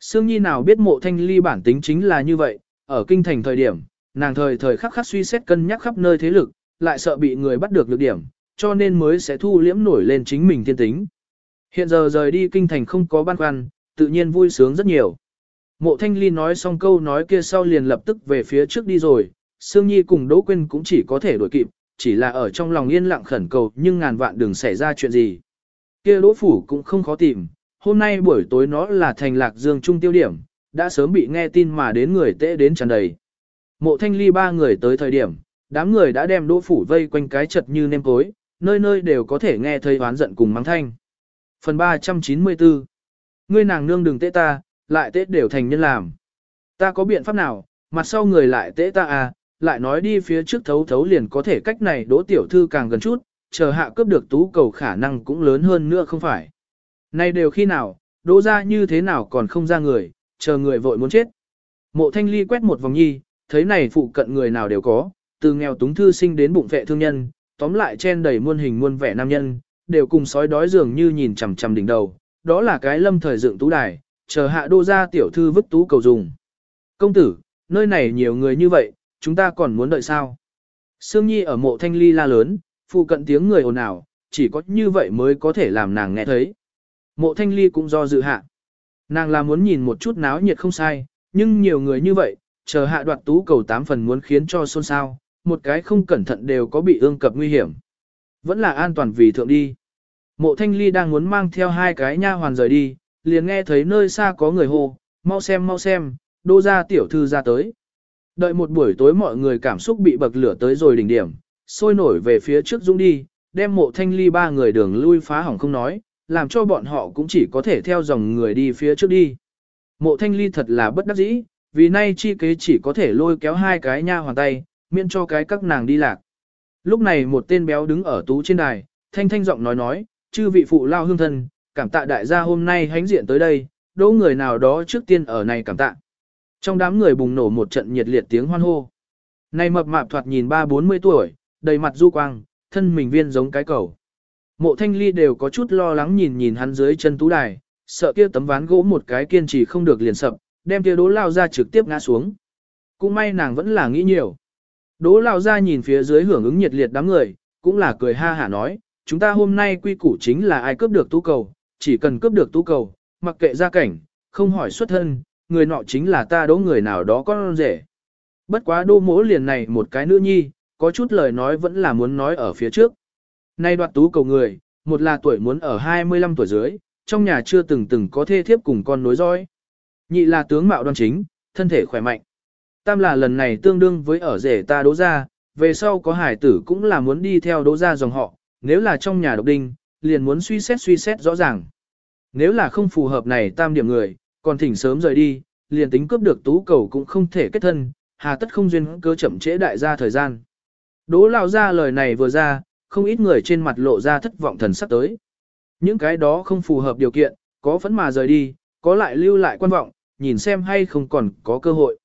Sương Nhi nào biết mộ thanh ly bản tính chính là như vậy, ở kinh thành thời điểm, nàng thời thời khắc khắc suy xét cân nhắc khắp nơi thế lực, lại sợ bị người bắt được lược điểm, cho nên mới sẽ thu liễm nổi lên chính mình thiên tính. Hiện giờ rời đi kinh thành không có băn khoăn, tự nhiên vui sướng rất nhiều. Mộ Thanh Ly nói xong câu nói kia sau liền lập tức về phía trước đi rồi, Sương Nhi cùng Đỗ Quyên cũng chỉ có thể đuổi kịp, chỉ là ở trong lòng yên lặng khẩn cầu nhưng ngàn vạn đừng xảy ra chuyện gì. Kia Đỗ Phủ cũng không khó tìm, hôm nay buổi tối nó là thành lạc dương trung tiêu điểm, đã sớm bị nghe tin mà đến người tệ đến tràn đầy. Mộ Thanh Ly ba người tới thời điểm, đám người đã đem Đỗ Phủ vây quanh cái chật như nêm cối, nơi nơi đều có thể nghe thấy oán giận cùng mắng thanh. Phần 394 Ngươi nàng nương đừng tế ta, lại tế đều thành nhân làm. Ta có biện pháp nào, mặt sau người lại tế ta à, lại nói đi phía trước thấu thấu liền có thể cách này đỗ tiểu thư càng gần chút, chờ hạ cướp được tú cầu khả năng cũng lớn hơn nữa không phải. Này đều khi nào, đỗ ra như thế nào còn không ra người, chờ người vội muốn chết. Mộ thanh ly quét một vòng nhi, thấy này phụ cận người nào đều có, từ nghèo túng thư sinh đến bụng vệ thương nhân, tóm lại chen đầy muôn hình muôn vẻ nam nhân, đều cùng sói đói dường như nhìn chằm chằm đỉnh đầu, đó là cái lâm thời dựng tú đài, chờ hạ đô ra tiểu thư vứt tú cầu dùng. Công tử, nơi này nhiều người như vậy, chúng ta còn muốn đợi sao? Sương Nhi ở mộ thanh ly la lớn, phụ cận tiếng người ồn ào, chỉ có như vậy mới có thể làm nàng nghe thấy. Mộ thanh ly cũng do dự hạ. Nàng là muốn nhìn một chút náo nhiệt không sai, nhưng nhiều người như vậy, chờ hạ đoạt tú cầu tám phần muốn khiến cho xôn xao, một cái không cẩn thận đều có bị ương cập nguy hiểm. Vẫn là an toàn vì thượng đi. Mộ thanh ly đang muốn mang theo hai cái nha hoàn rời đi, liền nghe thấy nơi xa có người hô, mau xem mau xem, đô ra tiểu thư ra tới. Đợi một buổi tối mọi người cảm xúc bị bậc lửa tới rồi đỉnh điểm, sôi nổi về phía trước dũng đi, đem mộ thanh ly ba người đường lui phá hỏng không nói, làm cho bọn họ cũng chỉ có thể theo dòng người đi phía trước đi. Mộ thanh ly thật là bất đắc dĩ, vì nay chi kế chỉ có thể lôi kéo hai cái nha hoàn tay, miễn cho cái các nàng đi lạc. Lúc này một tên béo đứng ở tú trên đài, thanh thanh giọng nói nói, chư vị phụ lao hương thân, cảm tạ đại gia hôm nay hánh diện tới đây, đỗ người nào đó trước tiên ở này cảm tạ. Trong đám người bùng nổ một trận nhiệt liệt tiếng hoan hô. Này mập mạp thoạt nhìn ba bốn mươi tuổi, đầy mặt du quang, thân mình viên giống cái cầu. Mộ thanh ly đều có chút lo lắng nhìn nhìn hắn dưới chân tú đài, sợ kia tấm ván gỗ một cái kiên trì không được liền sập, đem kia đỗ lao ra trực tiếp ngã xuống. Cũng may nàng vẫn là nghĩ nhiều. Đỗ lao ra nhìn phía dưới hưởng ứng nhiệt liệt đám người, cũng là cười ha hả nói, chúng ta hôm nay quy củ chính là ai cướp được tú cầu, chỉ cần cướp được tú cầu, mặc kệ gia cảnh, không hỏi xuất thân, người nọ chính là ta đỗ người nào đó con rể. Bất quá đô mỗ liền này một cái nữ nhi, có chút lời nói vẫn là muốn nói ở phía trước. Nay đoạt tú cầu người, một là tuổi muốn ở 25 tuổi dưới, trong nhà chưa từng từng có thê thiếp cùng con nối dõi. Nhị là tướng mạo đoan chính, thân thể khỏe mạnh. Tam là lần này tương đương với ở rể ta đỗ ra, về sau có hải tử cũng là muốn đi theo đỗ ra dòng họ, nếu là trong nhà độc đinh, liền muốn suy xét suy xét rõ ràng. Nếu là không phù hợp này tam điểm người, còn thỉnh sớm rời đi, liền tính cướp được tú cầu cũng không thể kết thân, hà tất không duyên cơ chậm trễ đại gia thời gian. Đỗ lão ra lời này vừa ra, không ít người trên mặt lộ ra thất vọng thần sắc tới. Những cái đó không phù hợp điều kiện, có vẫn mà rời đi, có lại lưu lại quan vọng, nhìn xem hay không còn có cơ hội.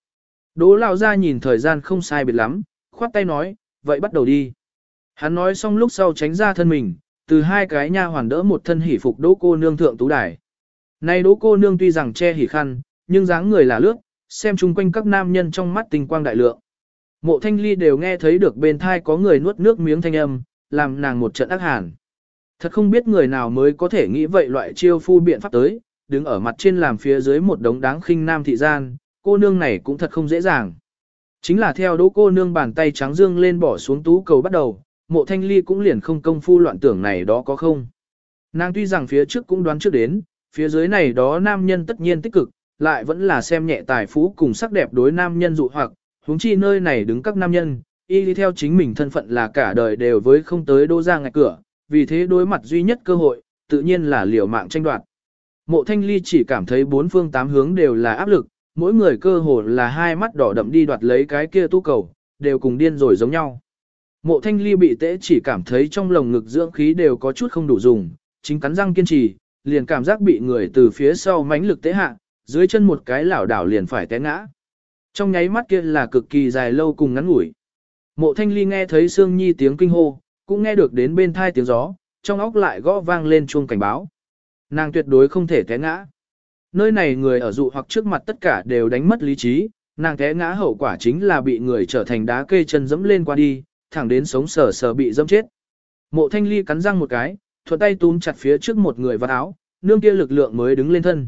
Đỗ lao ra nhìn thời gian không sai biệt lắm, khoát tay nói, vậy bắt đầu đi. Hắn nói xong lúc sau tránh ra thân mình, từ hai cái nha hoàn đỡ một thân hỉ phục đỗ cô nương thượng tú đài. Nay đỗ cô nương tuy rằng che hỉ khăn, nhưng dáng người là lướt, xem chung quanh các nam nhân trong mắt tinh quang đại lượng. Mộ thanh ly đều nghe thấy được bên thai có người nuốt nước miếng thanh âm, làm nàng một trận ác hàn. Thật không biết người nào mới có thể nghĩ vậy loại chiêu phu biện pháp tới, đứng ở mặt trên làm phía dưới một đống đáng khinh nam thị gian, cô nương này cũng thật không dễ dàng. Chính là theo đỗ cô nương bàn tay trắng dương lên bỏ xuống tú cầu bắt đầu, mộ thanh ly cũng liền không công phu loạn tưởng này đó có không. Nàng tuy rằng phía trước cũng đoán trước đến, phía dưới này đó nam nhân tất nhiên tích cực, lại vẫn là xem nhẹ tài phú cùng sắc đẹp đối nam nhân dụ hoặc, huống chi nơi này đứng các nam nhân, y đi theo chính mình thân phận là cả đời đều với không tới đô ra ngạch cửa, vì thế đối mặt duy nhất cơ hội, tự nhiên là liều mạng tranh đoạt. Mộ thanh ly chỉ cảm thấy bốn phương tám hướng đều là áp lực, mỗi người cơ hồ là hai mắt đỏ đậm đi đoạt lấy cái kia tu cầu, đều cùng điên rồi giống nhau. Mộ thanh ly bị tễ chỉ cảm thấy trong lồng ngực dưỡng khí đều có chút không đủ dùng, chính cắn răng kiên trì, liền cảm giác bị người từ phía sau mãnh lực tế hạ, dưới chân một cái lảo đảo liền phải té ngã. Trong nháy mắt kia là cực kỳ dài lâu cùng ngắn ngủi. Mộ thanh ly nghe thấy Sương Nhi tiếng kinh hô, cũng nghe được đến bên thai tiếng gió, trong óc lại gõ vang lên chuông cảnh báo. Nàng tuyệt đối không thể té ngã. Nơi này người ở dụ hoặc trước mặt tất cả đều đánh mất lý trí, nàng té ngã hậu quả chính là bị người trở thành đá kê chân dẫm lên qua đi, thẳng đến sống sờ sờ bị dẫm chết. Mộ thanh ly cắn răng một cái, thuận tay túm chặt phía trước một người vào áo, nương kia lực lượng mới đứng lên thân.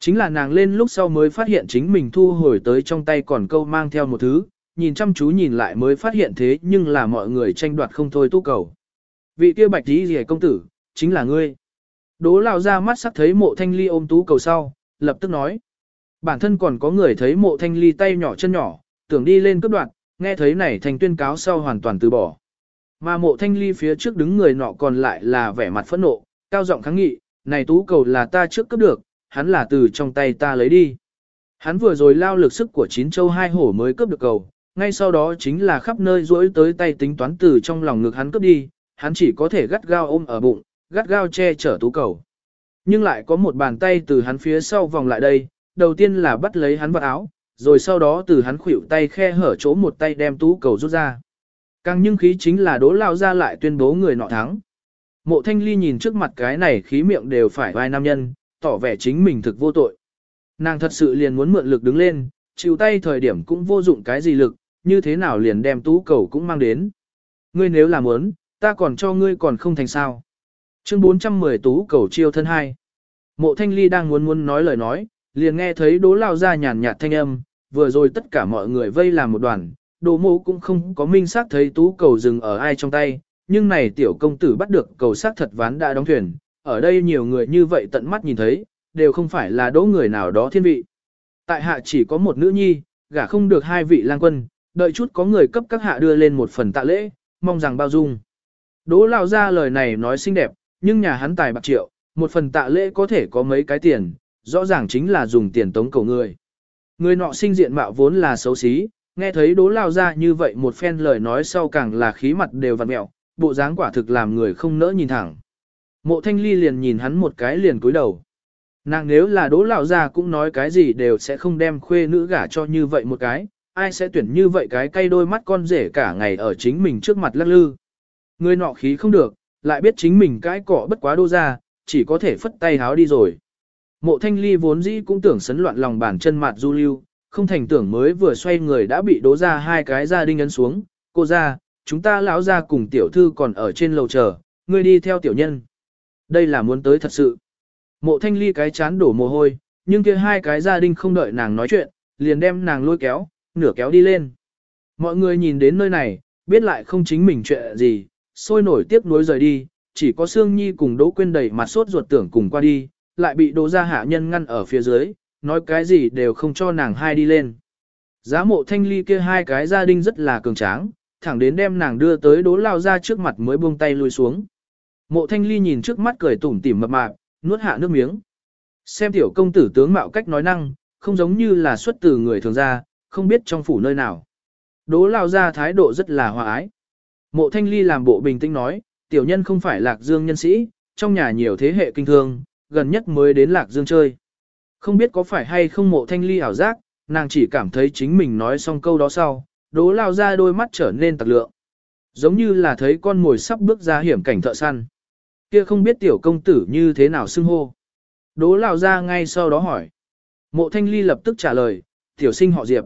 Chính là nàng lên lúc sau mới phát hiện chính mình thu hồi tới trong tay còn câu mang theo một thứ, nhìn chăm chú nhìn lại mới phát hiện thế nhưng là mọi người tranh đoạt không thôi tu cầu. Vị kia bạch tí rìa công tử, chính là ngươi. Đố lao ra mắt sắc thấy mộ thanh ly ôm tú cầu sau, lập tức nói. Bản thân còn có người thấy mộ thanh ly tay nhỏ chân nhỏ, tưởng đi lên cướp đoạt nghe thấy này thành tuyên cáo sau hoàn toàn từ bỏ. Mà mộ thanh ly phía trước đứng người nọ còn lại là vẻ mặt phẫn nộ, cao giọng kháng nghị, này tú cầu là ta trước cướp được, hắn là từ trong tay ta lấy đi. Hắn vừa rồi lao lực sức của chín châu hai hổ mới cướp được cầu, ngay sau đó chính là khắp nơi duỗi tới tay tính toán từ trong lòng ngực hắn cướp đi, hắn chỉ có thể gắt gao ôm ở bụng, gắt gao che chở tú cầu. Nhưng lại có một bàn tay từ hắn phía sau vòng lại đây, đầu tiên là bắt lấy hắn vào áo, rồi sau đó từ hắn khuỷu tay khe hở chỗ một tay đem tú cầu rút ra. Càng nhưng khí chính là đố lao ra lại tuyên bố người nọ thắng. Mộ thanh ly nhìn trước mặt cái này khí miệng đều phải vai nam nhân, tỏ vẻ chính mình thực vô tội. Nàng thật sự liền muốn mượn lực đứng lên, chịu tay thời điểm cũng vô dụng cái gì lực, như thế nào liền đem tú cầu cũng mang đến. Ngươi nếu làm muốn, ta còn cho ngươi còn không thành sao. Chương 410 tú cầu chiêu thân hai. Mộ thanh ly đang muốn muốn nói lời nói, liền nghe thấy đố lao ra nhàn nhạt thanh âm, vừa rồi tất cả mọi người vây làm một đoàn, đồ mộ cũng không có minh xác thấy tú cầu dừng ở ai trong tay, nhưng này tiểu công tử bắt được cầu xác thật ván đã đóng thuyền, ở đây nhiều người như vậy tận mắt nhìn thấy, đều không phải là đố người nào đó thiên vị. Tại hạ chỉ có một nữ nhi, gả không được hai vị lang quân, đợi chút có người cấp các hạ đưa lên một phần tạ lễ, mong rằng bao dung. Đỗ lao ra lời này nói xinh đẹp, nhưng nhà hắn tài bạc triệu, một phần tạ lễ có thể có mấy cái tiền, rõ ràng chính là dùng tiền tống cầu người. Người nọ sinh diện mạo vốn là xấu xí, nghe thấy đố lao ra như vậy một phen lời nói sau càng là khí mặt đều vặn mẹo, bộ dáng quả thực làm người không nỡ nhìn thẳng. Mộ thanh ly liền nhìn hắn một cái liền cúi đầu. Nàng nếu là đố lão già cũng nói cái gì đều sẽ không đem khuê nữ gả cho như vậy một cái, ai sẽ tuyển như vậy cái cay đôi mắt con rể cả ngày ở chính mình trước mặt lắc lư. Người nọ khí không được, lại biết chính mình cái cọ bất quá đô ra, chỉ có thể phất tay háo đi rồi. Mộ thanh ly vốn dĩ cũng tưởng sấn loạn lòng bàn chân mặt du lưu, không thành tưởng mới vừa xoay người đã bị đố ra hai cái gia đinh ấn xuống, cô ra, chúng ta lão ra cùng tiểu thư còn ở trên lầu chờ, ngươi đi theo tiểu nhân. Đây là muốn tới thật sự. Mộ thanh ly cái chán đổ mồ hôi, nhưng kia hai cái gia đình không đợi nàng nói chuyện, liền đem nàng lôi kéo, nửa kéo đi lên. Mọi người nhìn đến nơi này, biết lại không chính mình chuyện gì, sôi nổi tiếp nối rời đi, chỉ có Sương Nhi cùng Đỗ Quyên đầy mặt sốt ruột tưởng cùng qua đi, lại bị Đỗ gia hạ nhân ngăn ở phía dưới, nói cái gì đều không cho nàng hai đi lên. Giá mộ thanh ly kia hai cái gia đình rất là cường tráng, thẳng đến đem nàng đưa tới Đỗ lao ra trước mặt mới buông tay lui xuống. Mộ thanh ly nhìn trước mắt cười tủm tỉm mập mạp, nuốt hạ nước miếng. Xem tiểu công tử tướng mạo cách nói năng, không giống như là xuất từ người thường ra, không biết trong phủ nơi nào. Đỗ lao ra thái độ rất là hòa ái. Mộ thanh ly làm bộ bình tĩnh nói, tiểu nhân không phải lạc dương nhân sĩ, trong nhà nhiều thế hệ kinh thương, gần nhất mới đến lạc dương chơi. Không biết có phải hay không mộ thanh ly ảo giác, nàng chỉ cảm thấy chính mình nói xong câu đó sau, đố lao ra đôi mắt trở nên tạc lượng. Giống như là thấy con mồi sắp bước ra hiểm cảnh thợ săn. Kia không biết tiểu công tử như thế nào xưng hô. Đố lão ra ngay sau đó hỏi. Mộ thanh ly lập tức trả lời, tiểu sinh họ Diệp.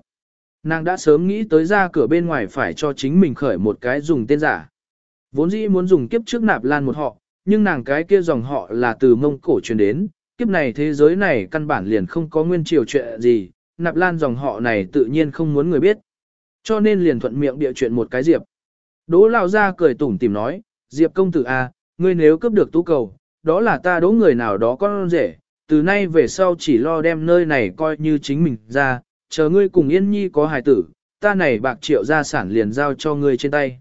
Nàng đã sớm nghĩ tới ra cửa bên ngoài phải cho chính mình khởi một cái dùng tên giả. Vốn dĩ muốn dùng kiếp trước nạp lan một họ, nhưng nàng cái kia dòng họ là từ Mông Cổ truyền đến, kiếp này thế giới này căn bản liền không có nguyên triều chuyện gì, nạp lan dòng họ này tự nhiên không muốn người biết. Cho nên liền thuận miệng địa chuyện một cái Diệp. Đỗ lao ra cười tủm tìm nói, Diệp công tử A, à, ngươi nếu cướp được tú cầu, đó là ta đố người nào đó con rể, từ nay về sau chỉ lo đem nơi này coi như chính mình ra, chờ ngươi cùng yên nhi có hài tử, ta này bạc triệu gia sản liền giao cho ngươi trên tay.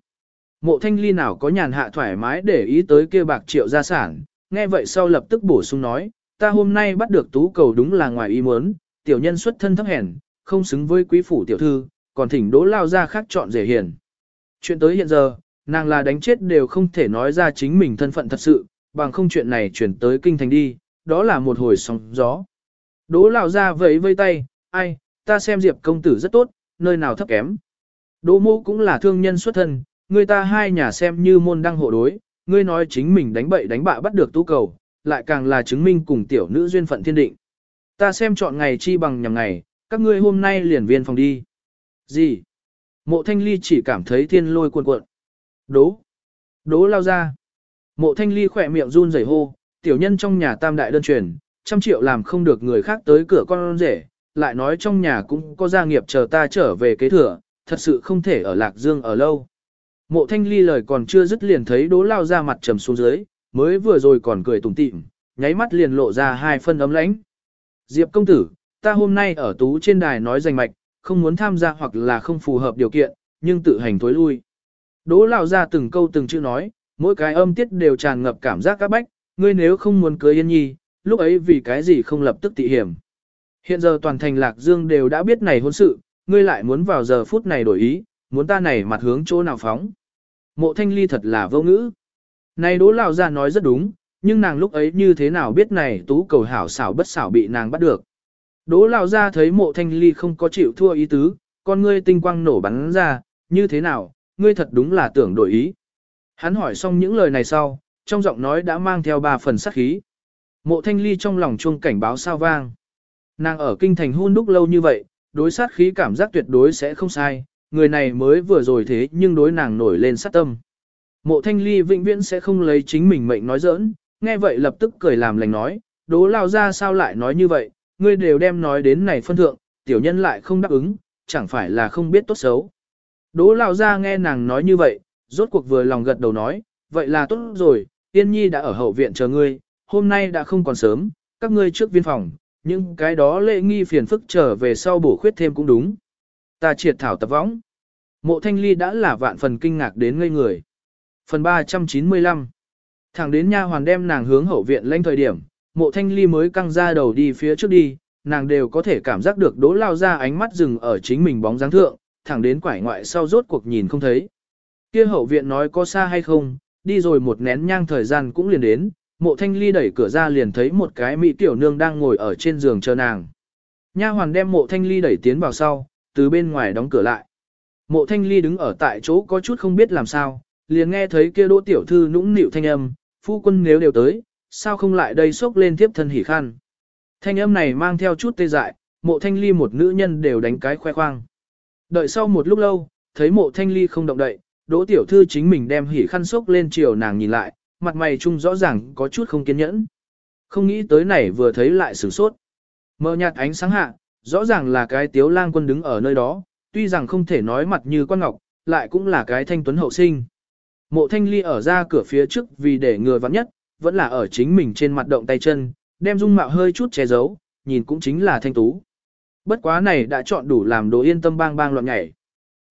Mộ thanh ly nào có nhàn hạ thoải mái để ý tới kia bạc triệu gia sản, nghe vậy sau lập tức bổ sung nói, ta hôm nay bắt được tú cầu đúng là ngoài ý muốn, tiểu nhân xuất thân thấp hèn, không xứng với quý phủ tiểu thư, còn thỉnh đố lao ra khác chọn rể hiền. Chuyện tới hiện giờ, nàng là đánh chết đều không thể nói ra chính mình thân phận thật sự, bằng không chuyện này chuyển tới kinh thành đi, đó là một hồi sóng gió. Đỗ Lão ra vẫy vây tay, ai, ta xem diệp công tử rất tốt, nơi nào thấp kém. Đỗ mô cũng là thương nhân xuất thân, người ta hai nhà xem như môn đăng hộ đối, ngươi nói chính mình đánh bậy đánh bạ bắt được tú cầu, lại càng là chứng minh cùng tiểu nữ duyên phận thiên định. Ta xem chọn ngày chi bằng nhằm ngày, các ngươi hôm nay liền viên phòng đi. Gì? Mộ thanh ly chỉ cảm thấy thiên lôi cuộn cuộn. Đố. Đố lao ra. Mộ thanh ly khỏe miệng run rẩy hô, tiểu nhân trong nhà tam đại đơn truyền, trăm triệu làm không được người khác tới cửa con rể, lại nói trong nhà cũng có gia nghiệp chờ ta trở về kế thừa, thật sự không thể ở Lạc Dương ở lâu. Mộ thanh ly lời còn chưa dứt liền thấy đố lao ra mặt trầm xuống dưới, mới vừa rồi còn cười tủm tịm, nháy mắt liền lộ ra hai phân ấm lãnh. Diệp công tử, ta hôm nay ở tú trên đài nói danh mạch, không muốn tham gia hoặc là không phù hợp điều kiện, nhưng tự hành tối lui. Đỗ lão ra từng câu từng chữ nói, mỗi cái âm tiết đều tràn ngập cảm giác các bách, ngươi nếu không muốn cưới Yên Nhi, lúc ấy vì cái gì không lập tức tị hiểm. Hiện giờ toàn thành Lạc Dương đều đã biết này hôn sự, ngươi lại muốn vào giờ phút này đổi ý, muốn ta này mặt hướng chỗ nào phóng. Mộ thanh ly thật là vô ngữ. Này đỗ lão ra nói rất đúng, nhưng nàng lúc ấy như thế nào biết này tú cầu hảo xảo bất xảo bị nàng bắt được. Đỗ lão ra thấy mộ thanh ly không có chịu thua ý tứ, con ngươi tinh quang nổ bắn ra, như thế nào, ngươi thật đúng là tưởng đổi ý. Hắn hỏi xong những lời này sau, trong giọng nói đã mang theo ba phần sát khí. Mộ thanh ly trong lòng chuông cảnh báo sao vang. Nàng ở kinh thành hôn đúc lâu như vậy, đối sát khí cảm giác tuyệt đối sẽ không sai, người này mới vừa rồi thế nhưng đối nàng nổi lên sát tâm. Mộ thanh ly vĩnh viễn sẽ không lấy chính mình mệnh nói giỡn, nghe vậy lập tức cười làm lành nói, đố lao ra sao lại nói như vậy, ngươi đều đem nói đến này phân thượng, tiểu nhân lại không đáp ứng, chẳng phải là không biết tốt xấu. Đỗ lao ra nghe nàng nói như vậy, rốt cuộc vừa lòng gật đầu nói, vậy là tốt rồi, Yên Nhi đã ở hậu viện chờ ngươi, hôm nay đã không còn sớm, các ngươi trước viên phòng, nhưng cái đó lệ nghi phiền phức trở về sau bổ khuyết thêm cũng đúng. Ta triệt thảo tập võng. Mộ thanh ly đã là vạn phần kinh ngạc đến ngây người. Phần 395 Thẳng đến nha hoàn đem nàng hướng hậu viện lên thời điểm, mộ thanh ly mới căng ra đầu đi phía trước đi, nàng đều có thể cảm giác được đỗ lao ra ánh mắt dừng ở chính mình bóng dáng thượng, thẳng đến quải ngoại sau rốt cuộc nhìn không thấy. Kia hậu viện nói có xa hay không, đi rồi một nén nhang thời gian cũng liền đến, mộ thanh ly đẩy cửa ra liền thấy một cái mỹ tiểu nương đang ngồi ở trên giường chờ nàng. Nha hoàn đem mộ thanh ly đẩy tiến vào sau, từ bên ngoài đóng cửa lại. Mộ thanh ly đứng ở tại chỗ có chút không biết làm sao, liền nghe thấy kia đỗ tiểu thư nũng nịu thanh âm, phu quân nếu đều tới, sao không lại đây xốc lên tiếp thân hỉ khăn. Thanh âm này mang theo chút tê dại, mộ thanh ly một nữ nhân đều đánh cái khoe khoang. Đợi sau một lúc lâu, thấy mộ thanh ly không động đậy, đỗ tiểu thư chính mình đem hỉ khăn sốc lên chiều nàng nhìn lại, mặt mày chung rõ ràng có chút không kiên nhẫn. Không nghĩ tới này vừa thấy lại sửng sốt. Mờ nhạt ánh sáng hạ, rõ ràng là cái tiếu lang quân đứng ở nơi đó, tuy rằng không thể nói mặt như quan ngọc, lại cũng là cái thanh tuấn hậu sinh. Mộ thanh ly ở ra cửa phía trước vì để ngừa vắng nhất, vẫn là ở chính mình trên mặt động tay chân, đem dung mạo hơi chút che giấu, nhìn cũng chính là thanh tú. Bất quá này đã chọn đủ làm Đỗ Yên tâm bang bang loạn nhảy.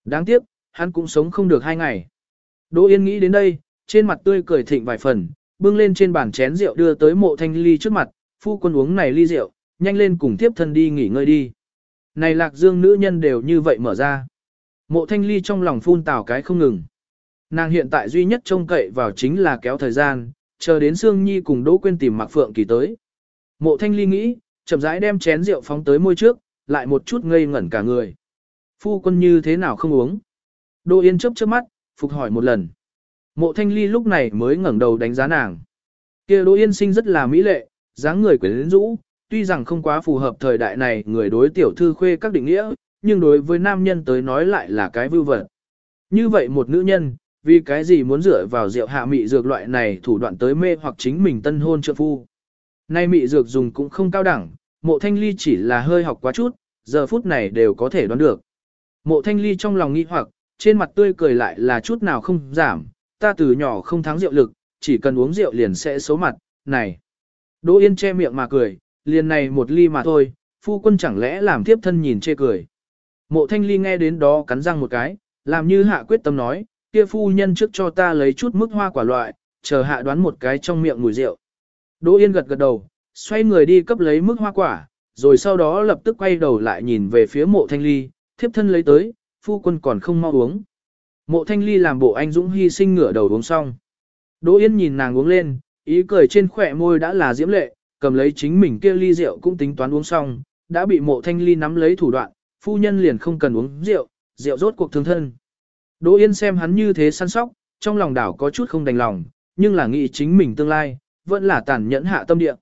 Đáng tiếc, hắn cũng sống không được hai ngày. Đỗ Yên nghĩ đến đây, trên mặt tươi cười thịnh vài phần, bưng lên trên bàn chén rượu đưa tới mộ thanh ly trước mặt, phu quân uống này ly rượu, nhanh lên cùng tiếp thân đi nghỉ ngơi đi. Này lạc dương nữ nhân đều như vậy mở ra. Mộ thanh ly trong lòng phun tào cái không ngừng. Nàng hiện tại duy nhất trông cậy vào chính là kéo thời gian, chờ đến Sương Nhi cùng Đỗ Quyên tìm Mạc Phượng Kỳ tới. Mộ Thanh Ly nghĩ, chậm rãi đem chén rượu phóng tới môi trước, lại một chút ngây ngẩn cả người. Phu quân như thế nào không uống? Đỗ Yên chớp chớp mắt, phục hỏi một lần. Mộ Thanh Ly lúc này mới ngẩng đầu đánh giá nàng. Kia Đỗ Yên sinh rất là mỹ lệ, dáng người quyến rũ, tuy rằng không quá phù hợp thời đại này người đối tiểu thư khuê các định nghĩa, nhưng đối với nam nhân tới nói lại là cái vưu vật. Như vậy một nữ nhân, vì cái gì muốn dựa vào rượu hạ mị dược loại này thủ đoạn tới mê hoặc chính mình tân hôn trợ phu. Nay mị dược dùng cũng không cao đẳng, mộ thanh ly chỉ là hơi học quá chút, giờ phút này đều có thể đoán được. Mộ thanh ly trong lòng nghi hoặc, trên mặt tươi cười lại là chút nào không giảm, ta từ nhỏ không thắng rượu lực, chỉ cần uống rượu liền sẽ xấu mặt, này. Đỗ Yên che miệng mà cười, liền này một ly mà thôi, phu quân chẳng lẽ làm tiếp thân nhìn chê cười. Mộ thanh ly nghe đến đó cắn răng một cái, làm như hạ quyết tâm nói, kia phu nhân trước cho ta lấy chút mức hoa quả loại, chờ hạ đoán một cái trong miệng mùi rượu. Đỗ Yên gật gật đầu, xoay người đi cấp lấy mức hoa quả, rồi sau đó lập tức quay đầu lại nhìn về phía mộ thanh ly, thiếp thân lấy tới, phu quân còn không mau uống. Mộ thanh ly làm bộ anh dũng hy sinh ngửa đầu uống xong. Đỗ Yên nhìn nàng uống lên, ý cười trên khỏe môi đã là diễm lệ, cầm lấy chính mình kia ly rượu cũng tính toán uống xong, đã bị mộ thanh ly nắm lấy thủ đoạn, phu nhân liền không cần uống rượu, rượu rốt cuộc thương thân. Đỗ Yên xem hắn như thế săn sóc, trong lòng đảo có chút không đành lòng, nhưng là nghĩ chính mình tương lai, vẫn là tàn nhẫn hạ tâm địa.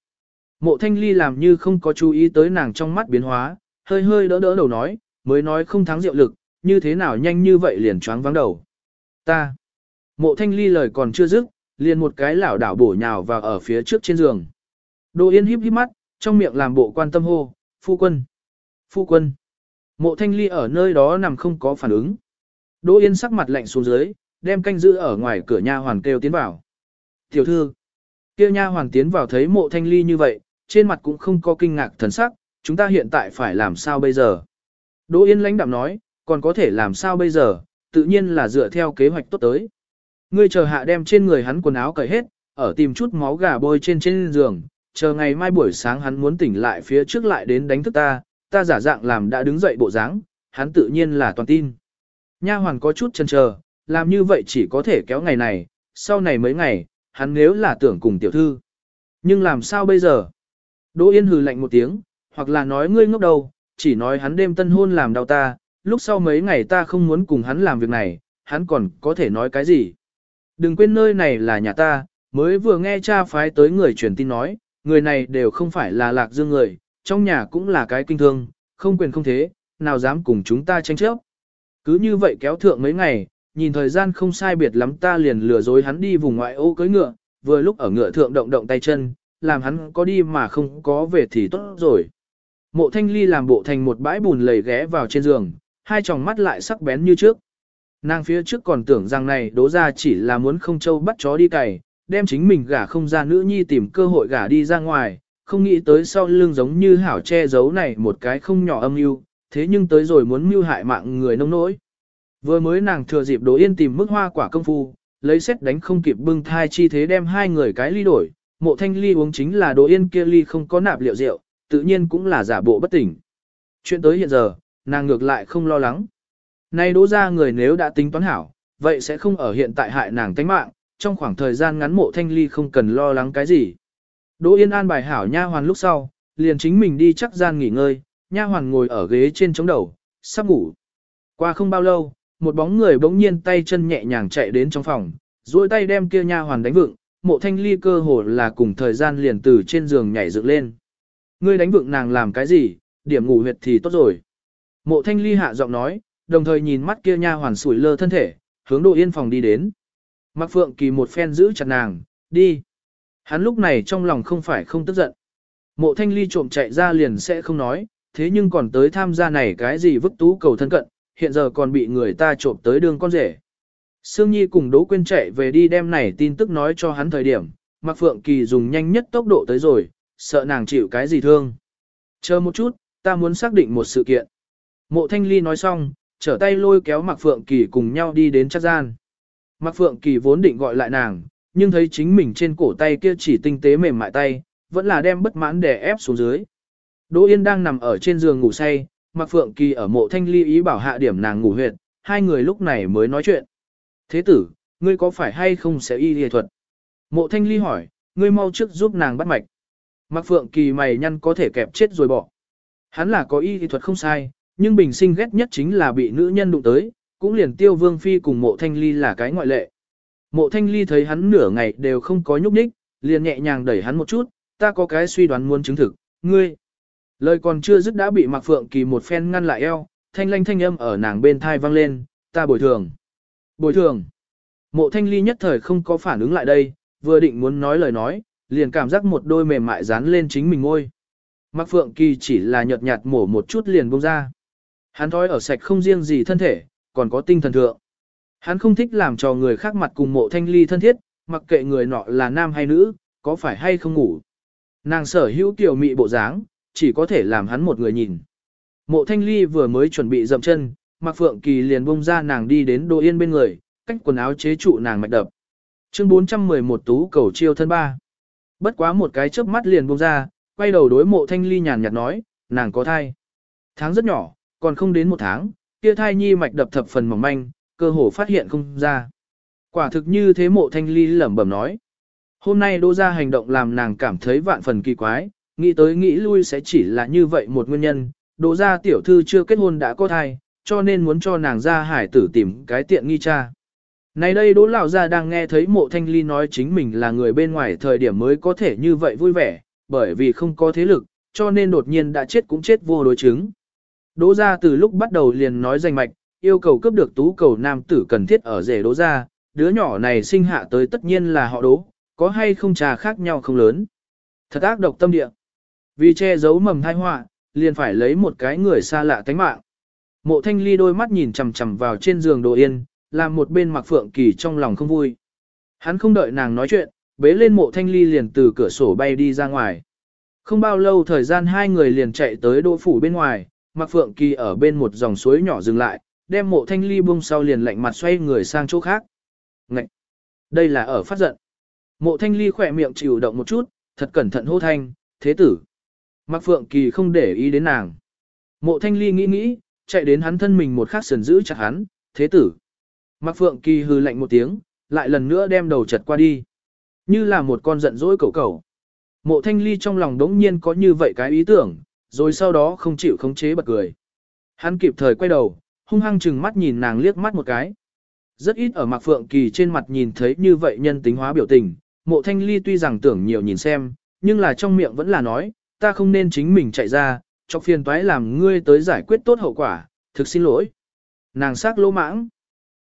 Mộ thanh ly làm như không có chú ý tới nàng trong mắt biến hóa, hơi hơi đỡ đỡ đầu nói, mới nói không thắng rượu lực, như thế nào nhanh như vậy liền choáng vắng đầu. Ta. Mộ thanh ly lời còn chưa dứt, liền một cái lảo đảo bổ nhào vào ở phía trước trên giường. Đỗ Yên híp híp mắt, trong miệng làm bộ quan tâm hô, phu quân, phu quân. Mộ thanh ly ở nơi đó nằm không có phản ứng. Đỗ Yên sắc mặt lạnh xuống dưới, đem canh giữ ở ngoài cửa nha hoàn kêu tiến vào. Tiểu thư, kia nha hoàn tiến vào thấy mộ thanh ly như vậy, trên mặt cũng không có kinh ngạc thần sắc, chúng ta hiện tại phải làm sao bây giờ? Đỗ Yên lãnh đạm nói, còn có thể làm sao bây giờ, tự nhiên là dựa theo kế hoạch tốt tới. Ngươi chờ hạ đem trên người hắn quần áo cởi hết, ở tìm chút máu gà bôi trên trên giường, chờ ngày mai buổi sáng hắn muốn tỉnh lại phía trước lại đến đánh thức ta, ta giả dạng làm đã đứng dậy bộ dáng, hắn tự nhiên là toàn tin. Nha hoàn có chút chần chờ, làm như vậy chỉ có thể kéo ngày này, sau này mấy ngày, hắn nếu là tưởng cùng tiểu thư. Nhưng làm sao bây giờ? Đỗ Yên hừ lạnh một tiếng, hoặc là nói ngươi ngốc đầu, chỉ nói hắn đêm tân hôn làm đau ta, lúc sau mấy ngày ta không muốn cùng hắn làm việc này, hắn còn có thể nói cái gì. Đừng quên nơi này là nhà ta, mới vừa nghe cha phái tới người truyền tin nói, người này đều không phải là lạc dương người, trong nhà cũng là cái kinh thương, không quyền không thế, nào dám cùng chúng ta tranh chấp. Cứ như vậy kéo thượng mấy ngày, nhìn thời gian không sai biệt lắm ta liền lừa dối hắn đi vùng ngoại ô cưới ngựa, vừa lúc ở ngựa thượng động động tay chân, làm hắn có đi mà không có về thì tốt rồi. Mộ thanh ly làm bộ thành một bãi bùn lầy ghé vào trên giường, hai tròng mắt lại sắc bén như trước. Nàng phía trước còn tưởng rằng này đố ra chỉ là muốn không châu bắt chó đi cày, đem chính mình gả không ra nữ nhi tìm cơ hội gả đi ra ngoài, không nghĩ tới sau lưng giống như hảo che giấu này một cái không nhỏ âm mưu, thế nhưng tới rồi muốn mưu hại mạng người nông nỗi. Vừa mới nàng thừa dịp đố Yên tìm mức hoa quả công phu, lấy xét đánh không kịp bưng thai chi thế đem hai người cái ly đổi, mộ thanh ly uống chính là Đỗ Yên kia ly không có nạp liệu rượu, tự nhiên cũng là giả bộ bất tỉnh. Chuyện tới hiện giờ, nàng ngược lại không lo lắng. Nay đỗ ra người nếu đã tính toán hảo, vậy sẽ không ở hiện tại hại nàng tánh mạng, trong khoảng thời gian ngắn mộ thanh ly không cần lo lắng cái gì. Đỗ Yên an bài hảo nha hoàn lúc sau, liền chính mình đi chắc gian nghỉ ngơi, nha hoàn ngồi ở ghế trên chống đầu, sắp ngủ. Qua không bao lâu, một bóng người bỗng nhiên tay chân nhẹ nhàng chạy đến trong phòng, duỗi tay đem kia nha hoàn đánh vựng, mộ thanh ly cơ hồ là cùng thời gian liền từ trên giường nhảy dựng lên. Ngươi đánh vượng nàng làm cái gì, điểm ngủ huyệt thì tốt rồi. Mộ thanh ly hạ giọng nói, đồng thời nhìn mắt kia nha hoàn sủi lơ thân thể, hướng độ Yên phòng đi đến. Mạc Phượng Kỳ một phen giữ chặt nàng, đi. Hắn lúc này trong lòng không phải không tức giận. Mộ thanh ly trộm chạy ra liền sẽ không nói, thế nhưng còn tới tham gia này cái gì vứt tú cầu thân cận, hiện giờ còn bị người ta trộm tới đường con rể. Sương Nhi cùng Đỗ Quyên chạy về đi đem này tin tức nói cho hắn thời điểm, Mạc Phượng Kỳ dùng nhanh nhất tốc độ tới rồi, sợ nàng chịu cái gì thương. Chờ một chút, ta muốn xác định một sự kiện. Mộ Thanh Ly nói xong, trở tay lôi kéo Mạc Phượng Kỳ cùng nhau đi đến chắc gian. Mạc Phượng Kỳ vốn định gọi lại nàng, nhưng thấy chính mình trên cổ tay kia chỉ tinh tế mềm mại tay, vẫn là đem bất mãn đè ép xuống dưới. Đỗ Yên đang nằm ở trên giường ngủ say, Mạc Phượng Kỳ ở mộ thanh ly ý bảo hạ điểm nàng ngủ huyệt, hai người lúc này mới nói chuyện. Thế tử, ngươi có phải hay không sẽ y y thuật? Mộ thanh ly hỏi, ngươi mau trước giúp nàng bắt mạch. Mạc Phượng Kỳ mày nhăn có thể kẹp chết rồi bỏ. Hắn là có y y thuật không sai, nhưng bình sinh ghét nhất chính là bị nữ nhân đụng tới, cũng liền tiêu vương phi cùng mộ thanh ly là cái ngoại lệ. Mộ thanh ly thấy hắn nửa ngày đều không có nhúc nhích, liền nhẹ nhàng đẩy hắn một chút, ta có cái suy đoán muốn chứng thực, ngươi. Lời còn chưa dứt đã bị Mạc Phượng Kỳ một phen ngăn lại eo, thanh lanh thanh âm ở nàng bên thai vang lên, ta bồi thường. Bồi thường. Mộ thanh ly nhất thời không có phản ứng lại đây, vừa định muốn nói lời nói, liền cảm giác một đôi mềm mại dán lên chính mình ngôi. Mạc Phượng Kỳ chỉ là nhợt nhạt mổ một chút liền buông ra. Hắn thói ở sạch không riêng gì thân thể, còn có tinh thần thượng. Hắn không thích làm cho người khác mặt cùng mộ thanh ly thân thiết, mặc kệ người nọ là nam hay nữ, có phải hay không ngủ. Nàng sở hữu tiểu mị bộ dáng, chỉ có thể làm hắn một người nhìn. Mộ thanh ly vừa mới chuẩn bị dậm chân, Mạc Phượng Kỳ liền bông ra nàng đi đến Đỗ Yên bên người, cách quần áo chế trụ nàng mạch đập. Chương 411 tú cầu chiêu thân ba. Bất quá một cái chớp mắt liền bông ra, quay đầu đối mộ thanh ly nhàn nhạt nói, nàng có thai. Tháng rất nhỏ, còn không đến một tháng, kia thai nhi mạch đập thập phần mỏng manh, cơ hồ phát hiện không ra. Quả thực như thế mộ thanh ly lẩm bẩm nói. Hôm nay đô ra hành động làm nàng cảm thấy vạn phần kỳ quái, nghĩ tới nghĩ lui sẽ chỉ là như vậy một nguyên nhân, đô ra tiểu thư chưa kết hôn đã có thai, cho nên muốn cho nàng ra hải tử tìm cái tiện nghi cha. Này đây đỗ lão gia đang nghe thấy mộ thanh ly nói chính mình là người bên ngoài thời điểm mới có thể như vậy vui vẻ, bởi vì không có thế lực, cho nên đột nhiên đã chết cũng chết vô đối chứng. Đỗ gia từ lúc bắt đầu liền nói danh mạch, yêu cầu cướp được tú cầu nam tử cần thiết ở rể đỗ gia, đứa nhỏ này sinh hạ tới tất nhiên là họ đỗ, có hay không trà khác nhau không lớn. Thật ác độc tâm địa. Vì che giấu mầm thai họa, liền phải lấy một cái người xa lạ tánh mạng. Mộ thanh ly đôi mắt nhìn chầm chầm vào trên giường đồ yên, làm một bên mặc phượng kỳ trong lòng không vui. Hắn không đợi nàng nói chuyện, bế lên mộ thanh ly liền từ cửa sổ bay đi ra ngoài. Không bao lâu thời gian hai người liền chạy tới đỗ phủ bên ngoài, mặc phượng kỳ ở bên một dòng suối nhỏ dừng lại, đem mộ thanh ly buông sau liền lạnh mặt xoay người sang chỗ khác. Ngậy! Đây là ở phát giận. Mộ thanh ly khỏe miệng chịu động một chút, thật cẩn thận hô thanh, thế tử. Mặc phượng kỳ không để ý đến nàng. Mộ thanh ly nghĩ nghĩ, chạy đến hắn thân mình một khắc sườn giữ chặt hắn, thế tử. Mặc phượng kỳ hư lạnh một tiếng, lại lần nữa đem đầu chật qua đi. Như là một con giận dỗi cẩu cẩu. Mộ thanh ly trong lòng đống nhiên có như vậy cái ý tưởng, rồi sau đó không chịu khống chế bật cười. Hắn kịp thời quay đầu, hung hăng chừng mắt nhìn nàng liếc mắt một cái. Rất ít ở Mạc Phượng Kỳ trên mặt nhìn thấy như vậy nhân tính hóa biểu tình, mộ thanh ly tuy rằng tưởng nhiều nhìn xem, nhưng là trong miệng vẫn là nói, ta không nên chính mình chạy ra, cho phiền toái làm ngươi tới giải quyết tốt hậu quả, thực xin lỗi. Nàng sắc lỗ mãng.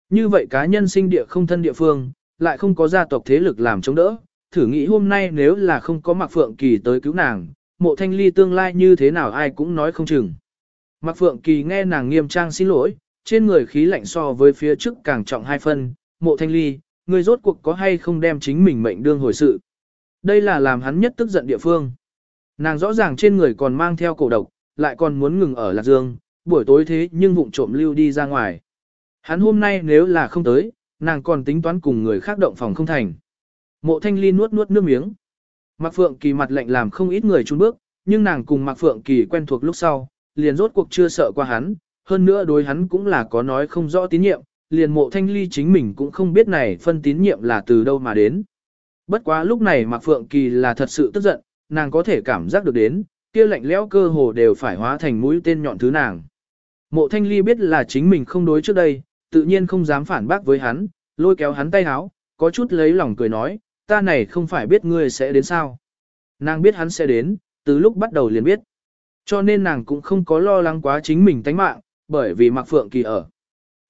Như vậy cá nhân sinh địa không thân địa phương, lại không có gia tộc thế lực làm chống đỡ, thử nghĩ hôm nay nếu là không có Mạc Phượng Kỳ tới cứu nàng, mộ thanh ly tương lai như thế nào ai cũng nói không chừng. Mạc Phượng Kỳ nghe nàng nghiêm trang xin lỗi, trên người khí lạnh so với phía trước càng trọng hai phân, mộ thanh ly, người rốt cuộc có hay không đem chính mình mệnh đương hồi sự. Đây là làm hắn nhất tức giận địa phương. Nàng rõ ràng trên người còn mang theo cổ độc, lại còn muốn ngừng ở Lạc Dương, buổi tối thế nhưng vụng trộm lưu đi ra ngoài. Hắn hôm nay nếu là không tới, nàng còn tính toán cùng người khác động phòng không thành. Mộ thanh ly nuốt nuốt nước miếng. Mạc Phượng Kỳ mặt lạnh làm không ít người chun bước, nhưng nàng cùng Mạc Phượng Kỳ quen thuộc lúc sau, liền rốt cuộc chưa sợ qua hắn, hơn nữa đối hắn cũng là có nói không rõ tín nhiệm, liền mộ thanh ly chính mình cũng không biết này phân tín nhiệm là từ đâu mà đến. Bất quá lúc này Mạc Phượng Kỳ là thật sự tức giận, nàng có thể cảm giác được đến, kia lạnh lẽo cơ hồ đều phải hóa thành mũi tên nhọn thứ nàng. Mộ thanh ly biết là chính mình không đối trước đây, tự nhiên không dám phản bác với hắn, lôi kéo hắn tay háo, có chút lấy lòng cười nói, ta này không phải biết ngươi sẽ đến sao. Nàng biết hắn sẽ đến, từ lúc bắt đầu liền biết. Cho nên nàng cũng không có lo lắng quá chính mình tánh mạng, bởi vì Mạc Phượng Kỳ ở.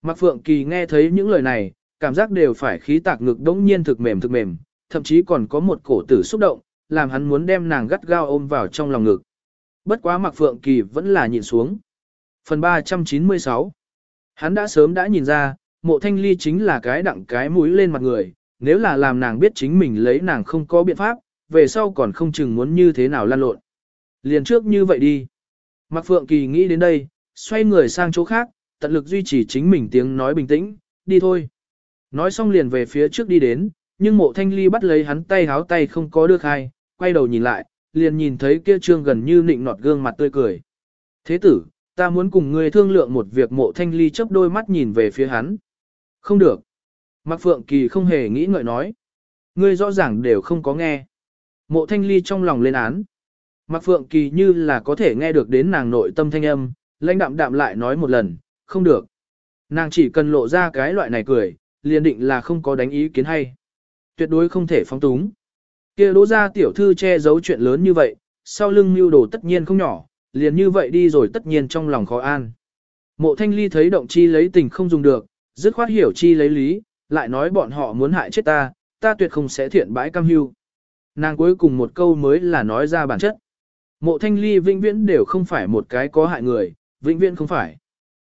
Mạc Phượng Kỳ nghe thấy những lời này, cảm giác đều phải khí tạc ngực đống nhiên thực mềm thực mềm, thậm chí còn có một cổ tử xúc động, làm hắn muốn đem nàng gắt gao ôm vào trong lòng ngực. Bất quá Mạc Phượng Kỳ vẫn là nhìn xuống. Phần 396 Hắn đã sớm đã nhìn ra, mộ thanh ly chính là cái đặng cái mũi lên mặt người, nếu là làm nàng biết chính mình lấy nàng không có biện pháp, về sau còn không chừng muốn như thế nào lan lộn. Liền trước như vậy đi. Mạc Phượng Kỳ nghĩ đến đây, xoay người sang chỗ khác, tận lực duy trì chính mình tiếng nói bình tĩnh, đi thôi. Nói xong liền về phía trước đi đến, nhưng mộ thanh ly bắt lấy hắn tay háo tay không có đưa khai, quay đầu nhìn lại, liền nhìn thấy kia trương gần như nịnh nọt gương mặt tươi cười. Thế tử, ta muốn cùng ngươi thương lượng một việc mộ thanh ly chớp đôi mắt nhìn về phía hắn. Không được. Mạc Phượng Kỳ không hề nghĩ ngợi nói. Ngươi rõ ràng đều không có nghe. Mộ thanh ly trong lòng lên án. Mạc Phượng Kỳ như là có thể nghe được đến nàng nội tâm thanh âm, lãnh đạm đạm lại nói một lần, không được. Nàng chỉ cần lộ ra cái loại này cười, liền định là không có đánh ý kiến hay. Tuyệt đối không thể phóng túng kia đỗ ra tiểu thư che giấu chuyện lớn như vậy, sau lưng mưu đồ tất nhiên không nhỏ, liền như vậy đi rồi tất nhiên trong lòng khó an. Mộ thanh ly thấy động chi lấy tình không dùng được, dứt khoát hiểu chi lấy lý, lại nói bọn họ muốn hại chết ta, ta tuyệt không sẽ thiện bãi cam hưu. Nàng cuối cùng một câu mới là nói ra bản chất. Mộ thanh ly vĩnh viễn đều không phải một cái có hại người, vĩnh viễn không phải.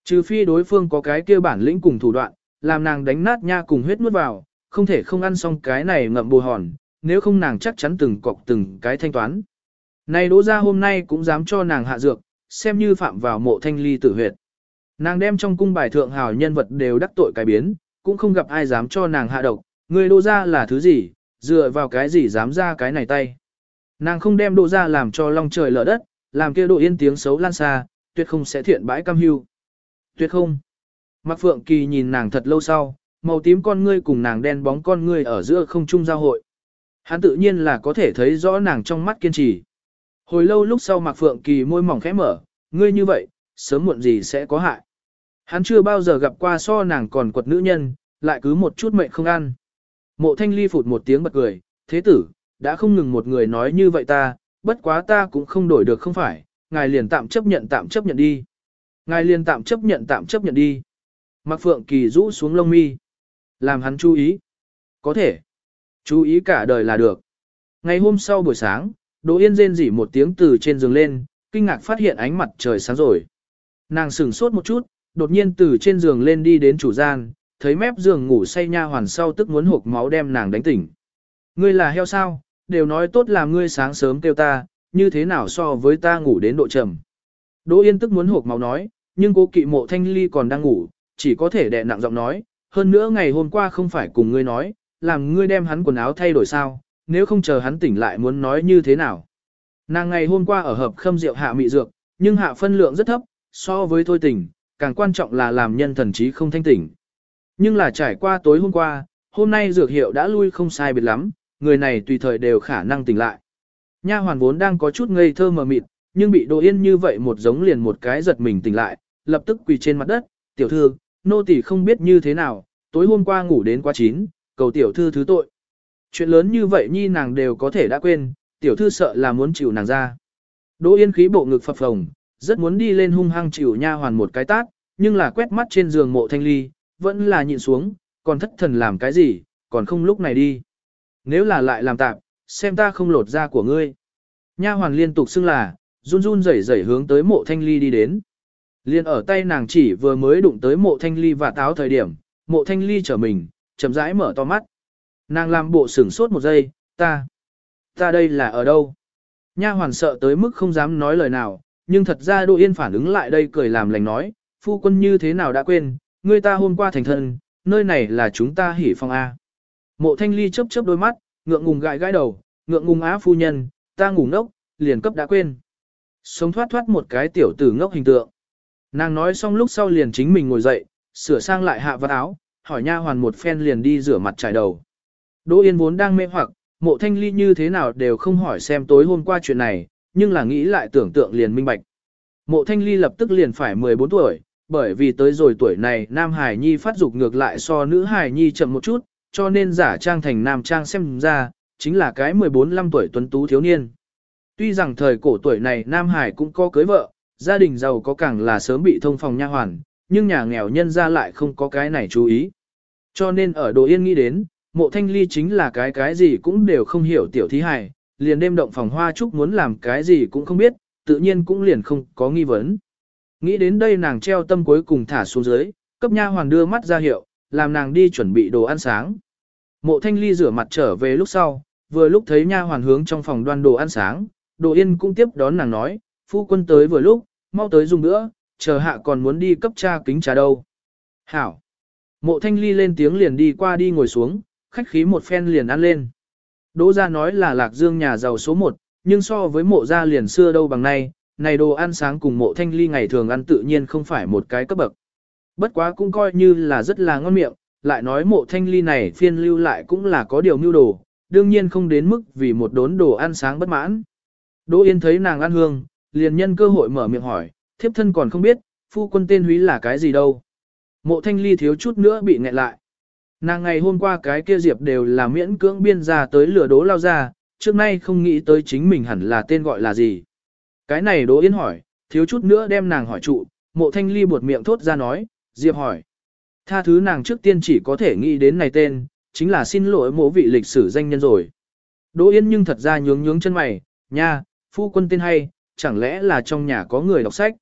Trừ phi đối phương có cái kia bản lĩnh cùng thủ đoạn, làm nàng đánh nát nha cùng huyết nuốt vào, không thể không ăn xong cái này ngậm bù hòn, nếu không nàng chắc chắn từng cọc từng cái thanh toán. Này đỗ ra hôm nay cũng dám cho nàng hạ dược, xem như phạm vào mộ thanh ly tử huyệt. Nàng đem trong cung bài thượng hào nhân vật đều đắc tội cái biến, cũng không gặp ai dám cho nàng hạ độc, người đỗ ra là thứ gì, dựa vào cái gì dám ra cái này tay. Nàng không đem đỗ ra làm cho long trời lở đất, làm kia độ yên tiếng xấu lan xa, tuyệt không sẽ thiện bãi cam hưu. Tuyệt không. Mạc Phượng Kỳ nhìn nàng thật lâu sau, màu tím con ngươi cùng nàng đen bóng con ngươi ở giữa không trung giao hội. Hắn tự nhiên là có thể thấy rõ nàng trong mắt kiên trì. Hồi lâu lúc sau Mạc Phượng Kỳ môi mỏng khẽ mở, ngươi như vậy, sớm muộn gì sẽ có hại. Hắn chưa bao giờ gặp qua so nàng còn quật nữ nhân, lại cứ một chút mệnh không ăn. Mộ thanh ly phụt một tiếng bật cười, thế tử, đã không ngừng một người nói như vậy ta, bất quá ta cũng không đổi được không phải, ngài liền tạm chấp nhận tạm chấp nhận đi. Ngài liền tạm chấp nhận tạm chấp nhận đi. Mạc Phượng Kỳ rũ xuống lông mi. Làm hắn chú ý. Có thể. Chú ý cả đời là được. Ngày hôm sau buổi sáng, Đỗ Yên rên rỉ một tiếng từ trên giường lên, kinh ngạc phát hiện ánh mặt trời sáng rồi. Nàng sửng sốt một chút, đột nhiên từ trên giường lên đi đến chủ gian, thấy mép giường ngủ say nha hoàn sau tức muốn hộp máu đem nàng đánh tỉnh. Ngươi là heo sao, đều nói tốt làm ngươi sáng sớm kêu ta, như thế nào so với ta ngủ đến độ trầm. Đỗ Yên tức muốn hộp máu nói, nhưng cố kỵ mộ thanh ly còn đang ngủ, chỉ có thể đè nặng giọng nói, hơn nữa ngày hôm qua không phải cùng ngươi nói, làm ngươi đem hắn quần áo thay đổi sao, nếu không chờ hắn tỉnh lại muốn nói như thế nào. Nàng ngày hôm qua ở hợp khâm rượu hạ mị dược, nhưng hạ phân lượng rất thấp, so với thôi tỉnh, càng quan trọng là làm nhân thần trí không thanh tỉnh. Nhưng là trải qua tối hôm qua, hôm nay dược hiệu đã lui không sai biệt lắm, người này tùy thời đều khả năng tỉnh lại. Nha hoàn vốn đang có chút ngây thơ mờ mịt, nhưng bị Đỗ Yên như vậy một giống liền một cái giật mình tỉnh lại, lập tức quỳ trên mặt đất, "Tiểu thư, nô tỳ không biết như thế nào, tối hôm qua ngủ đến quá chín, cầu tiểu thư thứ tội." Chuyện lớn như vậy nhi nàng đều có thể đã quên, tiểu thư sợ là muốn chịu nàng ra. Đỗ Yên khí bộ ngực phập phồng, rất muốn đi lên hung hăng chịu nha hoàn một cái tát, nhưng là quét mắt trên giường mộ thanh ly, vẫn là nhịn xuống, còn thất thần làm cái gì, còn không lúc này đi. Nếu là lại làm tạm, xem ta không lột da của ngươi. Nha hoàn liên tục xưng là, run run rẩy rẩy hướng tới mộ thanh ly đi đến. Liên ở tay nàng chỉ vừa mới đụng tới mộ thanh ly và táo thời điểm, mộ thanh ly trở mình, chậm rãi mở to mắt. Nàng làm bộ sửng sốt một giây, ta, ta đây là ở đâu? Nha hoàn sợ tới mức không dám nói lời nào, nhưng thật ra Đỗ Yên phản ứng lại đây cười làm lành nói, phu quân như thế nào đã quên, người ta hôm qua thành thân, nơi này là chúng ta hỉ phong A. Mộ thanh ly chớp chớp đôi mắt, ngượng ngùng gãi gãi đầu, ngượng ngùng á phu nhân, ta ngủ ngốc, liền cấp đã quên. Sống thoát thoát một cái tiểu tử ngốc hình tượng. Nàng nói xong lúc sau liền chính mình ngồi dậy, sửa sang lại hạ vật áo, hỏi nha hoàn một phen liền đi rửa mặt trải đầu. Đỗ Yên vốn đang mê hoặc, mộ thanh ly như thế nào đều không hỏi xem tối hôm qua chuyện này, nhưng là nghĩ lại tưởng tượng liền minh bạch. Mộ thanh ly lập tức liền phải 14 tuổi, bởi vì tới rồi tuổi này Nam Hải Nhi phát dục ngược lại so nữ Hải Nhi chậm một chút, cho nên giả trang thành Nam Trang xem ra, chính là cái 14-15 tuổi tuấn tú thiếu niên. Tuy rằng thời cổ tuổi này Nam Hải cũng có cưới vợ, gia đình giàu có càng là sớm bị thông phòng nha hoàn, nhưng nhà nghèo nhân ra lại không có cái này chú ý. Cho nên ở Đồ Yên nghĩ đến, mộ thanh ly chính là cái cái gì cũng đều không hiểu tiểu thí hài, liền đêm động phòng hoa chúc muốn làm cái gì cũng không biết, tự nhiên cũng liền không có nghi vấn. Nghĩ đến đây nàng treo tâm cuối cùng thả xuống dưới, cấp nha hoàn đưa mắt ra hiệu, làm nàng đi chuẩn bị đồ ăn sáng. Mộ thanh ly rửa mặt trở về lúc sau, vừa lúc thấy nha hoàn hướng trong phòng đoan đồ ăn sáng, đồ yên cũng tiếp đón nàng nói, phu quân tới vừa lúc, mau tới dùng nữa, chờ hạ còn muốn đi cấp cha kính trà đâu. Hảo! Mộ thanh ly lên tiếng liền đi qua đi ngồi xuống, khách khí một phen liền ăn lên. Đỗ gia nói là lạc dương nhà giàu số 1, nhưng so với mộ gia liền xưa đâu bằng nay, này đồ ăn sáng cùng mộ thanh ly ngày thường ăn tự nhiên không phải một cái cấp bậc. Bất quá cũng coi như là rất là ngon miệng, lại nói mộ thanh ly này phiên lưu lại cũng là có điều mưu đồ, đương nhiên không đến mức vì một đốn đồ ăn sáng bất mãn. Đỗ Yên thấy nàng ăn hương, liền nhân cơ hội mở miệng hỏi, thiếp thân còn không biết, phu quân tên húy là cái gì đâu. Mộ thanh ly thiếu chút nữa bị nghẹn lại. Nàng ngày hôm qua cái kia diệp đều là miễn cưỡng biên ra tới lửa đố lao ra, trước nay không nghĩ tới chính mình hẳn là tên gọi là gì. Cái này Đỗ Yên hỏi, thiếu chút nữa đem nàng hỏi trụ, mộ thanh ly buột miệng thốt ra nói, diệp hỏi. Tha thứ nàng trước tiên chỉ có thể nghĩ đến này tên, chính là xin lỗi mộ vị lịch sử danh nhân rồi. Đỗ Yên nhưng thật ra nhướng nhướng chân mày, nha, phu quân tên hay, chẳng lẽ là trong nhà có người đọc sách.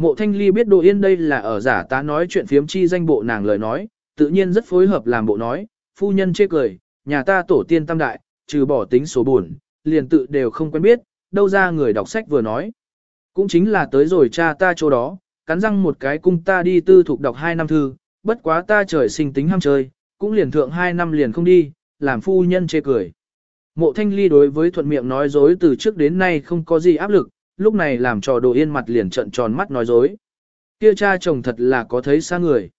Mộ Thanh Ly biết Đỗ Yên đây là ở giả tá nói chuyện phiếm chi danh bộ nàng lời nói, tự nhiên rất phối hợp làm bộ nói, phu nhân chê cười, nhà ta tổ tiên tam đại, trừ bỏ tính số buồn, liền tự đều không quen biết, đâu ra người đọc sách vừa nói. Cũng chính là tới rồi cha ta chỗ đó, cắn răng một cái cung ta đi tư thục đọc hai năm thư, bất quá ta trời sinh tính ham chơi, cũng liền thượng hai năm liền không đi, làm phu nhân chê cười. Mộ thanh ly đối với thuận miệng nói dối từ trước đến nay không có gì áp lực, lúc này làm trò Đỗ yên mặt liền trận tròn mắt nói dối. Kia cha chồng thật là có thấy xa người.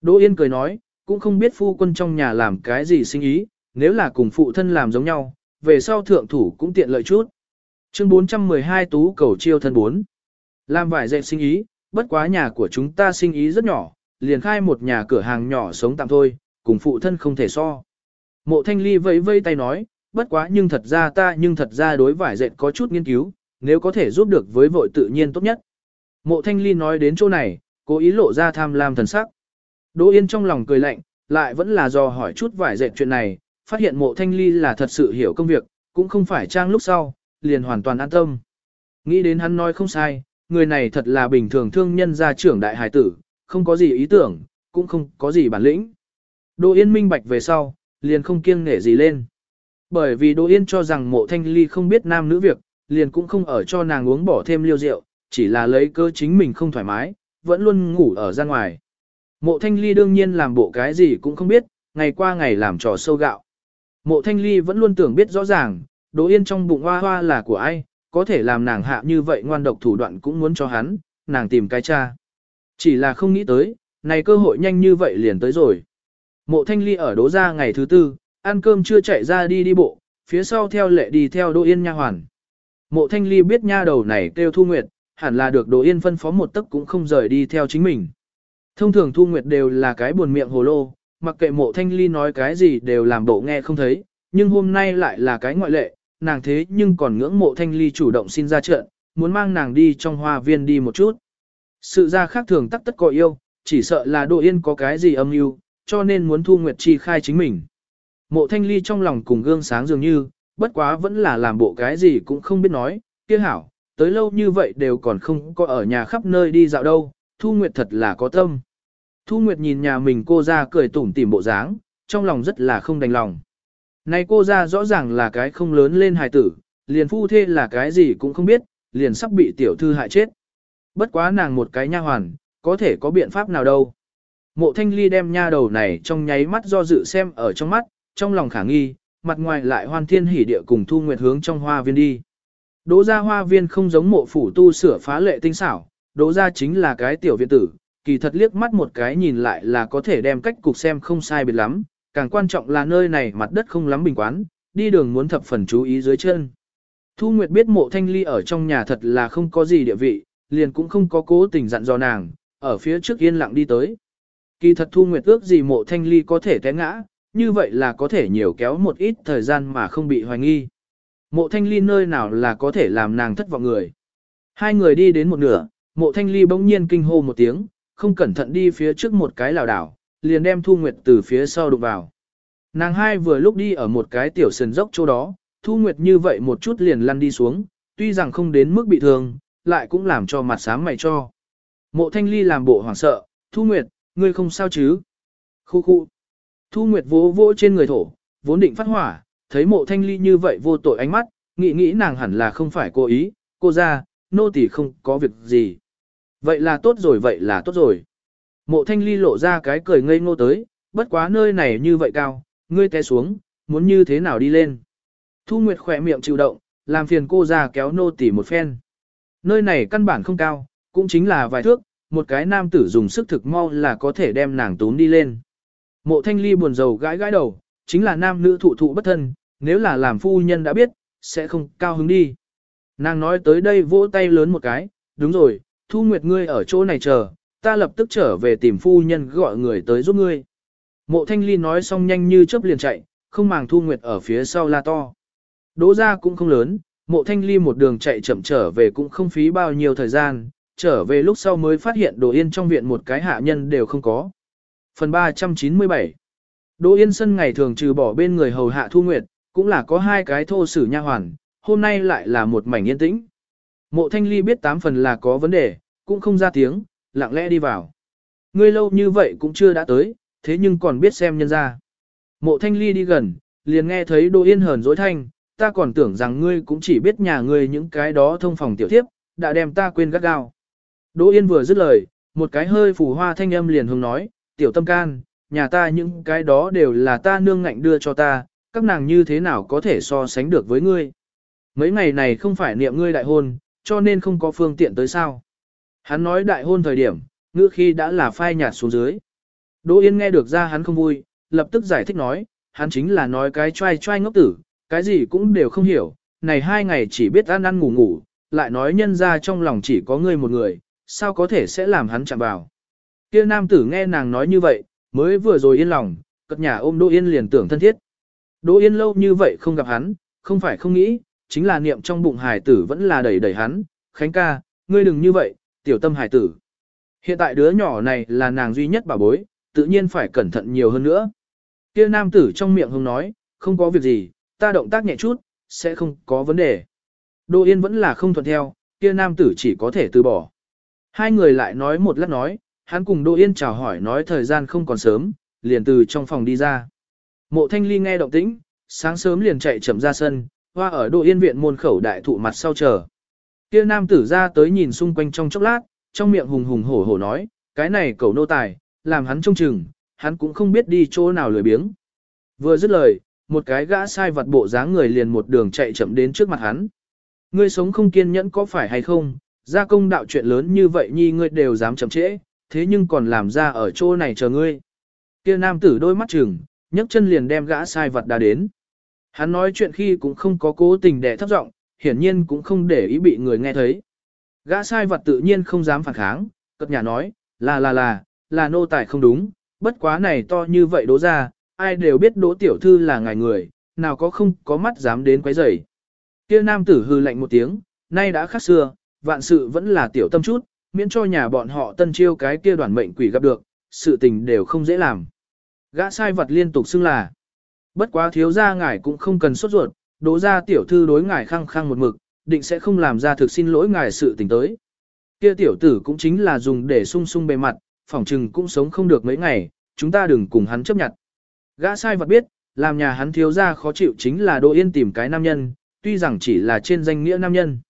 Đỗ Yên cười nói, cũng không biết phu quân trong nhà làm cái gì sinh ý, nếu là cùng phụ thân làm giống nhau, về sau thượng thủ cũng tiện lợi chút. Chương 412 Tú cầu chiêu thân 4. Làm vải dệt sinh ý, bất quá nhà của chúng ta sinh ý rất nhỏ, liền khai một nhà cửa hàng nhỏ sống tạm thôi, cùng phụ thân không thể so. Mộ thanh ly vẫy vây tay nói, bất quá nhưng thật ra ta nhưng thật ra đối vải dệt có chút nghiên cứu, nếu có thể giúp được với vội tự nhiên tốt nhất. Mộ thanh ly nói đến chỗ này, cố ý lộ ra tham lam thần sắc. Đỗ Yên trong lòng cười lạnh, lại vẫn là do hỏi chút vải dệt chuyện này, phát hiện mộ thanh ly là thật sự hiểu công việc, cũng không phải trang lúc sau, liền hoàn toàn an tâm. Nghĩ đến hắn nói không sai, người này thật là bình thường thương nhân gia trưởng đại hải tử, không có gì ý tưởng, cũng không có gì bản lĩnh. Đỗ Yên minh bạch về sau, liền không kiêng nể gì lên. Bởi vì Đỗ Yên cho rằng mộ thanh ly không biết nam nữ việc, liền cũng không ở cho nàng uống bỏ thêm liêu rượu, chỉ là lấy cơ chính mình không thoải mái, vẫn luôn ngủ ở ra ngoài. Mộ thanh ly đương nhiên làm bộ cái gì cũng không biết, ngày qua ngày làm trò sâu gạo. Mộ thanh ly vẫn luôn tưởng biết rõ ràng, Đỗ Yên trong bụng hoa hoa là của ai, có thể làm nàng hạ như vậy ngoan độc thủ đoạn cũng muốn cho hắn, nàng tìm cái cha. Chỉ là không nghĩ tới, này cơ hội nhanh như vậy liền tới rồi. Mộ thanh ly ở đố ra ngày thứ tư, ăn cơm chưa chạy ra đi đi bộ, phía sau theo lệ đi theo Đỗ Yên nha hoàn. Mộ thanh ly biết nha đầu này kêu Thu Nguyệt, hẳn là được Đỗ Yên phân phó một tấc cũng không rời đi theo chính mình. Thông thường Thu Nguyệt đều là cái buồn miệng hồ lô, mặc kệ mộ thanh ly nói cái gì đều làm bộ nghe không thấy, nhưng hôm nay lại là cái ngoại lệ, nàng thế nhưng còn ngưỡng mộ thanh ly chủ động xin ra trận, muốn mang nàng đi trong hoa viên đi một chút. Sự ra khác thường tắc tất có yêu, chỉ sợ là Đỗ Yên có cái gì âm mưu, cho nên muốn Thu Nguyệt chi khai chính mình. Mộ thanh ly trong lòng cùng gương sáng dường như, bất quá vẫn là làm bộ cái gì cũng không biết nói, kia hảo, tới lâu như vậy đều còn không có ở nhà khắp nơi đi dạo đâu, Thu Nguyệt thật là có tâm. Thu Nguyệt nhìn nhà mình cô ra cười tủm tỉm bộ dáng, trong lòng rất là không đành lòng. Này cô ra rõ ràng là cái không lớn lên hài tử, liền phu thê là cái gì cũng không biết, liền sắp bị tiểu thư hại chết. Bất quá nàng một cái nha hoàn, có thể có biện pháp nào đâu. Mộ thanh ly đem nha đầu này trong nháy mắt do dự xem ở trong mắt, trong lòng khả nghi, mặt ngoài lại hoan thiên hỉ địa cùng thu nguyệt hướng trong hoa viên đi. Đỗ gia hoa viên không giống mộ phủ tu sửa phá lệ tinh xảo, đỗ gia chính là cái tiểu viện tử, kỳ thật liếc mắt một cái nhìn lại là có thể đem cách cục xem không sai biệt lắm, càng quan trọng là nơi này mặt đất không lắm bình quán, đi đường muốn thập phần chú ý dưới chân. Thu Nguyệt biết mộ thanh ly ở trong nhà thật là không có gì địa vị, liền cũng không có cố tình dặn dò nàng, ở phía trước yên lặng đi tới. Kỳ thật Thu Nguyệt ước gì mộ thanh ly có thể té ngã, như vậy là có thể nhiều kéo một ít thời gian mà không bị hoài nghi. Mộ thanh ly nơi nào là có thể làm nàng thất vọng người. Hai người đi đến một nửa, mộ thanh ly bỗng nhiên kinh hô một tiếng, không cẩn thận đi phía trước một cái lào đảo, liền đem Thu Nguyệt từ phía sau đụng vào. Nàng hai vừa lúc đi ở một cái tiểu sườn dốc chỗ đó, Thu Nguyệt như vậy một chút liền lăn đi xuống, tuy rằng không đến mức bị thương, lại cũng làm cho mặt sáng mày cho. Mộ Thanh Ly làm bộ hoảng sợ, Thu Nguyệt, ngươi không sao chứ? Khu khu. Thu Nguyệt vỗ vỗ trên người thổ, vốn định phát hỏa, thấy mộ Thanh Ly như vậy vô tội ánh mắt, nghĩ nghĩ nàng hẳn là không phải cố ý, cô ra, nô tỳ không có việc gì. Vậy là tốt rồi vậy là tốt rồi. Mộ thanh ly lộ ra cái cười ngây ngô tới, bất quá nơi này như vậy cao, ngươi té xuống, muốn như thế nào đi lên. Thu Nguyệt khỏe miệng chịu động, làm phiền cô ra kéo nô tỉ một phen. Nơi này căn bản không cao, cũng chính là vài thước, một cái nam tử dùng sức thực mau là có thể đem nàng tốn đi lên. Mộ thanh ly buồn rầu gãi gãi đầu, chính là nam nữ thụ thụ bất thân, nếu là làm phu nhân đã biết, sẽ không cao hứng đi. Nàng nói tới đây vỗ tay lớn một cái, đúng rồi, Thu Nguyệt ngươi ở chỗ này chờ, ta lập tức trở về tìm phu nhân gọi người tới giúp ngươi. Mộ thanh ly nói xong nhanh như chớp liền chạy, không màng thu nguyệt ở phía sau la to. Đỗ ra cũng không lớn, mộ thanh ly một đường chạy chậm trở về cũng không phí bao nhiêu thời gian, trở về lúc sau mới phát hiện đồ yên trong viện một cái hạ nhân đều không có. Phần 397 Đỗ Yên Sân ngày thường trừ bỏ bên người hầu hạ thu nguyệt, cũng là có hai cái thô sử nha hoàn, hôm nay lại là một mảnh yên tĩnh. Mộ Thanh Ly biết tám phần là có vấn đề, cũng không ra tiếng, lặng lẽ đi vào. Ngươi lâu như vậy cũng chưa đã tới, thế nhưng còn biết xem nhân ra. Mộ Thanh Ly đi gần, liền nghe thấy Đỗ Yên hờn dối thanh, ta còn tưởng rằng ngươi cũng chỉ biết nhà ngươi những cái đó thông phòng tiểu thiếp, đã đem ta quên gắt gao. Đỗ Yên vừa dứt lời, một cái hơi phủ hoa thanh âm liền hùng nói, tiểu tâm can, nhà ta những cái đó đều là ta nương ngạnh đưa cho ta, các nàng như thế nào có thể so sánh được với ngươi. Mấy ngày này không phải niệm ngươi đại hôn, cho nên không có phương tiện tới sao. Hắn nói đại hôn thời điểm, ngữ khi đã là phai nhạt xuống dưới. Đỗ Yên nghe được ra hắn không vui, lập tức giải thích nói, hắn chính là nói cái trai trai ngốc tử, cái gì cũng đều không hiểu, này hai ngày chỉ biết ăn ăn ngủ ngủ, lại nói nhân ra trong lòng chỉ có ngươi một người, sao có thể sẽ làm hắn chạm vào. Kia nam tử nghe nàng nói như vậy, mới vừa rồi yên lòng, cất nhà ôm Đỗ Yên liền tưởng thân thiết. Đỗ Yên lâu như vậy không gặp hắn, không phải không nghĩ, chính là niệm trong bụng hải tử vẫn là đẩy đẩy hắn, Khánh ca, ngươi đừng như vậy, tiểu tâm hải tử. Hiện tại đứa nhỏ này là nàng duy nhất bà bối, tự nhiên phải cẩn thận nhiều hơn nữa. Kia nam tử trong miệng hông nói, không có việc gì, ta động tác nhẹ chút, sẽ không có vấn đề. Đỗ Yên vẫn là không thuận theo, kia nam tử chỉ có thể từ bỏ. Hai người lại nói một lát nói, hắn cùng Đỗ Yên chào hỏi nói thời gian không còn sớm, liền từ trong phòng đi ra. Mộ Thanh Ly nghe động tĩnh, sáng sớm liền chạy chậm ra sân, hoa ở Đỗ Yên viện môn khẩu đại thụ mặt sau chờ. Kia nam tử ra tới nhìn xung quanh trong chốc lát, trong miệng hùng hùng hổ hổ nói, cái này cầu nô tài, làm hắn trông chừng, hắn cũng không biết đi chỗ nào lười biếng. Vừa dứt lời, một cái gã sai vặt bộ dáng người liền một đường chạy chậm đến trước mặt hắn. Ngươi sống không kiên nhẫn có phải hay không, gia công đạo chuyện lớn như vậy nhi ngươi đều dám chậm trễ, thế nhưng còn làm ra ở chỗ này chờ ngươi. Kia nam tử đôi mắt chừng, nhấc chân liền đem gã sai vật đã đến. Hắn nói chuyện khi cũng không có cố tình để thấp giọng, hiển nhiên cũng không để ý bị người nghe thấy. Gã sai vật tự nhiên không dám phản kháng, cất nhà nói, là là là, là nô tài không đúng, bất quá này to như vậy đố ra, ai đều biết đỗ tiểu thư là ngài người, nào có không có mắt dám đến quấy rầy. Kia nam tử hư lạnh một tiếng, nay đã khác xưa, vạn sự vẫn là tiểu tâm chút, miễn cho nhà bọn họ tân chiêu cái kia đoàn mệnh quỷ gặp được, sự tình đều không dễ làm. Gã sai vật liên tục xưng là, bất quá thiếu gia ngài cũng không cần sốt ruột, đỗ ra tiểu thư đối ngài khăng khăng một mực, định sẽ không làm ra thực xin lỗi ngài sự tình tới. Kia tiểu tử cũng chính là dùng để sung sung bề mặt, phỏng trừng cũng sống không được mấy ngày, chúng ta đừng cùng hắn chấp nhận. Gã sai vật biết, làm nhà hắn thiếu gia khó chịu chính là Đỗ Yên tìm cái nam nhân, tuy rằng chỉ là trên danh nghĩa nam nhân.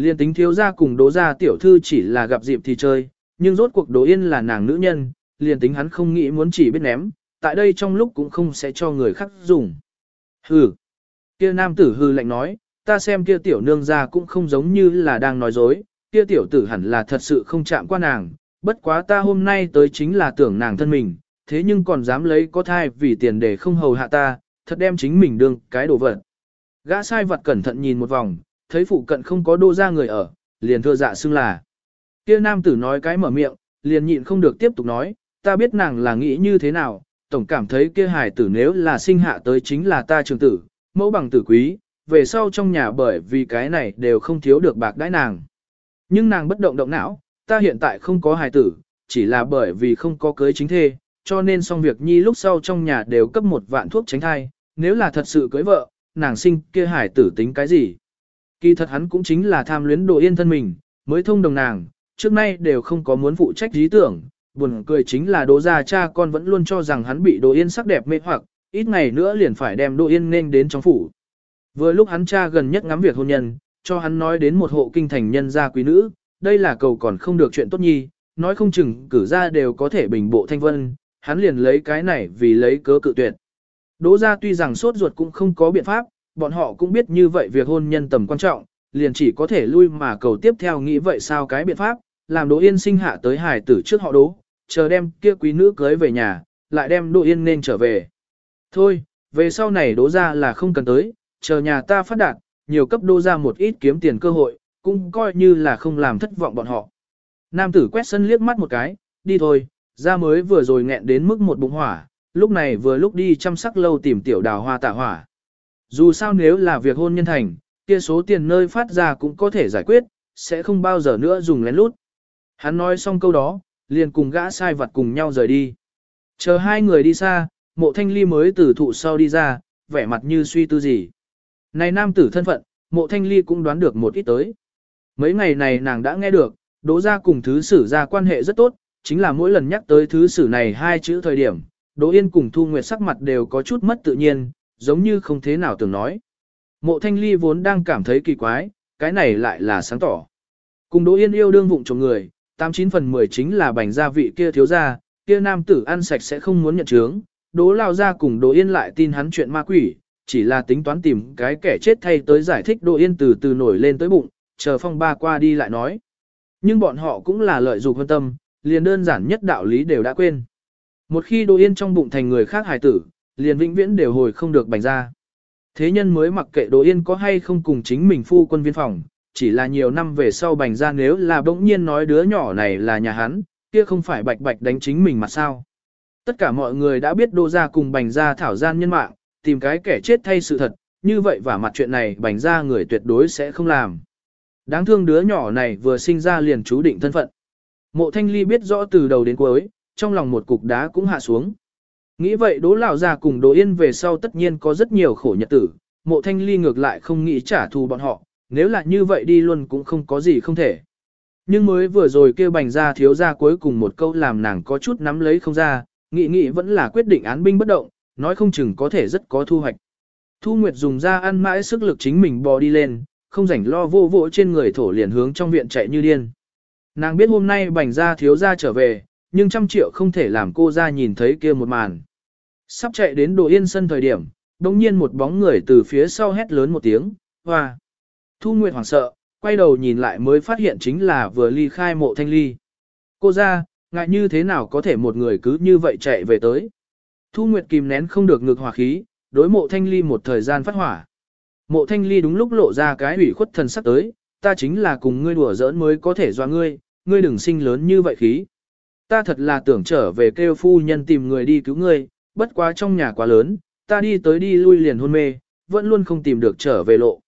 Liên tính thiếu gia cùng đố gia tiểu thư chỉ là gặp dịp thì chơi, nhưng rốt cuộc đố Yên là nàng nữ nhân, liền tính hắn không nghĩ muốn chỉ biết ném, tại đây trong lúc cũng không sẽ cho người khác dùng. Hừ. Kia nam tử hư lạnh nói, ta xem kia tiểu nương gia cũng không giống như là đang nói dối, kia tiểu tử hẳn là thật sự không chạm qua nàng, bất quá ta hôm nay tới chính là tưởng nàng thân mình, thế nhưng còn dám lấy có thai vì tiền để không hầu hạ ta, thật đem chính mình đương cái đồ vật. Gã sai vật cẩn thận nhìn một vòng, thấy phụ cận không có đô ra người ở, liền thưa dạ xưng là. Kia nam tử nói cái mở miệng, liền nhịn không được tiếp tục nói, ta biết nàng là nghĩ như thế nào, tổng cảm thấy kia hài tử nếu là sinh hạ tới chính là ta trường tử, mẫu bằng tử quý, về sau trong nhà bởi vì cái này đều không thiếu được bạc đãi nàng. Nhưng nàng bất động động não, ta hiện tại không có hài tử, chỉ là bởi vì không có cưới chính thê, cho nên xong việc nhi lúc sau trong nhà đều cấp một vạn thuốc tránh thai, nếu là thật sự cưới vợ, nàng sinh kia hài tử tính cái gì. Kỳ thật hắn cũng chính là tham luyến đồ yên thân mình, mới thông đồng nàng, trước nay đều không có muốn phụ trách lý tưởng, buồn cười chính là đỗ gia cha con vẫn luôn cho rằng hắn bị đồ yên sắc đẹp mê hoặc, ít ngày nữa liền phải đem đồ yên nên đến trong phủ. Vừa lúc hắn cha gần nhất ngắm việc hôn nhân, cho hắn nói đến một hộ kinh thành nhân gia quý nữ, đây là cầu còn không được chuyện tốt nhi, nói không chừng cử ra đều có thể bình bộ thanh vân, hắn liền lấy cái này vì lấy cớ cự tuyệt. Đỗ gia tuy rằng sốt ruột cũng không có biện pháp, bọn họ cũng biết như vậy việc hôn nhân tầm quan trọng, liền chỉ có thể lui mà cầu tiếp theo nghĩ vậy sao cái biện pháp, làm Đỗ Yên sinh hạ tới hải tử trước họ đố, chờ đem kia quý nữ cưới về nhà, lại đem Đỗ Yên nên trở về. Thôi, về sau này đỗ ra là không cần tới, chờ nhà ta phát đạt, nhiều cấp Đỗ ra một ít kiếm tiền cơ hội, cũng coi như là không làm thất vọng bọn họ. Nam tử quét sân liếc mắt một cái, đi thôi, ra mới vừa rồi nghẹn đến mức một bụng hỏa, lúc này vừa lúc đi chăm sóc lâu tìm tiểu đào hoa tạ hỏa. Dù sao nếu là việc hôn nhân thành, kia số tiền nơi phát ra cũng có thể giải quyết, sẽ không bao giờ nữa dùng lén lút. Hắn nói xong câu đó, liền cùng gã sai vật cùng nhau rời đi. Chờ hai người đi xa, mộ thanh ly mới từ thụ sau đi ra, vẻ mặt như suy tư gì. Này nam tử thân phận, mộ thanh ly cũng đoán được một ít tới. Mấy ngày này nàng đã nghe được, đỗ ra cùng thứ sử ra quan hệ rất tốt, chính là mỗi lần nhắc tới thứ sử này hai chữ thời điểm, đỗ yên cùng thu nguyệt sắc mặt đều có chút mất tự nhiên, giống như không thế nào tưởng nói. Mộ thanh ly vốn đang cảm thấy kỳ quái, cái này lại là sáng tỏ. Cùng đỗ yên yêu đương vụng chồng người, 89 phần 10 chính là bành gia vị kia thiếu gia, kia nam tử ăn sạch sẽ không muốn nhận chướng, đỗ lao ra cùng đỗ yên lại tin hắn chuyện ma quỷ, chỉ là tính toán tìm cái kẻ chết thay tới giải thích đỗ yên từ từ nổi lên tới bụng, chờ phong ba qua đi lại nói. Nhưng bọn họ cũng là lợi dụng hơn tâm, liền đơn giản nhất đạo lý đều đã quên. Một khi đỗ yên trong bụng thành người khác hài tử, liền vĩnh viễn đều hồi không được bành ra. Thế nhân mới mặc kệ đỗ yên có hay không cùng chính mình phu quân viên phòng, chỉ là nhiều năm về sau bành ra nếu là bỗng nhiên nói đứa nhỏ này là nhà hắn, kia không phải bạch bạch đánh chính mình mà sao. Tất cả mọi người đã biết đô ra cùng bành ra thảo gian nhân mạng, tìm cái kẻ chết thay sự thật, như vậy và mặt chuyện này bành ra người tuyệt đối sẽ không làm. Đáng thương đứa nhỏ này vừa sinh ra liền chú định thân phận. Mộ thanh ly biết rõ từ đầu đến cuối, trong lòng một cục đá cũng hạ xuống. Nghĩ vậy đố lão già cùng đố yên về sau tất nhiên có rất nhiều khổ nhật tử, mộ thanh ly ngược lại không nghĩ trả thù bọn họ, nếu là như vậy đi luôn cũng không có gì không thể. Nhưng mới vừa rồi kêu bành ra thiếu ra cuối cùng một câu làm nàng có chút nắm lấy không ra, nghị nghị vẫn là quyết định án binh bất động, nói không chừng có thể rất có thu hoạch. Thu Nguyệt dùng ra ăn mãi sức lực chính mình bò đi lên, không rảnh lo vô vỗ trên người thổ liền hướng trong viện chạy như điên. Nàng biết hôm nay bành ra thiếu ra trở về, nhưng trăm triệu không thể làm cô ra nhìn thấy kia một màn. Sắp chạy đến đồ yên sân thời điểm, đồng nhiên một bóng người từ phía sau hét lớn một tiếng, hoa. Thu Nguyệt hoảng sợ, quay đầu nhìn lại mới phát hiện chính là vừa ly khai mộ thanh ly. Cô ra, ngại như thế nào có thể một người cứ như vậy chạy về tới. Thu Nguyệt kìm nén không được ngược hỏa khí, đối mộ thanh ly một thời gian phát hỏa. Mộ thanh ly đúng lúc lộ ra cái ủy khuất thần sắc tới, ta chính là cùng ngươi đùa giỡn mới có thể doa ngươi, ngươi đừng sinh lớn như vậy khí. Ta thật là tưởng trở về kêu phu nhân tìm người đi cứu ngươi, bất quá trong nhà quá lớn, ta đi tới đi lui liền hôn mê, vẫn luôn không tìm được trở về lộ.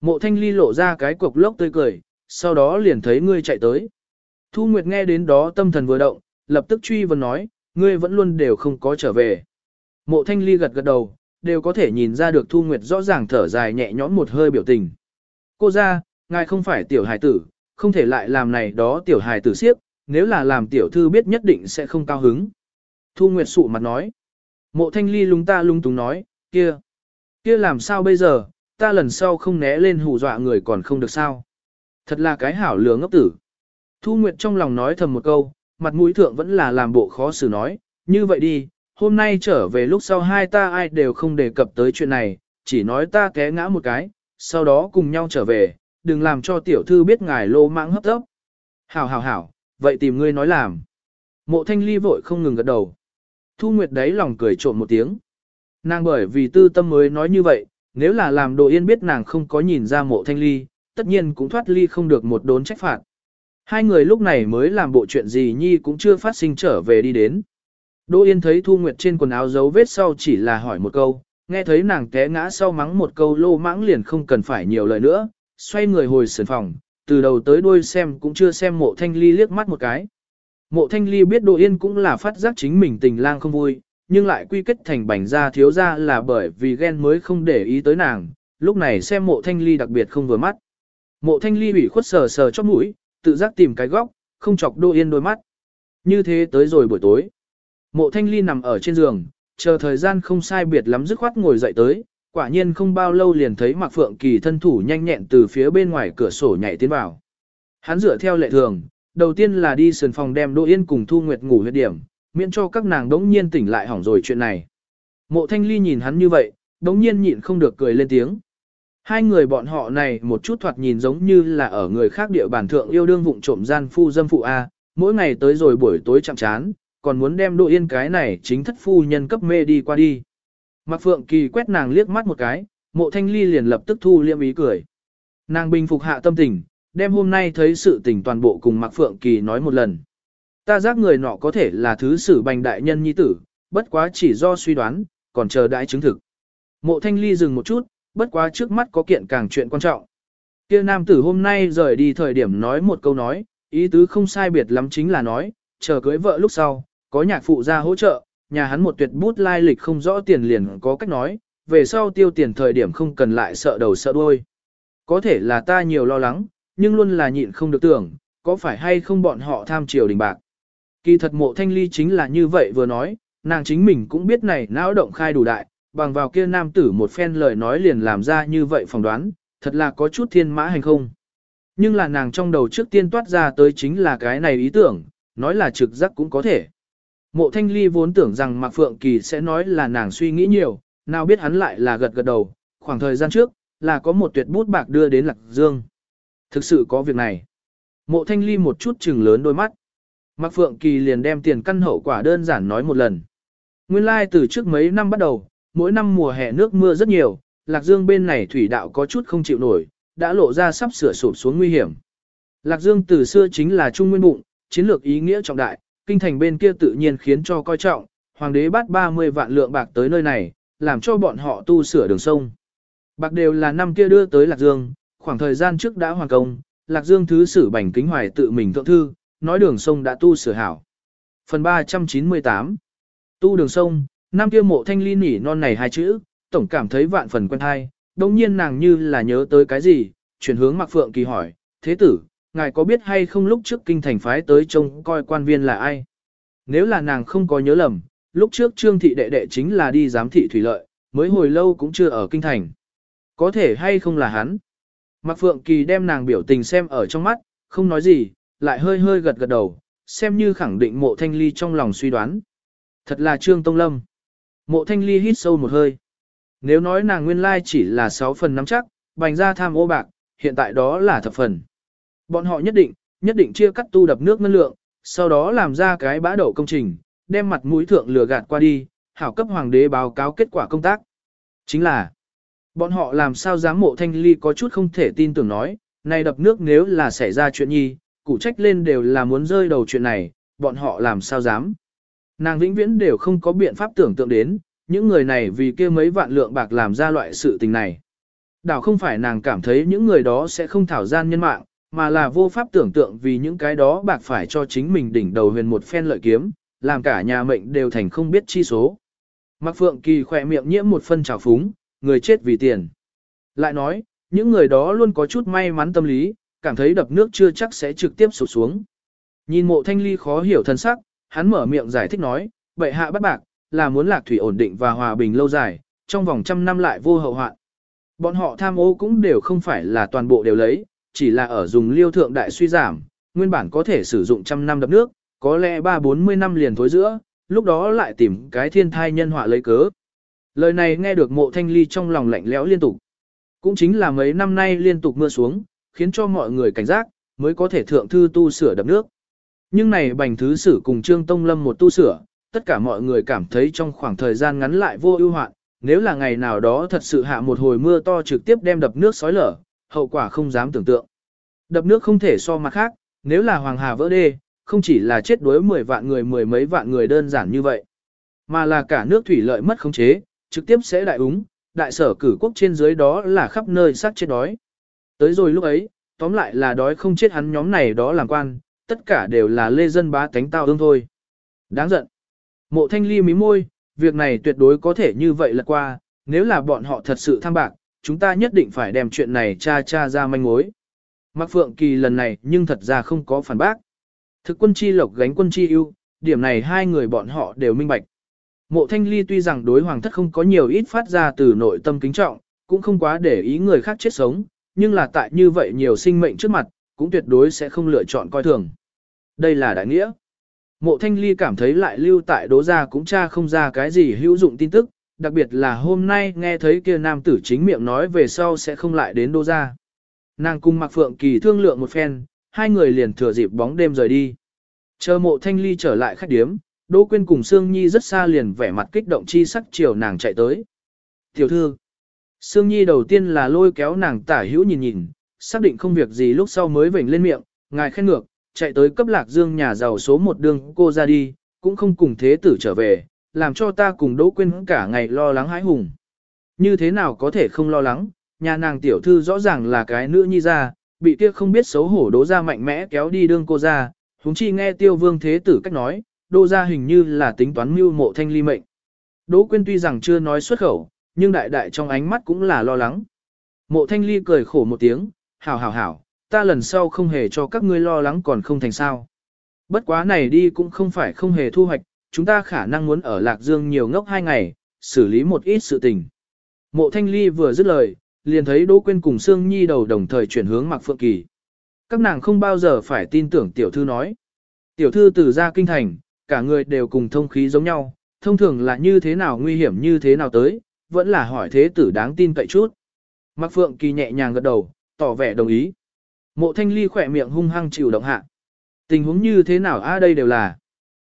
Mộ thanh ly lộ ra cái cục lốc tươi cười, sau đó liền thấy ngươi chạy tới. Thu Nguyệt nghe đến đó tâm thần vừa động, lập tức truy vấn nói, ngươi vẫn luôn đều không có trở về. Mộ thanh ly gật gật đầu, đều có thể nhìn ra được Thu Nguyệt rõ ràng thở dài nhẹ nhõm một hơi biểu tình. Cô ra, ngài không phải tiểu hài tử, không thể lại làm này đó tiểu hài tử siếp, nếu là làm tiểu thư biết nhất định sẽ không cao hứng. Thu Nguyệt sụ mặt nói. Mộ thanh ly lúng ta lung túng nói, kia, kia làm sao bây giờ, ta lần sau không né lên hù dọa người còn không được sao. Thật là cái hảo lừa ngốc tử. Thu Nguyệt trong lòng nói thầm một câu, mặt mũi thượng vẫn là làm bộ khó xử nói, như vậy đi, hôm nay trở về lúc sau hai ta ai đều không đề cập tới chuyện này, chỉ nói ta té ngã một cái, sau đó cùng nhau trở về, đừng làm cho tiểu thư biết ngài lô mãng hấp tấp. Hảo hảo hảo, vậy tìm ngươi nói làm. Mộ thanh ly vội không ngừng gật đầu. Thu Nguyệt đấy lòng cười trộm một tiếng. Nàng bởi vì tư tâm mới nói như vậy, nếu là làm đồ yên biết nàng không có nhìn ra mộ thanh ly, tất nhiên cũng thoát ly không được một đốn trách phạt. Hai người lúc này mới làm bộ chuyện gì nhi cũng chưa phát sinh trở về đi đến. Đỗ Yên thấy Thu Nguyệt trên quần áo dấu vết sau chỉ là hỏi một câu, nghe thấy nàng té ngã sau mắng một câu lô mãng liền không cần phải nhiều lời nữa, xoay người hồi sườn phòng, từ đầu tới đuôi xem cũng chưa xem mộ thanh ly liếc mắt một cái. Mộ thanh ly biết Đỗ Yên cũng là phát giác chính mình tình lang không vui, nhưng lại quy kết thành bảnh ra thiếu ra là bởi vì ghen mới không để ý tới nàng, lúc này xem mộ thanh ly đặc biệt không vừa mắt. Mộ thanh ly ủy khuất sờ sờ chóp mũi, tự giác tìm cái góc, không chọc Đỗ Yên đôi mắt. Như thế tới rồi buổi tối. Mộ thanh ly nằm ở trên giường, chờ thời gian không sai biệt lắm dứt khoát ngồi dậy tới, quả nhiên không bao lâu liền thấy Mạc Phượng Kỳ thân thủ nhanh nhẹn từ phía bên ngoài cửa sổ nhảy tiến vào. Hắn dựa theo lệ thường, đầu tiên là đi sườn phòng đem Đỗ Yên cùng Thu Nguyệt ngủ huyết điểm, miễn cho các nàng đống nhiên tỉnh lại hỏng rồi chuyện này. Mộ Thanh Ly nhìn hắn như vậy, đống nhiên nhịn không được cười lên tiếng. Hai người bọn họ này một chút thoạt nhìn giống như là ở người khác địa bàn thượng yêu đương vụng trộm gian phu dâm phụ A, mỗi ngày tới rồi buổi tối chạm chán, còn muốn đem Đỗ Yên cái này chính thất phu nhân cấp mê đi qua đi. Mạc Phượng Kỳ quét nàng liếc mắt một cái, mộ thanh ly liền lập tức thu liêm ý cười. Nàng bình phục hạ tâm tình, đem hôm nay thấy sự tình toàn bộ cùng Mạc Phượng Kỳ nói một lần. Ta giác người nọ có thể là thứ sử bành đại nhân nhi tử, bất quá chỉ do suy đoán, còn chờ đãi chứng thực. Mộ thanh ly dừng một chút, bất quá trước mắt có kiện càng chuyện quan trọng. Kia nam tử hôm nay rời đi thời điểm nói một câu nói, ý tứ không sai biệt lắm chính là nói, chờ cưới vợ lúc sau, có nhạc phụ ra hỗ trợ, nhà hắn một tuyệt bút lai lịch không rõ tiền liền có cách nói, về sau tiêu tiền thời điểm không cần lại sợ đầu sợ đuôi. Có thể là ta nhiều lo lắng, nhưng luôn là nhịn không được tưởng, có phải hay không bọn họ tham triều đình bạc. Kỳ thật mộ thanh ly chính là như vậy vừa nói, nàng chính mình cũng biết này não động khai đủ đại, bằng vào kia nam tử một phen lời nói liền làm ra như vậy phỏng đoán, thật là có chút thiên mã hành không. Nhưng là nàng trong đầu trước tiên toát ra tới chính là cái này ý tưởng, nói là trực giác cũng có thể. Mộ thanh ly vốn tưởng rằng Mạc Phượng Kỳ sẽ nói là nàng suy nghĩ nhiều, nào biết hắn lại là gật gật đầu, khoảng thời gian trước, là có một tuyệt bút bạc đưa đến Lạc Dương. Thực sự có việc này. Mộ thanh ly một chút chừng lớn đôi mắt. Mạc Phượng Kỳ liền đem tiền căn hậu quả đơn giản nói một lần. Nguyên lai like từ trước mấy năm bắt đầu, mỗi năm mùa hè nước mưa rất nhiều, Lạc Dương bên này thủy đạo có chút không chịu nổi, đã lộ ra sắp sửa sụp xuống nguy hiểm. Lạc Dương từ xưa chính là trung nguyên bụng, chiến lược ý nghĩa trọng đại, kinh thành bên kia tự nhiên khiến cho coi trọng, hoàng đế bắt 30 vạn lượng bạc tới nơi này, làm cho bọn họ tu sửa đường sông. Bạc đều là năm kia đưa tới Lạc Dương, khoảng thời gian trước đã hoàn công, Lạc Dương thứ sử bành kính hoài tự mình thượng thư, nói đường sông đã tu sửa hảo. Phần 398 Tu đường sông, nam kia mộ thanh ly nỉ non này hai chữ, tổng cảm thấy vạn phần quen hay, đồng nhiên nàng như là nhớ tới cái gì, chuyển hướng Mạc Phượng Kỳ hỏi, thế tử, ngài có biết hay không lúc trước kinh thành phái tới trông coi quan viên là ai? Nếu là nàng không có nhớ lầm, lúc trước trương thị đệ đệ chính là đi giám thị thủy lợi, mới hồi lâu cũng chưa ở kinh thành. Có thể hay không là hắn? Mạc Phượng Kỳ đem nàng biểu tình xem ở trong mắt, không nói gì, lại hơi hơi gật gật đầu, xem như khẳng định mộ thanh ly trong lòng suy đoán. Thật là Trương Tông Lâm. Mộ thanh ly hít sâu một hơi. Nếu nói nàng nguyên lai chỉ là 6 phần nắm chắc, bành ra tham ô bạc, hiện tại đó là thập phần. Bọn họ nhất định, nhất định chia cắt tu đập nước ngân lượng, sau đó làm ra cái bã đậu công trình, đem mặt mũi thượng lừa gạt qua đi, hảo cấp hoàng đế báo cáo kết quả công tác. Chính là, bọn họ làm sao dám mộ thanh ly có chút không thể tin tưởng nói, này đập nước nếu là xảy ra chuyện nhi, cụ trách lên đều là muốn rơi đầu chuyện này, bọn họ làm sao dám. Nàng vĩnh viễn đều không có biện pháp tưởng tượng đến, những người này vì kia mấy vạn lượng bạc làm ra loại sự tình này. Đảo không phải nàng cảm thấy những người đó sẽ không thảo gian nhân mạng, mà là vô pháp tưởng tượng vì những cái đó bạc phải cho chính mình đỉnh đầu huyền một phen lợi kiếm, làm cả nhà mệnh đều thành không biết chi số. Mạc Phượng Kỳ khỏe miệng nhiễm một phân trào phúng, người chết vì tiền. Lại nói, những người đó luôn có chút may mắn tâm lý, cảm thấy đập nước chưa chắc sẽ trực tiếp sụt xuống. Nhìn mộ thanh ly khó hiểu thân sắc, hắn mở miệng giải thích nói, bệ hạ bắt bạc, là muốn lạc thủy ổn định và hòa bình lâu dài, trong vòng trăm năm lại vô hậu hoạn. Bọn họ tham ô cũng đều không phải là toàn bộ đều lấy, chỉ là ở dùng liêu thượng đại suy giảm, nguyên bản có thể sử dụng trăm năm đập nước, có lẽ ba bốn mươi năm liền thối giữa, lúc đó lại tìm cái thiên thai nhân họa lấy cớ. Lời này nghe được mộ thanh ly trong lòng lạnh lẽo liên tục. Cũng chính là mấy năm nay liên tục mưa xuống, khiến cho mọi người cảnh giác, mới có thể thượng thư tu sửa đập nước. Nhưng này bành thứ sử cùng Trương Tông Lâm một tu sửa, tất cả mọi người cảm thấy trong khoảng thời gian ngắn lại vô ưu hoạn, nếu là ngày nào đó thật sự hạ một hồi mưa to trực tiếp đem đập nước sói lở, hậu quả không dám tưởng tượng. Đập nước không thể so mặt khác, nếu là Hoàng Hà vỡ đê, không chỉ là chết đuối 10 vạn người mười mấy vạn người đơn giản như vậy, mà là cả nước thủy lợi mất khống chế, trực tiếp sẽ đại úng, đại sở cử quốc trên dưới đó là khắp nơi sát chết đói. Tới rồi lúc ấy, tóm lại là đói không chết hắn nhóm này đó làm quan, tất cả đều là lê dân bá tánh tao ương thôi. Đáng giận. Mộ thanh ly mí môi, việc này tuyệt đối có thể như vậy là qua, nếu là bọn họ thật sự tham bạc, chúng ta nhất định phải đem chuyện này cha cha ra manh mối. Mạc Phượng Kỳ lần này nhưng thật ra không có phản bác. Thực quân chi lộc gánh quân chi ưu, điểm này hai người bọn họ đều minh bạch. Mộ Thanh Ly tuy rằng đối hoàng thất không có nhiều ít phát ra từ nội tâm kính trọng, cũng không quá để ý người khác chết sống, nhưng là tại như vậy nhiều sinh mệnh trước mặt, cũng tuyệt đối sẽ không lựa chọn coi thường. Đây là đại nghĩa. Mộ Thanh Ly cảm thấy lại lưu tại đố gia cũng cha không ra cái gì hữu dụng tin tức, đặc biệt là hôm nay nghe thấy kia nam tử chính miệng nói về sau sẽ không lại đến đô gia. Nàng cùng Mạc Phượng Kỳ thương lượng một phen, hai người liền thừa dịp bóng đêm rời đi. Chờ mộ Thanh Ly trở lại khách điếm, Đỗ Quyên cùng Sương Nhi rất xa liền vẻ mặt kích động chi sắc chiều nàng chạy tới. Tiểu thư, Sương Nhi đầu tiên là lôi kéo nàng tả hữu nhìn nhìn, xác định không việc gì lúc sau mới vểnh lên miệng, ngài khen ngược, chạy tới cấp lạc dương nhà giàu số một đường cô ra đi, cũng không cùng thế tử trở về, làm cho ta cùng Đỗ Quyên cả ngày lo lắng hãi hùng. Như thế nào có thể không lo lắng, nhà nàng tiểu thư rõ ràng là cái nữ nhi ra, bị kia không biết xấu hổ đố ra mạnh mẽ kéo đi đương cô ra, húng chi nghe tiêu vương thế tử cách nói, đô gia hình như là tính toán mưu mộ thanh ly mệnh. Đỗ Quyên tuy rằng chưa nói xuất khẩu, nhưng đại đại trong ánh mắt cũng là lo lắng. Mộ thanh ly cười khổ một tiếng, hảo hảo hảo, ta lần sau không hề cho các ngươi lo lắng còn không thành sao. Bất quá này đi cũng không phải không hề thu hoạch, chúng ta khả năng muốn ở Lạc Dương nhiều ngốc hai ngày, xử lý một ít sự tình. Mộ thanh ly vừa dứt lời, liền thấy Đỗ Quyên cùng Sương Nhi đầu đồng thời chuyển hướng Mạc Phượng Kỳ. Các nàng không bao giờ phải tin tưởng tiểu thư nói. Tiểu thư từ ra kinh thành, cả người đều cùng thông khí giống nhau, thông thường là như thế nào nguy hiểm như thế nào tới, vẫn là hỏi thế tử đáng tin cậy chút. Mạc Phượng Kỳ nhẹ nhàng gật đầu, tỏ vẻ đồng ý. Mộ thanh ly khỏe miệng hung hăng chịu động hạ. Tình huống như thế nào a đây đều là.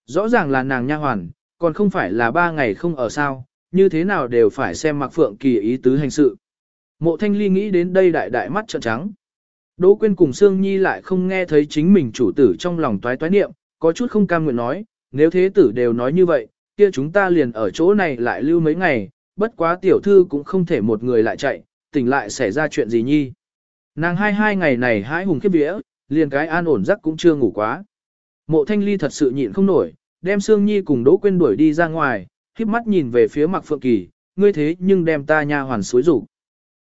Rõ ràng là nàng nha hoàn, còn không phải là ba ngày không ở sao, như thế nào đều phải xem Mạc Phượng Kỳ ý tứ hành sự. Mộ thanh ly nghĩ đến đây đại đại mắt trợn trắng. Đỗ Quyên cùng Sương Nhi lại không nghe thấy chính mình chủ tử trong lòng toái toái niệm, có chút không cam nguyện nói, nếu thế tử đều nói như vậy, kia chúng ta liền ở chỗ này lại lưu mấy ngày, bất quá tiểu thư cũng không thể một người lại chạy, tỉnh lại xảy ra chuyện gì nhi. Nàng hai hai ngày này hái hùng khiếp vía, liền cái an ổn giấc cũng chưa ngủ quá. Mộ thanh ly thật sự nhịn không nổi, đem Sương Nhi cùng Đỗ Quyên đuổi đi ra ngoài, khiếp mắt nhìn về phía mặt Phượng Kỳ, ngươi thế nhưng đem ta nha hoàn suối rủ.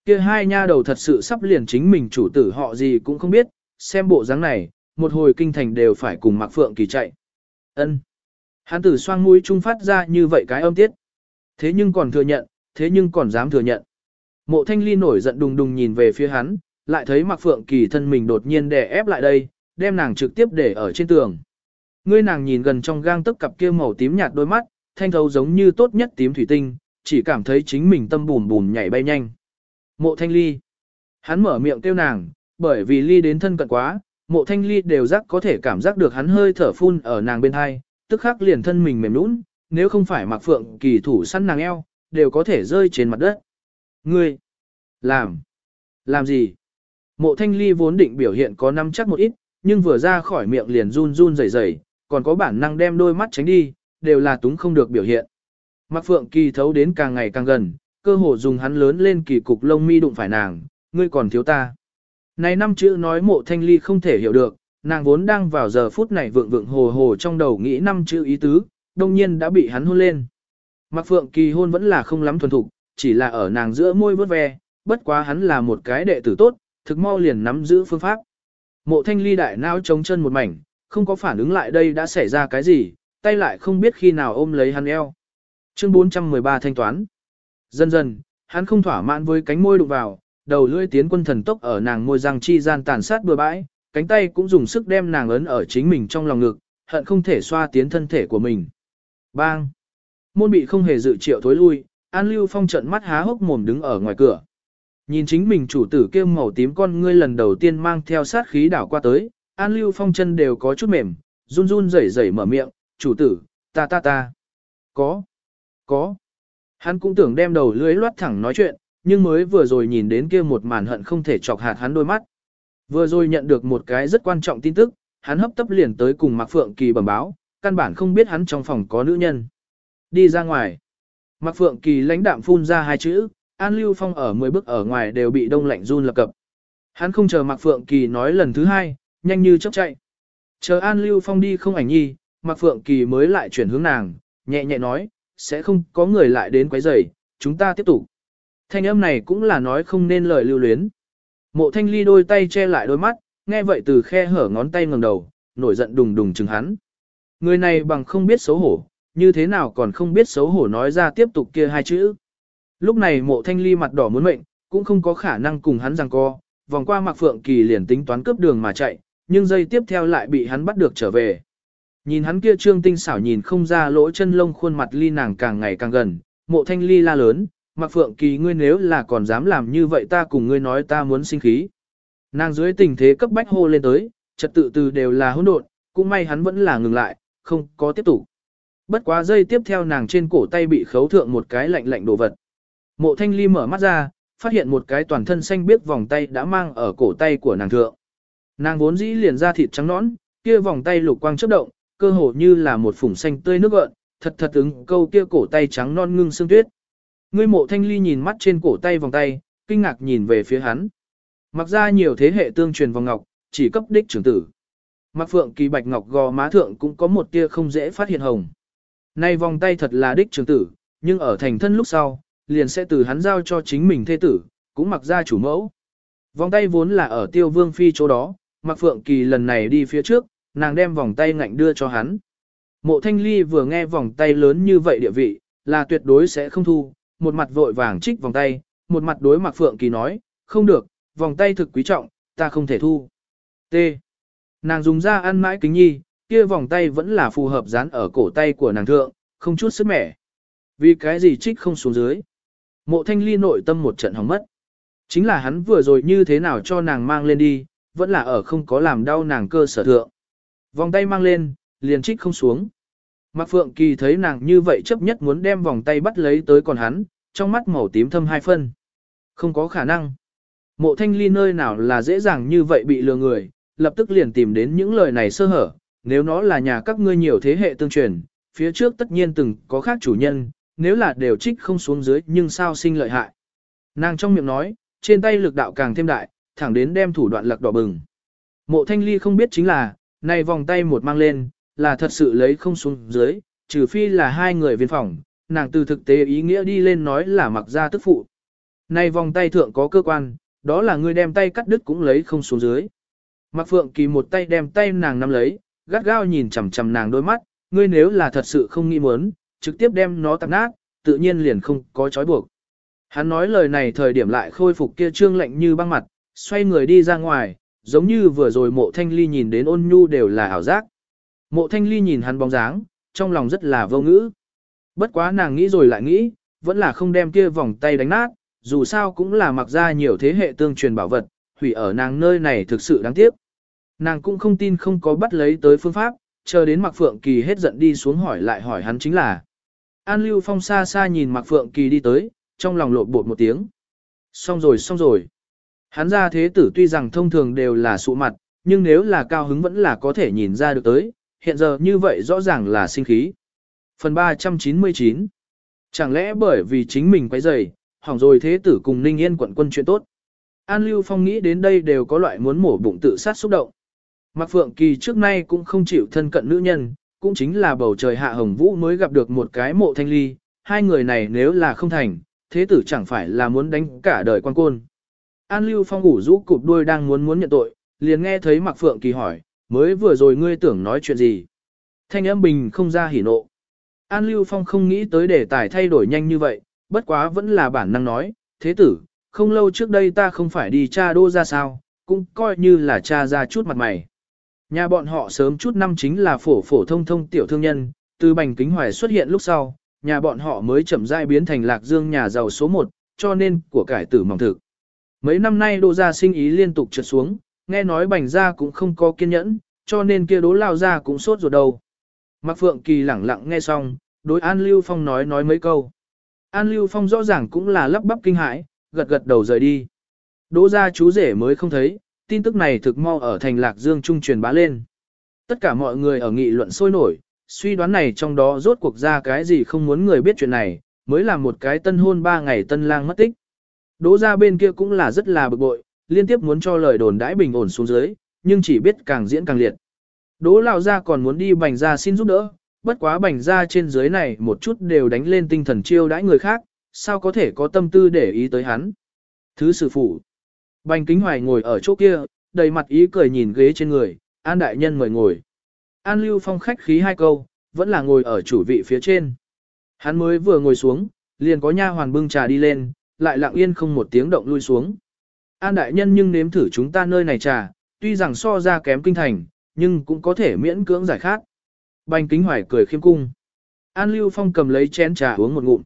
Kia hai nha đầu thật sự sắp liền chính mình chủ tử họ gì cũng không biết, xem bộ dáng này, một hồi kinh thành đều phải cùng Mạc Phượng Kỳ chạy. Ân. Hắn tử xoang mũi trung phát ra như vậy cái âm tiết. Thế nhưng còn thừa nhận, thế nhưng còn dám thừa nhận. Mộ thanh ly nổi giận đùng đùng nhìn về phía hắn, lại thấy Mặc Phượng Kỳ thân mình đột nhiên đè ép lại đây, đem nàng trực tiếp để ở trên tường. Ngươi nàng nhìn gần trong gang tức cặp kia màu tím nhạt đôi mắt, thanh thấu giống như tốt nhất tím thủy tinh, chỉ cảm thấy chính mình tâm bùn bùn nhảy bay nhanh. Mộ thanh ly. Hắn mở miệng kêu nàng, bởi vì ly đến thân cận quá, mộ thanh ly đều giác có thể cảm giác được hắn hơi thở phun ở nàng bên hai, tức khắc liền thân mình mềm nũng, nếu không phải mặc phượng kỳ thủ săn nàng eo, đều có thể rơi trên mặt đất. Ngươi, làm, làm gì? Mộ thanh ly vốn định biểu hiện có năm chắc một ít, nhưng vừa ra khỏi miệng liền run run rẩy rẩy, còn có bản năng đem đôi mắt tránh đi, đều là túng không được biểu hiện. Mạc Phượng Kỳ thấu đến càng ngày càng gần, cơ hồ dùng hắn lớn lên kỳ cục lông mi đụng phải nàng, ngươi còn thiếu ta. Này năm chữ nói mộ thanh ly không thể hiểu được, nàng vốn đang vào giờ phút này vượng vượng hồ hồ trong đầu nghĩ năm chữ ý tứ, đông nhiên đã bị hắn hôn lên. Mạc Phượng Kỳ hôn vẫn là không lắm thuần thục, chỉ là ở nàng giữa môi vớt ve, bất quá hắn là một cái đệ tử tốt, thực mau liền nắm giữ phương pháp. Mộ thanh ly đại não trống chân một mảnh, không có phản ứng lại đây đã xảy ra cái gì, tay lại không biết khi nào ôm lấy hắn eo. Chương 413 thanh toán. Dần dần, hắn không thỏa mãn với cánh môi đụng vào, đầu lưỡi tiến quân thần tốc ở nàng môi răng chi gian tàn sát bừa bãi, cánh tay cũng dùng sức đem nàng ấn ở chính mình trong lòng ngực, hận không thể xoa tiến thân thể của mình. Bang! Môn bị không hề dự triệu thối lui, An Lưu Phong trận mắt há hốc mồm đứng ở ngoài cửa. Nhìn chính mình chủ tử kia màu tím con ngươi lần đầu tiên mang theo sát khí đảo qua tới, An Lưu Phong chân đều có chút mềm, run run rẩy rẩy mở miệng, chủ tử, ta ta ta. Có, có. Hắn cũng tưởng đem đầu lưới loát thẳng nói chuyện, nhưng mới vừa rồi nhìn đến kia một màn hận không thể chọc hạt hắn đôi mắt. Vừa rồi nhận được một cái rất quan trọng tin tức, hắn hấp tấp liền tới cùng Mạc Phượng Kỳ bẩm báo, căn bản không biết hắn trong phòng có nữ nhân. Đi ra ngoài. Mạc Phượng Kỳ lãnh đạm phun ra hai chữ, An Lưu Phong ở 10 bước ở ngoài đều bị đông lạnh run lập cập. Hắn không chờ Mạc Phượng Kỳ nói lần thứ hai, nhanh như chớp chạy. Chờ An Lưu Phong đi không ảnh nhi, Mạc Phượng Kỳ mới lại chuyển hướng nàng, nhẹ nhẹ nói, sẽ không có người lại đến quấy rầy, chúng ta tiếp tục. Thanh âm này cũng là nói không nên lời lưu luyến. Mộ thanh ly đôi tay che lại đôi mắt, nghe vậy từ khe hở ngón tay ngẩng đầu, nổi giận đùng đùng chừng hắn. Người này bằng không biết xấu hổ, như thế nào còn không biết xấu hổ nói ra tiếp tục kia hai chữ. Lúc này mộ thanh ly mặt đỏ muốn mệnh, cũng không có khả năng cùng hắn rằng co, vòng qua Mạc Phượng Kỳ liền tính toán cướp đường mà chạy, nhưng giây tiếp theo lại bị hắn bắt được trở về. Nhìn hắn kia trương tinh xảo nhìn không ra lỗ chân lông khuôn mặt ly nàng càng ngày càng gần, mộ thanh ly la lớn, Mạc Phượng Kỳ ngươi nếu là còn dám làm như vậy ta cùng ngươi nói ta muốn sinh khí. Nàng dưới tình thế cấp bách hô lên tới, trật tự từ đều là hỗn độn, cũng may hắn vẫn là ngừng lại, không có tiếp tục. Bất quá giây tiếp theo nàng trên cổ tay bị khấu thượng một cái lạnh lạnh đồ vật. Mộ thanh ly mở mắt ra, phát hiện một cái toàn thân xanh biếc vòng tay đã mang ở cổ tay của nàng thượng. Nàng vốn dĩ liền ra thịt trắng nõn, kia vòng tay lục quang chớp động, cơ hồ như là một phủng xanh tươi nước gợn, thật thật ứng câu kia cổ tay trắng non ngưng xương tuyết. Ngươi mộ thanh ly nhìn mắt trên cổ tay vòng tay, kinh ngạc nhìn về phía hắn. Mặc ra nhiều thế hệ tương truyền vòng ngọc, chỉ cấp đích trưởng tử. Mặc Phượng Kỳ bạch ngọc gò má thượng cũng có một tia không dễ phát hiện hồng. Nay vòng tay thật là đích trưởng tử, nhưng ở thành thân lúc sau, liền sẽ từ hắn giao cho chính mình thê tử, cũng mặc ra chủ mẫu. Vòng tay vốn là ở tiêu vương phi chỗ đó, mặc Phượng Kỳ lần này đi phía trước, nàng đem vòng tay ngạnh đưa cho hắn. Mộ Thanh Ly vừa nghe vòng tay lớn như vậy địa vị, là tuyệt đối sẽ không thu, một mặt vội vàng trích vòng tay, một mặt đối Mạc Phượng Kỳ nói, không được, vòng tay thực quý trọng, ta không thể thu. T. Nàng dùng ra ăn mãi kính nhi, kia vòng tay vẫn là phù hợp dán ở cổ tay của nàng thượng, không chút sức mẻ. Vì cái gì trích không xuống dưới. Mộ thanh ly nội tâm một trận hỏng mất. Chính là hắn vừa rồi như thế nào cho nàng mang lên đi, vẫn là ở không có làm đau nàng cơ sở thượng. Vòng tay mang lên, liền trích không xuống. Mạc Phượng Kỳ thấy nàng như vậy chấp nhất muốn đem vòng tay bắt lấy tới còn hắn, trong mắt màu tím thâm hai phân. Không có khả năng. Mộ thanh ly nơi nào là dễ dàng như vậy bị lừa người, lập tức liền tìm đến những lời này sơ hở, nếu nó là nhà các ngươi nhiều thế hệ tương truyền, phía trước tất nhiên từng có khác chủ nhân, nếu là đều trích không xuống dưới nhưng sao sinh lợi hại. Nàng trong miệng nói, trên tay lực đạo càng thêm đại, thẳng đến đem thủ đoạn lạc đỏ bừng. Mộ thanh ly không biết chính là, này vòng tay một mang lên, là thật sự lấy không xuống dưới, trừ phi là hai người viên phòng, nàng từ thực tế ý nghĩa đi lên nói là mặc ra tức phụ. Này vòng tay thượng có cơ quan, đó là người đem tay cắt đứt cũng lấy không xuống dưới. Mặc Phượng Kỳ một tay đem tay nàng nắm lấy, gắt gao nhìn chằm chằm nàng đôi mắt, ngươi nếu là thật sự không nghĩ muốn, trực tiếp đem nó tạp nát, tự nhiên liền không có chói buộc. Hắn nói lời này thời điểm lại khôi phục kia trương lạnh như băng mặt, xoay người đi ra ngoài, giống như vừa rồi mộ thanh ly nhìn đến ôn nhu đều là ảo giác. Mộ thanh ly nhìn hắn bóng dáng, trong lòng rất là vô ngữ. Bất quá nàng nghĩ rồi lại nghĩ, vẫn là không đem kia vòng tay đánh nát, dù sao cũng là mặc ra nhiều thế hệ tương truyền bảo vật, hủy ở nàng nơi này thực sự đáng tiếc. Nàng cũng không tin không có bắt lấy tới phương pháp, chờ đến Mạc Phượng Kỳ hết giận đi xuống hỏi lại hỏi hắn chính là. An Lưu Phong xa xa nhìn Mạc Phượng Kỳ đi tới, trong lòng lộn bột một tiếng. Xong rồi xong rồi. Hắn ra thế tử tuy rằng thông thường đều là sụ mặt, nhưng nếu là cao hứng vẫn là có thể nhìn ra được tới, hiện giờ như vậy rõ ràng là sinh khí. Phần 399 Chẳng lẽ bởi vì chính mình quấy rầy, hỏng rồi thế tử cùng Ninh Yên quận quân chuyện tốt. An Lưu Phong nghĩ đến đây đều có loại muốn mổ bụng tự sát xúc động. Mạc Phượng Kỳ trước nay cũng không chịu thân cận nữ nhân, cũng chính là bầu trời hạ hồng vũ mới gặp được một cái mộ thanh ly, hai người này nếu là không thành, thế tử chẳng phải là muốn đánh cả đời quan côn. An Lưu Phong ủ rũ cụp đuôi đang muốn muốn nhận tội, liền nghe thấy Mạc Phượng Kỳ hỏi, mới vừa rồi ngươi tưởng nói chuyện gì. Thanh âm bình không ra hỉ nộ. An Lưu Phong không nghĩ tới đề tài thay đổi nhanh như vậy, bất quá vẫn là bản năng nói, thế tử, không lâu trước đây ta không phải đi cha đô ra sao, cũng coi như là cha ra chút mặt mày. Nhà bọn họ sớm chút năm chính là phổ phổ thông thông tiểu thương nhân, từ bành kính hoài xuất hiện lúc sau, nhà bọn họ mới chậm rãi biến thành lạc dương nhà giàu số 1, cho nên của cải tử mỏng thực. Mấy năm nay đô gia sinh ý liên tục trượt xuống, nghe nói bành gia cũng không có kiên nhẫn, cho nên kia đố lao gia cũng sốt ruột đầu. Mạc Phượng Kỳ lẳng lặng nghe xong, đối An Lưu Phong nói nói mấy câu. An Lưu Phong rõ ràng cũng là lắp bắp kinh hãi, gật gật đầu rời đi. Đỗ gia chú rể mới không thấy, tin tức này thực mau ở thành Lạc Dương Trung truyền bá lên. Tất cả mọi người ở nghị luận sôi nổi, suy đoán này trong đó rốt cuộc ra cái gì không muốn người biết chuyện này, mới là một cái tân hôn ba ngày tân lang mất tích. Đỗ gia bên kia cũng là rất là bực bội, liên tiếp muốn cho lời đồn đãi bình ổn xuống dưới, nhưng chỉ biết càng diễn càng liệt. Đỗ lão gia còn muốn đi bành gia xin giúp đỡ, bất quá bành gia trên dưới này một chút đều đánh lên tinh thần chiêu đãi người khác, sao có thể có tâm tư để ý tới hắn. Thứ sử phụ. Bành kính hoài ngồi ở chỗ kia, đầy mặt ý cười nhìn ghế trên người, an đại nhân mời ngồi. An lưu phong khách khí hai câu, vẫn là ngồi ở chủ vị phía trên. Hắn mới vừa ngồi xuống, liền có nha hoàn bưng trà đi lên, lại lặng yên không một tiếng động lui xuống. An đại nhân nhưng nếm thử chúng ta nơi này trà, tuy rằng so ra kém kinh thành, nhưng cũng có thể miễn cưỡng giải khát. Bành kính hoài cười khiêm cung. An lưu phong cầm lấy chén trà uống một ngụm.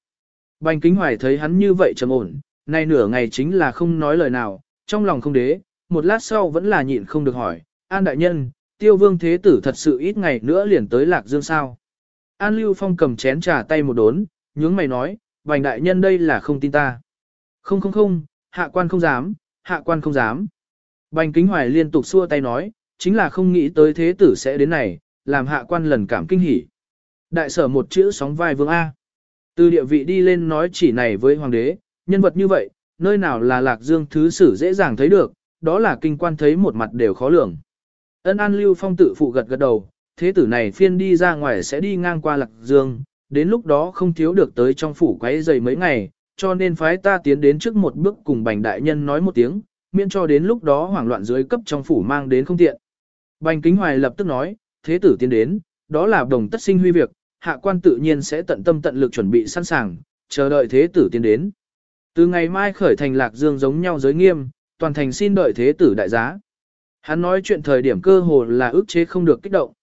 Bành kính hoài thấy hắn như vậy trầm ổn, nay nửa ngày chính là không nói lời nào, trong lòng không đế, một lát sau vẫn là nhịn không được hỏi, An đại nhân, tiêu vương thế tử thật sự ít ngày nữa liền tới Lạc Dương sao. An Lưu Phong cầm chén trà tay một đốn, nhướng mày nói, Bành đại nhân đây là không tin ta. Không không không, hạ quan không dám, hạ quan không dám. Bành kính hoài liên tục xua tay nói, chính là không nghĩ tới thế tử sẽ đến này, làm hạ quan lần cảm kinh hỉ. Đại sở một chữ sóng vai vương A. Từ địa vị đi lên nói chỉ này với hoàng đế, nhân vật như vậy, nơi nào là lạc dương thứ sử dễ dàng thấy được, đó là kinh quan thấy một mặt đều khó lường. Ân An Lưu Phong tự phụ gật gật đầu, thế tử này phiên đi ra ngoài sẽ đi ngang qua Lạc Dương, đến lúc đó không thiếu được tới trong phủ quấy giày mấy ngày, cho nên phái ta tiến đến trước một bước cùng bành đại nhân nói một tiếng, miễn cho đến lúc đó hoảng loạn dưới cấp trong phủ mang đến không tiện. Bành Kính Hoài lập tức nói, thế tử tiến đến, đó là đồng tất sinh huy việc, hạ quan tự nhiên sẽ tận tâm tận lực chuẩn bị sẵn sàng, chờ đợi thế tử tiến đến. Từ ngày mai khởi thành Lạc Dương giống nhau giới nghiêm, toàn thành xin đợi thế tử đại giá. Hắn nói chuyện thời điểm cơ hồ là ước chế không được kích động.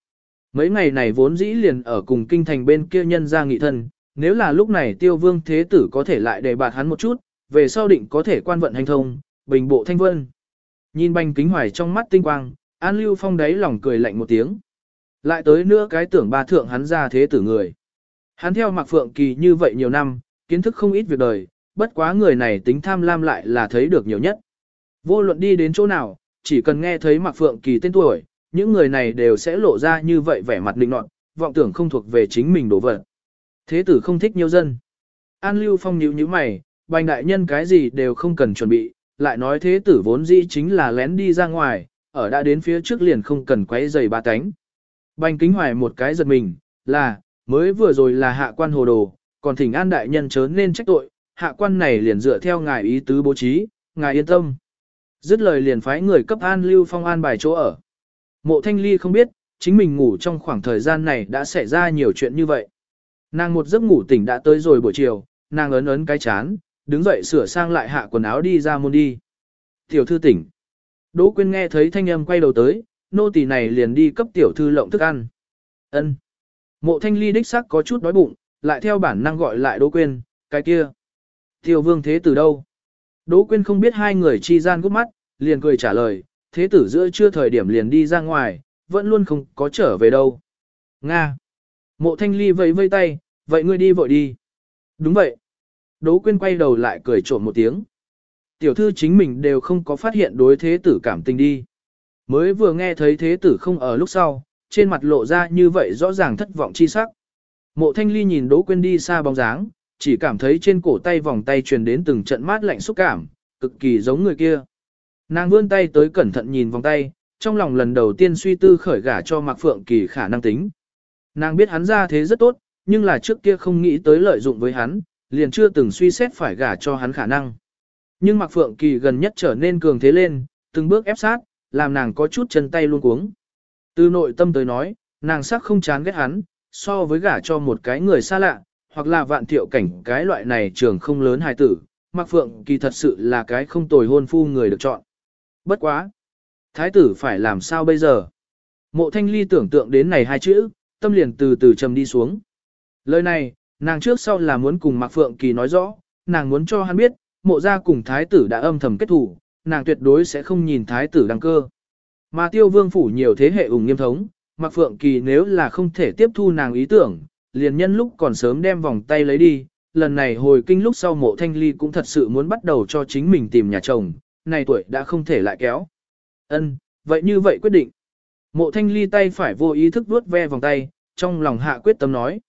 Mấy ngày này vốn dĩ liền ở cùng kinh thành bên kia nhân ra nghị thân, nếu là lúc này tiêu vương thế tử có thể lại đề bạt hắn một chút, về sau định có thể quan vận hành thông, bình bộ thanh vân. Nhìn banh kính hoài trong mắt tinh quang, An Lưu Phong đáy lòng cười lạnh một tiếng. Lại tới nữa cái tưởng ba thượng hắn ra thế tử người. Hắn theo Mạc Phượng Kỳ như vậy nhiều năm, kiến thức không ít việc đời, bất quá người này tính tham lam lại là thấy được nhiều nhất. Vô luận đi đến chỗ nào, chỉ cần nghe thấy Mạc Phượng Kỳ tên tuổi, những người này đều sẽ lộ ra như vậy vẻ mặt định nọt, vọng tưởng không thuộc về chính mình đổ vật. Thế tử không thích nhiều dân. An Lưu Phong nhíu nhíu mày, bành đại nhân cái gì đều không cần chuẩn bị, lại nói thế tử vốn dĩ chính là lén đi ra ngoài, ở đã đến phía trước liền không cần quấy giày ba cánh. Bành kính hoài một cái giật mình, là, mới vừa rồi là hạ quan hồ đồ, còn thỉnh an đại nhân chớ nên trách tội, hạ quan này liền dựa theo ngài ý tứ bố trí, ngài yên tâm. Dứt lời liền phái người cấp an lưu phong an bài chỗ ở. Mộ thanh ly không biết, chính mình ngủ trong khoảng thời gian này đã xảy ra nhiều chuyện như vậy. Nàng một giấc ngủ tỉnh đã tới rồi buổi chiều, nàng ấn ấn cái chán, đứng dậy sửa sang lại hạ quần áo đi ra môn đi. Tiểu thư tỉnh. Đỗ Quyên nghe thấy thanh âm quay đầu tới, nô tỳ này liền đi cấp tiểu thư lộng thức ăn. Ân. Mộ thanh ly đích sắc có chút đói bụng, lại theo bản năng gọi lại Đỗ Quyên, cái kia. tiểu vương thế từ đâu? Đỗ Quyên không biết hai người chi gian gút mắt, liền cười trả lời, thế tử giữa chưa thời điểm liền đi ra ngoài, vẫn luôn không có trở về đâu. Nga. Mộ thanh ly vẫy vây tay, vậy ngươi đi vội đi. Đúng vậy. Đỗ Quyên quay đầu lại cười trộm một tiếng. Tiểu thư chính mình đều không có phát hiện đối thế tử cảm tình đi. Mới vừa nghe thấy thế tử không ở lúc sau, trên mặt lộ ra như vậy rõ ràng thất vọng chi sắc. Mộ thanh ly nhìn Đỗ Quyên đi xa bóng dáng, chỉ cảm thấy trên cổ tay vòng tay truyền đến từng trận mát lạnh xúc cảm, cực kỳ giống người kia. Nàng vươn tay tới cẩn thận nhìn vòng tay, trong lòng lần đầu tiên suy tư khởi gả cho Mạc Phượng Kỳ khả năng tính. Nàng biết hắn ra thế rất tốt, nhưng là trước kia không nghĩ tới lợi dụng với hắn, liền chưa từng suy xét phải gả cho hắn khả năng. Nhưng Mạc Phượng Kỳ gần nhất trở nên cường thế lên, từng bước ép sát, làm nàng có chút chân tay luôn cuống. Từ nội tâm tới nói, nàng sắc không chán ghét hắn, so với gả cho một cái người xa lạ, hoặc là vạn thiệu cảnh cái loại này trường không lớn hài tử, Mạc Phượng Kỳ thật sự là cái không tồi hôn phu người được chọn. Bất quá. Thái tử phải làm sao bây giờ? Mộ thanh ly tưởng tượng đến này hai chữ, tâm liền từ từ trầm đi xuống. Lời này, nàng trước sau là muốn cùng Mạc Phượng Kỳ nói rõ, nàng muốn cho hắn biết, mộ gia cùng thái tử đã âm thầm kết thủ, nàng tuyệt đối sẽ không nhìn thái tử đăng cơ. Mà tiêu vương phủ nhiều thế hệ ủng nghiêm thống, Mạc Phượng Kỳ nếu là không thể tiếp thu nàng ý tưởng, liền nhân lúc còn sớm đem vòng tay lấy đi, lần này hồi kinh lúc sau mộ thanh ly cũng thật sự muốn bắt đầu cho chính mình tìm nhà chồng, này tuổi đã không thể lại kéo. Ân, vậy như vậy quyết định. Mộ thanh ly tay phải vô ý thức vuốt ve vòng tay, trong lòng hạ quyết tâm nói.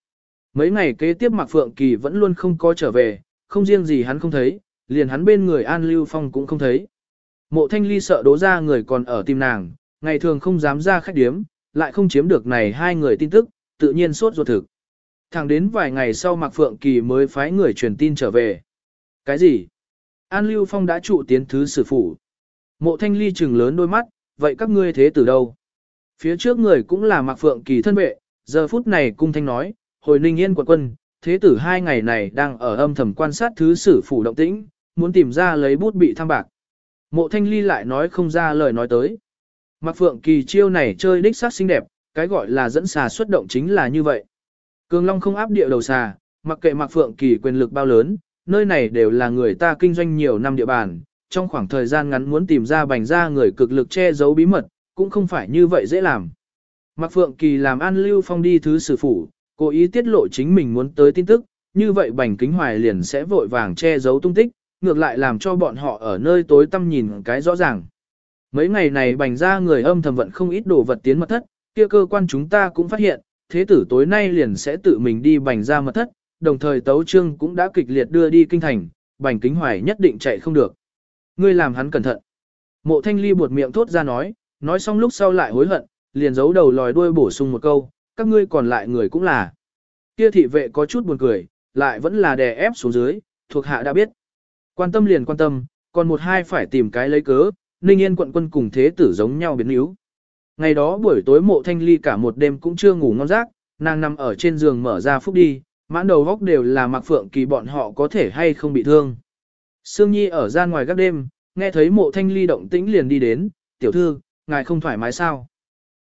Mấy ngày kế tiếp Mạc Phượng Kỳ vẫn luôn không có trở về, không riêng gì hắn không thấy, liền hắn bên người An Lưu Phong cũng không thấy. Mộ thanh ly sợ đố ra người còn ở tim nàng, ngày thường không dám ra khách điếm, lại không chiếm được này hai người tin tức, tự nhiên sốt ruột thực. Thẳng đến vài ngày sau Mạc Phượng Kỳ mới phái người truyền tin trở về. Cái gì? An Lưu Phong đã trụ tiến thứ sử phủ. Mộ thanh ly trừng lớn đôi mắt, vậy các ngươi thế từ đâu? Phía trước người cũng là Mạc Phượng Kỳ thân vệ, giờ phút này cung thanh nói, hồi ninh yên quận quân, thế tử hai ngày này đang ở âm thầm quan sát thứ sử phủ động tĩnh, muốn tìm ra lấy bút bị tham bạc. Mộ thanh ly lại nói không ra lời nói tới. Mạc Phượng Kỳ chiêu này chơi đích sát xinh đẹp, cái gọi là dẫn xà xuất động chính là như vậy. Cường Long không áp địa đầu xà, mặc kệ Mạc Phượng Kỳ quyền lực bao lớn, nơi này đều là người ta kinh doanh nhiều năm địa bàn, trong khoảng thời gian ngắn muốn tìm ra bành ra người cực lực che giấu bí mật, cũng không phải như vậy dễ làm. Mạc Phượng Kỳ làm An Lưu Phong đi thứ sử phủ, cố ý tiết lộ chính mình muốn tới tin tức, như vậy Bành Kính Hoài liền sẽ vội vàng che giấu tung tích, ngược lại làm cho bọn họ ở nơi tối tăm nhìn cái rõ ràng. Mấy ngày này Bành ra người âm thầm vận không ít đồ vật tiến mật thất, kia cơ quan chúng ta cũng phát hiện, thế tử tối nay liền sẽ tự mình đi Bành ra mật thất, đồng thời Tấu Trương cũng đã kịch liệt đưa đi kinh thành, Bành Kính Hoài nhất định chạy không được. Ngươi làm hắn cẩn thận. Mộ Thanh Ly buột miệng thốt ra nói, nói xong lúc sau lại hối hận, liền giấu đầu lòi đuôi bổ sung một câu, các ngươi còn lại người cũng là. Kia thị vệ có chút buồn cười, lại vẫn là đè ép xuống dưới, thuộc hạ đã biết. Quan tâm liền quan tâm, còn một hai phải tìm cái lấy cớ, Ninh Yên quận quân cùng thế tử giống nhau biến yếu. Ngày đó buổi tối mộ thanh ly cả một đêm cũng chưa ngủ ngon giấc, nàng nằm ở trên giường mở ra phúc đi, mãn đầu góc đều là mặc phượng kỳ bọn họ có thể hay không bị thương. Sương Nhi ở gian ngoài các đêm, nghe thấy mộ thanh ly động tĩnh liền đi đến, tiểu thư, ngài không thoải mái sao?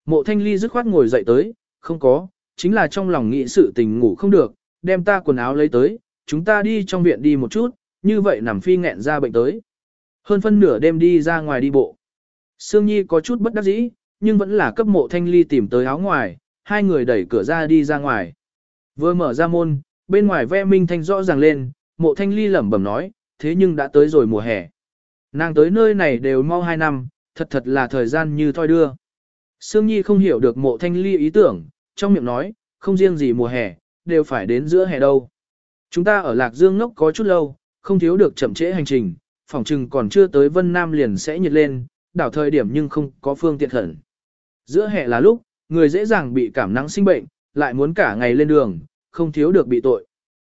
Mộ thanh ly dứt khoát ngồi dậy tới, không có, chính là trong lòng nghĩ sự tình ngủ không được, đem ta quần áo lấy tới, chúng ta đi trong viện đi một chút, như vậy nằm phi nghẹn ra bệnh tới. Hơn phân nửa đêm đi ra ngoài đi bộ. Sương Nhi có chút bất đắc dĩ, nhưng vẫn là cấp mộ thanh ly tìm tới áo ngoài, hai người đẩy cửa ra đi ra ngoài. Vừa mở ra môn, bên ngoài ve minh thanh rõ ràng lên, mộ thanh ly lẩm bẩm nói, thế nhưng đã tới rồi mùa hè. Nàng tới nơi này đều mau hai năm, thật thật là thời gian như thoi đưa. Sương Nhi không hiểu được mộ thanh ly ý tưởng, trong miệng nói, không riêng gì mùa hè, đều phải đến giữa hè đâu. Chúng ta ở Lạc Dương ngốc có chút lâu, không thiếu được chậm trễ hành trình, phòng trừng còn chưa tới Vân Nam liền sẽ nhiệt lên, đảo thời điểm nhưng không có phương tiện khẩn. Giữa hè là lúc, người dễ dàng bị cảm nắng sinh bệnh, lại muốn cả ngày lên đường, không thiếu được bị tội.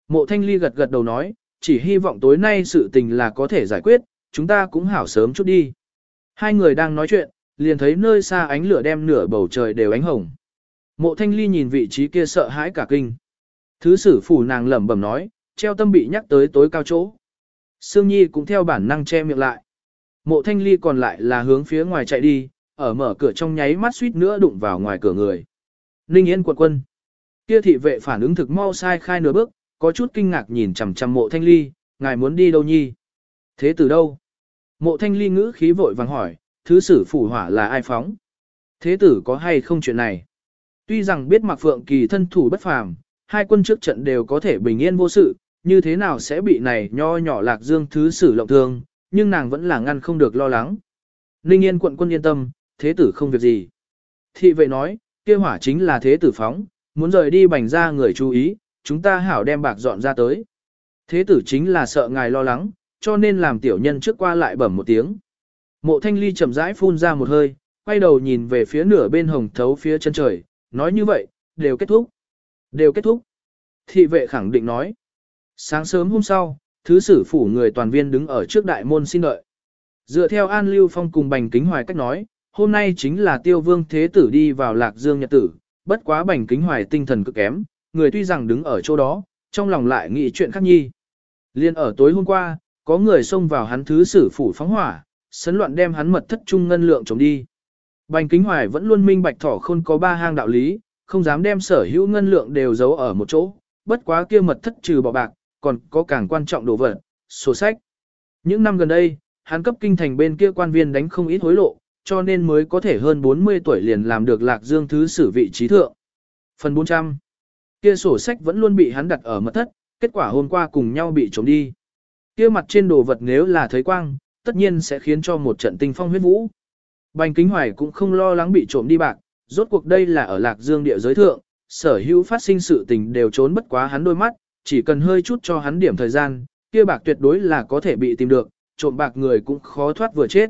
Mộ Thanh Ly gật gật đầu nói, chỉ hy vọng tối nay sự tình là có thể giải quyết, chúng ta cũng hảo sớm chút đi. Hai người đang nói chuyện, liền thấy nơi xa ánh lửa đem nửa bầu trời đều ánh hồng. Mộ Thanh Ly nhìn vị trí kia sợ hãi cả kinh. Thứ sử phủ nàng lẩm bẩm nói, treo tâm bị nhắc tới tối cao chỗ. Sương Nhi cũng theo bản năng che miệng lại. Mộ Thanh Ly còn lại là hướng phía ngoài chạy đi, ở mở cửa trong nháy mắt suýt nữa đụng vào ngoài cửa người. Ninh Yên quật quân. Kia thị vệ phản ứng thực mau sai khai nửa bước, có chút kinh ngạc nhìn chằm chằm mộ thanh ly, ngài muốn đi đâu nhi? Thế từ đâu? Mộ thanh ly ngữ khí vội vàng hỏi, thứ sử phủ hỏa là ai phóng? Thế tử có hay không chuyện này? Tuy rằng biết Mạc Phượng Kỳ thân thủ bất phàm, hai quân trước trận đều có thể bình yên vô sự, như thế nào sẽ bị này nho nhỏ lạc dương thứ sử lộng thương, nhưng nàng vẫn là ngăn không được lo lắng. Ninh yên quận quân yên tâm, thế tử không việc gì. Thị vệ nói, kia hỏa chính là thế tử phóng, muốn rời đi bành ra người chú ý, chúng ta hảo đem bạc dọn ra tới. Thế tử chính là sợ ngài lo lắng, cho nên làm tiểu nhân trước qua lại bẩm một tiếng. Mộ thanh ly chậm rãi phun ra một hơi, quay đầu nhìn về phía nửa bên hồng thấu phía chân trời, nói như vậy, đều kết thúc. Đều kết thúc. Thị vệ khẳng định nói. Sáng sớm hôm sau, thứ sử phủ người toàn viên đứng ở trước đại môn xin đợi. Dựa theo An Lưu Phong cùng Bành Kính Hoài cách nói, hôm nay chính là tiêu vương thế tử đi vào lạc dương nhật tử, bất quá Bành Kính Hoài tinh thần cực kém, người tuy rằng đứng ở chỗ đó, trong lòng lại nghĩ chuyện khác nhi. Liên ở tối hôm qua, có người xông vào hắn thứ sử phủ phóng hỏa, sấn loạn đem hắn mật thất trung ngân lượng chống đi. Bành Kính Hoài vẫn luôn minh bạch thỏ khôn có ba hang đạo lý, không dám đem sở hữu ngân lượng đều giấu ở một chỗ, bất quá kia mật thất trừ bỏ bạc, còn có càng quan trọng đồ vật, sổ sách. Những năm gần đây, hắn cấp kinh thành bên kia quan viên đánh không ít hối lộ, cho nên mới có thể hơn 40 tuổi liền làm được lạc dương thứ sử vị trí thượng. Phần 400 Kia sổ sách vẫn luôn bị hắn đặt ở mật thất, kết quả hôm qua cùng nhau bị trộm đi. Kia mặt trên đồ vật nếu là thấy quang, tất nhiên sẽ khiến cho một trận tinh phong huyết vũ. Bành Kính Hoài cũng không lo lắng bị trộm đi bạc, rốt cuộc đây là ở Lạc Dương địa giới thượng, sở hữu phát sinh sự tình đều trốn bất quá hắn đôi mắt, chỉ cần hơi chút cho hắn điểm thời gian, kia bạc tuyệt đối là có thể bị tìm được, trộm bạc người cũng khó thoát vừa chết.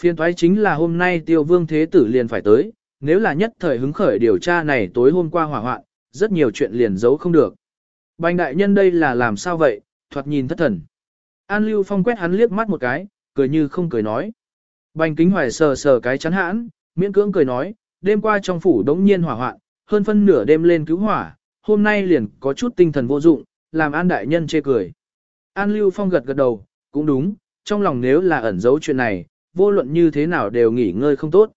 Phiên thoái chính là hôm nay tiêu vương thế tử liền phải tới, nếu là nhất thời hứng khởi điều tra này tối hôm qua hỏa hoạn, rất nhiều chuyện liền giấu không được. Bành đại nhân đây là làm sao vậy, thoạt nhìn thất thần. An Lưu Phong quét hắn liếc mắt một cái, cười như không cười nói. Bành kính hoài sờ sờ cái chắn hãn, miễn cưỡng cười nói, đêm qua trong phủ đống nhiên hỏa hoạn, hơn phân nửa đêm lên cứu hỏa, hôm nay liền có chút tinh thần vô dụng, làm An đại nhân chê cười. An Lưu Phong gật gật đầu, cũng đúng, trong lòng nếu là ẩn giấu chuyện này, vô luận như thế nào đều nghỉ ngơi không tốt.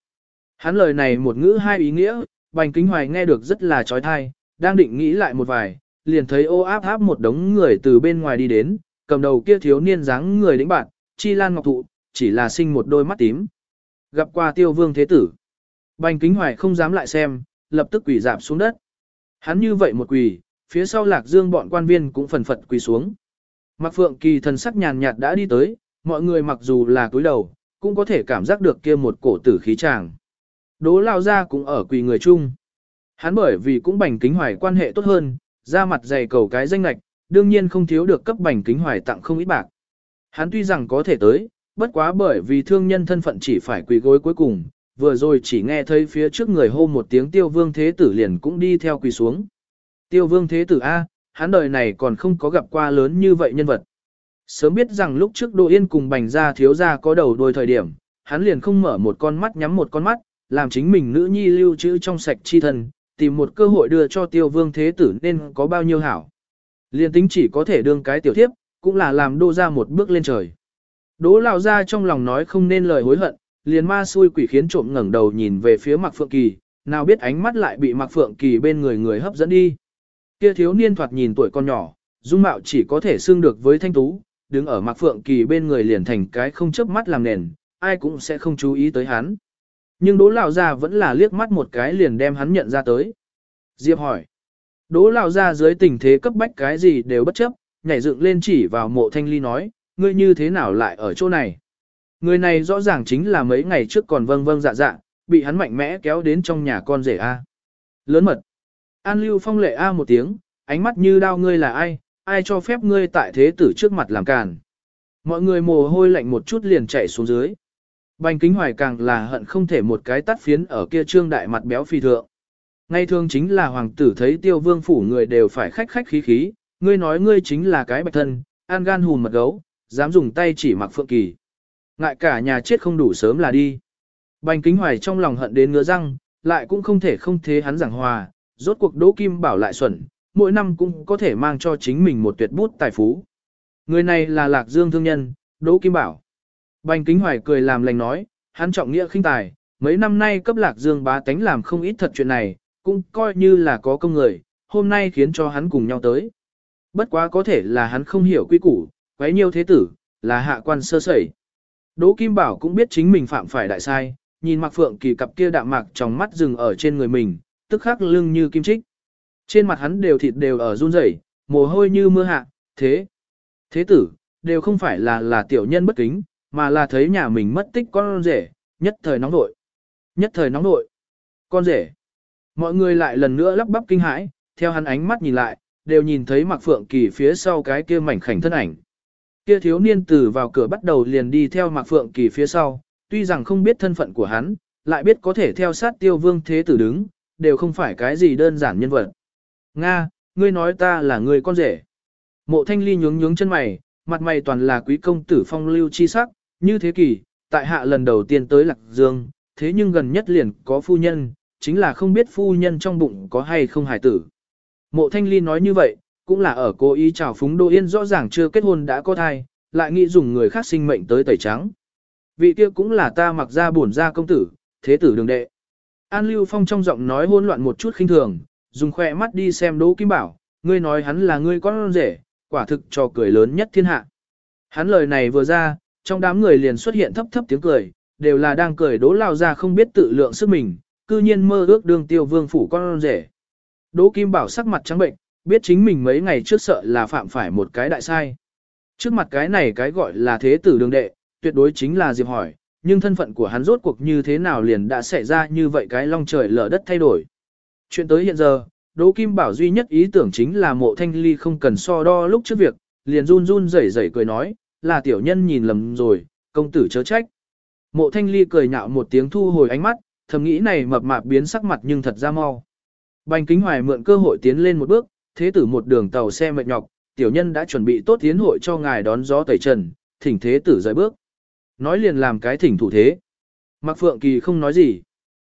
Hắn lời này một ngữ hai ý nghĩa, Bành Kính Hoài nghe được rất là trói thai, đang định nghĩ lại một vài, liền thấy ô áp áp một đống người từ bên ngoài đi đến, cầm đầu kia thiếu niên dáng người đĩnh bạn, chi lan ngọc thụ, chỉ là sinh một đôi mắt tím. Gặp qua tiêu vương thế tử. Bành kính hoài không dám lại xem, lập tức quỳ dạp xuống đất. Hắn như vậy một quỳ, phía sau lạc dương bọn quan viên cũng phần phật quỳ xuống. Mặc phượng kỳ thần sắc nhàn nhạt đã đi tới, mọi người mặc dù là cúi đầu, cũng có thể cảm giác được kia một cổ tử khí tràng. Đố lao ra cũng ở quỳ người chung. Hắn bởi vì cũng bành kính hoài quan hệ tốt hơn, ra mặt dày cầu cái danh lạch, đương nhiên không thiếu được cấp bành kính hoài tặng không ít bạc. Hắn tuy rằng có thể tới, bất quá bởi vì thương nhân thân phận chỉ phải quỳ gối cuối cùng, vừa rồi chỉ nghe thấy phía trước người hô một tiếng tiêu vương thế tử liền cũng đi theo quỳ xuống. Tiêu vương thế tử A, hắn đời này còn không có gặp qua lớn như vậy nhân vật. Sớm biết rằng lúc trước Đỗ Yên cùng bành ra thiếu ra có đầu đôi thời điểm, hắn liền không mở một con mắt nhắm một con mắt, làm chính mình nữ nhi lưu trữ trong sạch chi thân, tìm một cơ hội đưa cho tiêu vương thế tử nên có bao nhiêu hảo. Liền tính chỉ có thể đương cái tiểu thiếp, cũng là làm đô ra một bước lên trời. Đỗ lão ra trong lòng nói không nên lời hối hận, liền ma xui quỷ khiến trộm ngẩng đầu nhìn về phía Mạc Phượng Kỳ, nào biết ánh mắt lại bị Mạc Phượng Kỳ bên người người hấp dẫn đi. Kia thiếu niên thoạt nhìn tuổi con nhỏ, dung mạo chỉ có thể xưng được với thanh tú, đứng ở Mạc Phượng Kỳ bên người liền thành cái không chớp mắt làm nền, ai cũng sẽ không chú ý tới hắn. Nhưng Đỗ lão gia vẫn là liếc mắt một cái liền đem hắn nhận ra tới. Diệp hỏi. Đỗ lao ra dưới tình thế cấp bách cái gì đều bất chấp, nhảy dựng lên chỉ vào mộ thanh ly nói, ngươi như thế nào lại ở chỗ này? Người này rõ ràng chính là mấy ngày trước còn vâng vâng dạ dạ, bị hắn mạnh mẽ kéo đến trong nhà con rể A. Lớn mật. An lưu phong lệ A một tiếng, ánh mắt như đao ngươi là ai, ai cho phép ngươi tại thế tử trước mặt làm càn. Mọi người mồ hôi lạnh một chút liền chạy xuống dưới. Bành kính hoài càng là hận không thể một cái tắt phiến ở kia trương đại mặt béo phi thượng. Ngay thường chính là hoàng tử thấy tiêu vương phủ người đều phải khách khách khí khí, ngươi nói ngươi chính là cái bạch thân, an gan hùn mật gấu, dám dùng tay chỉ mặc phượng kỳ. Ngại cả nhà chết không đủ sớm là đi. Bành kính hoài trong lòng hận đến ngứa răng, lại cũng không thể không thế hắn giảng hòa, rốt cuộc đỗ kim bảo lại xuẩn, mỗi năm cũng có thể mang cho chính mình một tuyệt bút tài phú. Người này là lạc dương thương nhân, đỗ kim bảo. Bành kính hoài cười làm lành nói, hắn trọng nghĩa khinh tài, mấy năm nay cấp lạc dương bá tánh làm không ít thật chuyện này, cũng coi như là có công người, hôm nay khiến cho hắn cùng nhau tới. Bất quá có thể là hắn không hiểu quy củ, quấy nhiêu thế tử, là hạ quan sơ sẩy. Đỗ Kim Bảo cũng biết chính mình phạm phải đại sai, nhìn Mạc Phượng Kỳ cặp kia đạm mạc trong mắt dừng ở trên người mình, tức khắc lưng như kim trích. Trên mặt hắn đều thịt đều ở run rẩy, mồ hôi như mưa hạ, thế. Thế tử, đều không phải là là tiểu nhân bất kính, mà là thấy nhà mình mất tích con rể, nhất thời nóng nội. Nhất thời nóng nội. Con rể. Mọi người lại lần nữa lắp bắp kinh hãi, theo hắn ánh mắt nhìn lại, đều nhìn thấy Mạc Phượng Kỳ phía sau cái kia mảnh khảnh thân ảnh. Kia thiếu niên từ vào cửa bắt đầu liền đi theo Mạc Phượng Kỳ phía sau, tuy rằng không biết thân phận của hắn, lại biết có thể theo sát tiêu vương thế tử đứng, đều không phải cái gì đơn giản nhân vật. Nga, ngươi nói ta là người con rể. Mộ thanh ly nhướng nhướng chân mày, mặt mày toàn là quý công tử phong lưu chi sắc, như thế kỷ, tại hạ lần đầu tiên tới Lạc Dương, thế nhưng gần nhất liền có phu nhân, chính là không biết phu nhân trong bụng có hay không hài tử. Mộ thanh ly nói như vậy, cũng là ở cố ý chào phúng Đỗ Yên rõ ràng chưa kết hôn đã có thai, lại nghĩ dùng người khác sinh mệnh tới tẩy trắng. Vị kia cũng là ta mặc ra bổn ra công tử, thế tử đường đệ. An Lưu Phong trong giọng nói hỗn loạn một chút khinh thường, dùng khỏe mắt đi xem Đỗ Kim Bảo, ngươi nói hắn là ngươi con rể, quả thực trò cười lớn nhất thiên hạ. Hắn lời này vừa ra, trong đám người liền xuất hiện thấp thấp tiếng cười, đều là đang cười Đỗ lao ra không biết tự lượng sức mình, cư nhiên mơ ước đương tiêu vương phủ con rể. Đỗ Kim Bảo sắc mặt trắng bệnh, biết chính mình mấy ngày trước sợ là phạm phải một cái đại sai. Trước mặt cái này cái gọi là thế tử đường đệ, tuyệt đối chính là Diệp hỏi, nhưng thân phận của hắn rốt cuộc như thế nào liền đã xảy ra như vậy cái long trời lở đất thay đổi. Chuyện tới hiện giờ, Đỗ Kim Bảo duy nhất ý tưởng chính là mộ thanh ly không cần so đo lúc trước việc, liền run run rẩy rẩy cười nói, là tiểu nhân nhìn lầm rồi, công tử chớ trách. Mộ thanh ly cười nhạo một tiếng thu hồi ánh mắt, thầm nghĩ này mập mạp biến sắc mặt nhưng thật ra mau. Bành kính hoài mượn cơ hội tiến lên một bước, thế tử một đường tàu xe mệt nhọc, tiểu nhân đã chuẩn bị tốt tiến hội cho ngài đón gió tẩy trần, thỉnh thế tử rời bước. Nói liền làm cái thỉnh thủ thế. Mạc Phượng Kỳ không nói gì.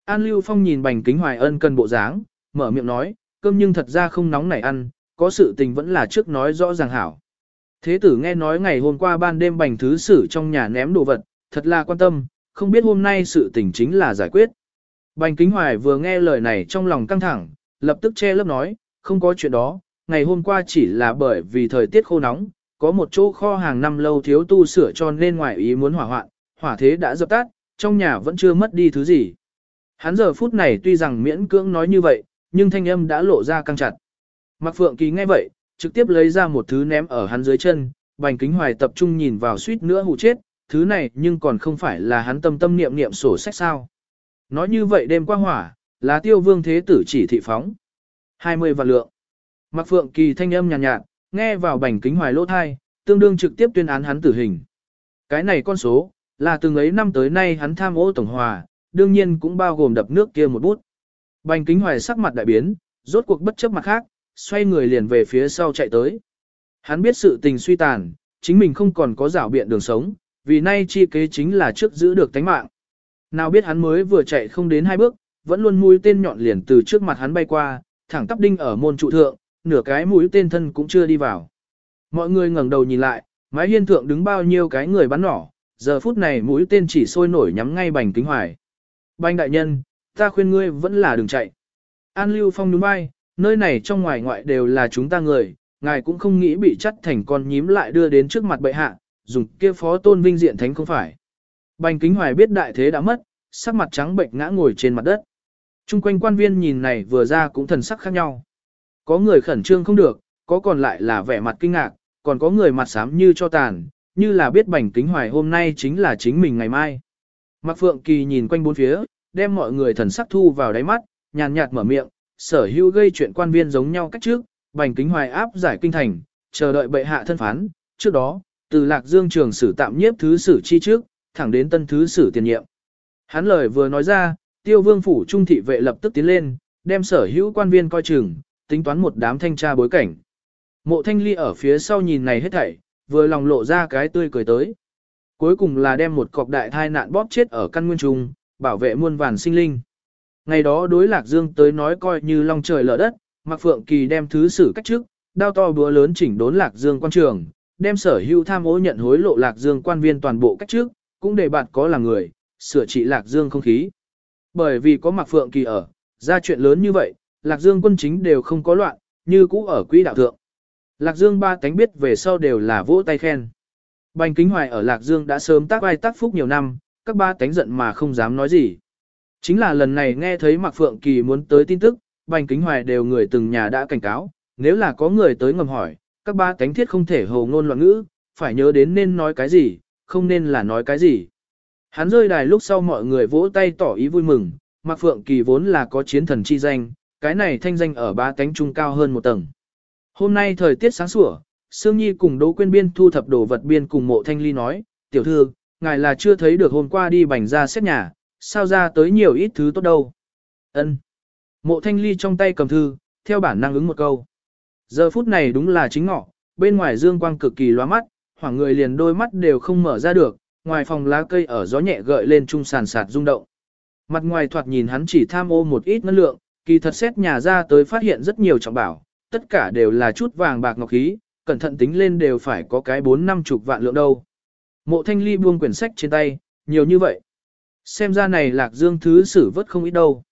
An Lưu Phong nhìn bành kính hoài ân cần bộ dáng, mở miệng nói, cơm nhưng thật ra không nóng nảy ăn, có sự tình vẫn là trước nói rõ ràng hảo. Thế tử nghe nói ngày hôm qua ban đêm bành thứ sử trong nhà ném đồ vật, thật là quan tâm, không biết hôm nay sự tình chính là giải quyết. Bành kính hoài vừa nghe lời này trong lòng căng thẳng, lập tức che lớp nói, không có chuyện đó, ngày hôm qua chỉ là bởi vì thời tiết khô nóng, có một chỗ kho hàng năm lâu thiếu tu sửa cho nên ngoài ý muốn hỏa hoạn, hỏa thế đã dập tắt, trong nhà vẫn chưa mất đi thứ gì. Hắn giờ phút này tuy rằng miễn cưỡng nói như vậy, nhưng thanh âm đã lộ ra căng chặt. Mạc Phượng Kỳ nghe vậy, trực tiếp lấy ra một thứ ném ở hắn dưới chân, bành kính hoài tập trung nhìn vào suýt nữa hụ chết, thứ này nhưng còn không phải là hắn tâm tâm niệm niệm sổ sách sao. Nói như vậy đêm qua hỏa, là tiêu vương thế tử chỉ thị phóng. 20 vạn lượng. Mạc Phượng Kỳ thanh âm nhàn nhạt, nhạt, nghe vào bành kính hoài lỗ thai, tương đương trực tiếp tuyên án hắn tử hình. Cái này con số, là từng ấy năm tới nay hắn tham ô tổng hòa, đương nhiên cũng bao gồm đập nước kia một bút. Bành kính hoài sắc mặt đại biến, rốt cuộc bất chấp mặt khác, xoay người liền về phía sau chạy tới. Hắn biết sự tình suy tàn, chính mình không còn có rảo biện đường sống, vì nay chi kế chính là trước giữ được tánh mạng. Nào biết hắn mới vừa chạy không đến hai bước, vẫn luôn mũi tên nhọn liền từ trước mặt hắn bay qua, thẳng tắp đinh ở môn trụ thượng, nửa cái mũi tên thân cũng chưa đi vào. Mọi người ngẩng đầu nhìn lại, mái hiên thượng đứng bao nhiêu cái người bắn nỏ, giờ phút này mũi tên chỉ sôi nổi nhắm ngay bành kính hoài. Bành đại nhân, ta khuyên ngươi vẫn là đừng chạy. An Lưu Phong đúng vai, nơi này trong ngoài ngoại đều là chúng ta người, ngài cũng không nghĩ bị chắt thành con nhím lại đưa đến trước mặt bệ hạ, dùng kia phó tôn vinh diện thánh không phải. Bành kính hoài biết đại thế đã mất, sắc mặt trắng bệnh ngã ngồi trên mặt đất. Trung quanh quan viên nhìn này vừa ra cũng thần sắc khác nhau. Có người khẩn trương không được, có còn lại là vẻ mặt kinh ngạc, còn có người mặt xám như cho tàn, như là biết bành kính hoài hôm nay chính là chính mình ngày mai. Mạc Phượng Kỳ nhìn quanh bốn phía, đem mọi người thần sắc thu vào đáy mắt, nhàn nhạt mở miệng, sở hữu gây chuyện quan viên giống nhau cách trước, bành kính hoài áp giải kinh thành, chờ đợi bệ hạ thân phán, trước đó, từ lạc dương trường sử tạm nhiếp thứ sử chi trước, thẳng đến tân thứ sử tiền nhiệm. Hắn lời vừa nói ra, tiêu vương phủ trung thị vệ lập tức tiến lên, đem sở hữu quan viên coi chừng, tính toán một đám thanh tra bối cảnh. Mộ thanh ly ở phía sau nhìn này hết thảy, vừa lòng lộ ra cái tươi cười tới. Cuối cùng là đem một cọc đại thai nạn bóp chết ở căn nguyên trùng bảo vệ muôn vàn sinh linh. Ngày đó đối lạc dương tới nói coi như long trời lở đất, Mạc Phượng Kỳ đem thứ sử cách trước, đao to búa lớn chỉnh đốn lạc dương quan trường, đem sở hữu tham ô nhận hối lộ lạc dương quan viên toàn bộ cách trước, cũng để bạn có là người, sửa trị lạc dương không khí. Bởi vì có Mạc Phượng Kỳ ở, ra chuyện lớn như vậy, lạc dương quân chính đều không có loạn, như cũ ở quỹ đạo thượng. Lạc Dương ba tánh biết về sau đều là vỗ tay khen. Bành Kính Hoài ở Lạc Dương đã sớm tác ai tác phúc nhiều năm, các ba tánh giận mà không dám nói gì. Chính là lần này nghe thấy Mạc Phượng Kỳ muốn tới tin tức, Bành Kính Hoài đều người từng nhà đã cảnh cáo, nếu là có người tới ngầm hỏi, các ba tánh thiết không thể hồ ngôn loạn ngữ, phải nhớ đến nên nói cái gì, không nên là nói cái gì. Hắn rơi đài lúc sau mọi người vỗ tay tỏ ý vui mừng, Mạc Phượng Kỳ vốn là có chiến thần chi danh, cái này thanh danh ở ba tánh trung cao hơn một tầng. Hôm nay thời tiết sáng sủa, Sương Nhi cùng Đỗ Quyên Biên thu thập đồ vật biên cùng mộ thanh ly nói, tiểu thư, ngài là chưa thấy được hôm qua đi bành ra xét nhà, sao ra tới nhiều ít thứ tốt đâu. Ân. Mộ thanh ly trong tay cầm thư, theo bản năng ứng một câu. Giờ phút này đúng là chính ngọ, bên ngoài dương quang cực kỳ loa mắt, hoảng người liền đôi mắt đều không mở ra được, ngoài phòng lá cây ở gió nhẹ gợi lên trung sàn sạt rung động. Mặt ngoài thoạt nhìn hắn chỉ tham ô một ít năng lượng, kỳ thật xét nhà ra tới phát hiện rất nhiều trọng bảo, tất cả đều là chút vàng bạc ngọc khí, cẩn thận tính lên đều phải có cái bốn năm chục vạn lượng đâu. Mộ thanh ly buông quyển sách trên tay, nhiều như vậy. Xem ra này lạc dương thứ sử vất không ít đâu.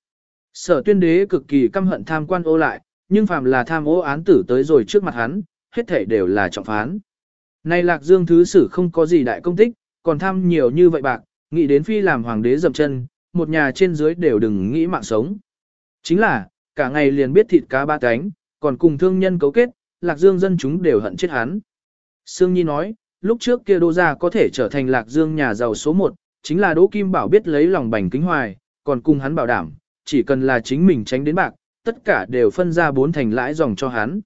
Sở tuyên đế cực kỳ căm hận tham quan ô lại, nhưng phàm là tham ô án tử tới rồi trước mặt hắn, hết thể đều là trọng phán. Này lạc dương thứ sử không có gì đại công tích, còn tham nhiều như vậy bạc, nghĩ đến phi làm hoàng đế dậm chân, một nhà trên dưới đều đừng nghĩ mạng sống. Chính là, cả ngày liền biết thịt cá ba cánh, còn cùng thương nhân cấu kết, Lạc Dương dân chúng đều hận chết hắn. Sương Nhi nói, lúc trước kia Đỗ gia có thể trở thành Lạc Dương nhà giàu số 1, chính là Đỗ Kim Bảo biết lấy lòng bành kính hoài, còn cùng hắn bảo đảm, chỉ cần là chính mình tránh đến bạc, tất cả đều phân ra bốn thành lãi dòng cho hắn.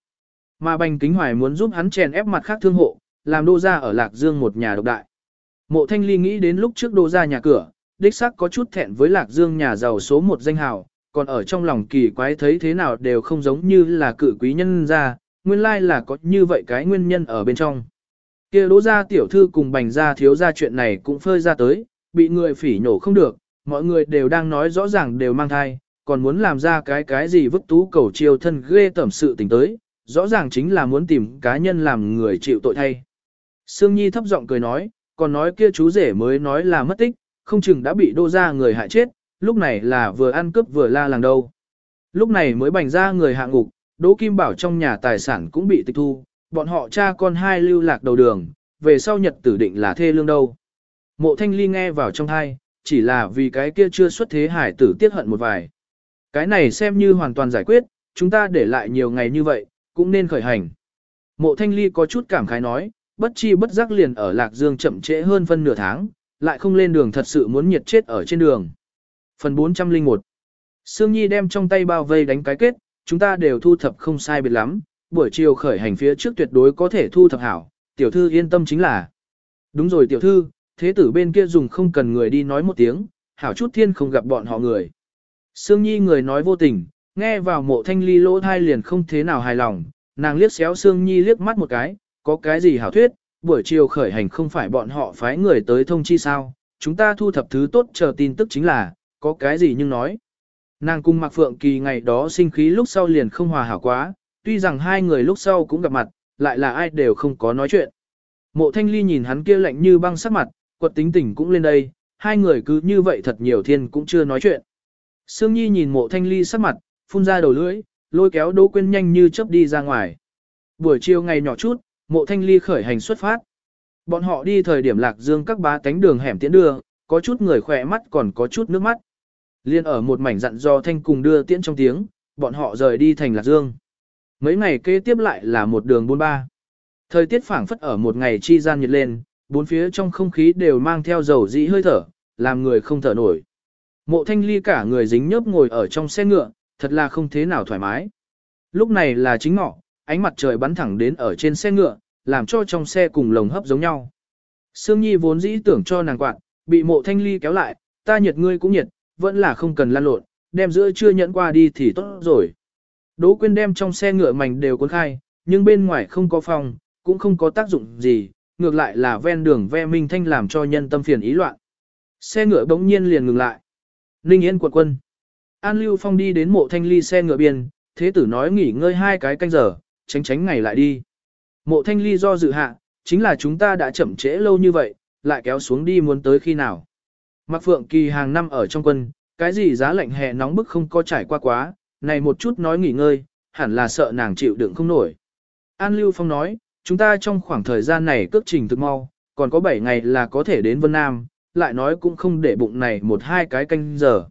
Mà bành kính hoài muốn giúp hắn chèn ép mặt khác thương hộ, làm đô gia ở Lạc Dương một nhà độc đại. Mộ Thanh Ly nghĩ đến lúc trước đô gia nhà cửa, đích xác có chút thẹn với Lạc Dương nhà giàu số một danh hào, còn ở trong lòng kỳ quái thấy thế nào đều không giống như là cự quý nhân ra, nguyên lai là có như vậy cái nguyên nhân ở bên trong. kia đỗ gia tiểu thư cùng bành gia thiếu gia chuyện này cũng phơi ra tới, bị người phỉ nhổ không được, mọi người đều đang nói rõ ràng đều mang thai, còn muốn làm ra cái cái gì vứt tú cầu chiêu thân ghê tẩm sự tình tới, rõ ràng chính là muốn tìm cá nhân làm người chịu tội thay. Sương Nhi thấp giọng cười nói, còn nói kia chú rể mới nói là mất tích, không chừng đã bị đô ra người hại chết, lúc này là vừa ăn cướp vừa la làng đâu. Lúc này mới bành ra người hạ ngục, Đỗ Kim Bảo trong nhà tài sản cũng bị tịch thu, bọn họ cha con hai lưu lạc đầu đường, về sau nhật tử định là thê lương đâu. Mộ thanh ly nghe vào trong hai, chỉ là vì cái kia chưa xuất thế hải tử tiết hận một vài. Cái này xem như hoàn toàn giải quyết, chúng ta để lại nhiều ngày như vậy, cũng nên khởi hành. Mộ thanh ly có chút cảm khái nói, bất chi bất giác liền ở Lạc Dương chậm trễ hơn phân nửa tháng, lại không lên đường thật sự muốn nhiệt chết ở trên đường. Phần 401 Sương Nhi đem trong tay bao vây đánh cái kết, chúng ta đều thu thập không sai biệt lắm, buổi chiều khởi hành phía trước tuyệt đối có thể thu thập hảo, tiểu thư yên tâm chính là. Đúng rồi tiểu thư, thế tử bên kia dùng không cần người đi nói một tiếng, hảo chút thiên không gặp bọn họ người. Sương Nhi người nói vô tình, nghe vào mộ thanh ly lỗ thai liền không thế nào hài lòng, nàng liếc xéo Sương Nhi liếc mắt một cái, có cái gì hảo thuyết, buổi chiều khởi hành không phải bọn họ phái người tới thông chi sao, chúng ta thu thập thứ tốt chờ tin tức chính là, có cái gì nhưng nói. Nàng cùng Mạc Phượng Kỳ ngày đó sinh khí lúc sau liền không hòa hảo quá, tuy rằng hai người lúc sau cũng gặp mặt, lại là ai đều không có nói chuyện. Mộ Thanh Ly nhìn hắn kia lạnh như băng sắc mặt, quật tính tình cũng lên đây, hai người cứ như vậy thật nhiều thiên cũng chưa nói chuyện. Sương Nhi nhìn mộ Thanh Ly sắc mặt, phun ra đầu lưỡi, lôi kéo Đỗ Quyên nhanh như chớp đi ra ngoài. Buổi chiều ngày nhỏ chút, mộ Thanh Ly khởi hành xuất phát. Bọn họ đi thời điểm lạc dương các bá tánh đường hẻm tiễn đưa, có chút người khỏe mắt còn có chút nước mắt. Liên ở một mảnh dặn do thanh cùng đưa tiễn trong tiếng, bọn họ rời đi thành lạc dương. Mấy ngày kế tiếp lại là một đường buôn ba. Thời tiết phảng phất ở một ngày chi gian nhiệt lên, bốn phía trong không khí đều mang theo dầu dĩ hơi thở, làm người không thở nổi. Mộ thanh ly cả người dính nhớp ngồi ở trong xe ngựa, thật là không thế nào thoải mái. Lúc này là chính ngọ, ánh mặt trời bắn thẳng đến ở trên xe ngựa, làm cho trong xe cùng lồng hấp giống nhau. Sương Nhi vốn dĩ tưởng cho nàng quạt, bị mộ thanh ly kéo lại, ta nhiệt ngươi cũng nhiệt, vẫn là không cần lan lộn, đem giữa chưa nhẫn qua đi thì tốt rồi. Đỗ Quyên đem trong xe ngựa mảnh đều cuốn khai, nhưng bên ngoài không có phòng, cũng không có tác dụng gì, ngược lại là ven đường ve minh thanh làm cho nhân tâm phiền ý loạn. Xe ngựa bỗng nhiên liền ngừng lại. Ninh Yên quật quân. An Lưu Phong đi đến mộ thanh ly xe ngựa biên, thế tử nói nghỉ ngơi hai cái canh giờ, tránh tránh ngày lại đi. Mộ thanh ly do dự hạ, chính là chúng ta đã chậm trễ lâu như vậy, lại kéo xuống đi muốn tới khi nào. Mạc Phượng Kỳ hàng năm ở trong quân, cái gì giá lạnh hè nóng bức không có trải qua quá, này một chút nói nghỉ ngơi, hẳn là sợ nàng chịu đựng không nổi. An Lưu Phong nói, chúng ta trong khoảng thời gian này cước trình thực mau, còn có 7 ngày là có thể đến Vân Nam, lại nói cũng không để bụng này một hai cái canh giờ.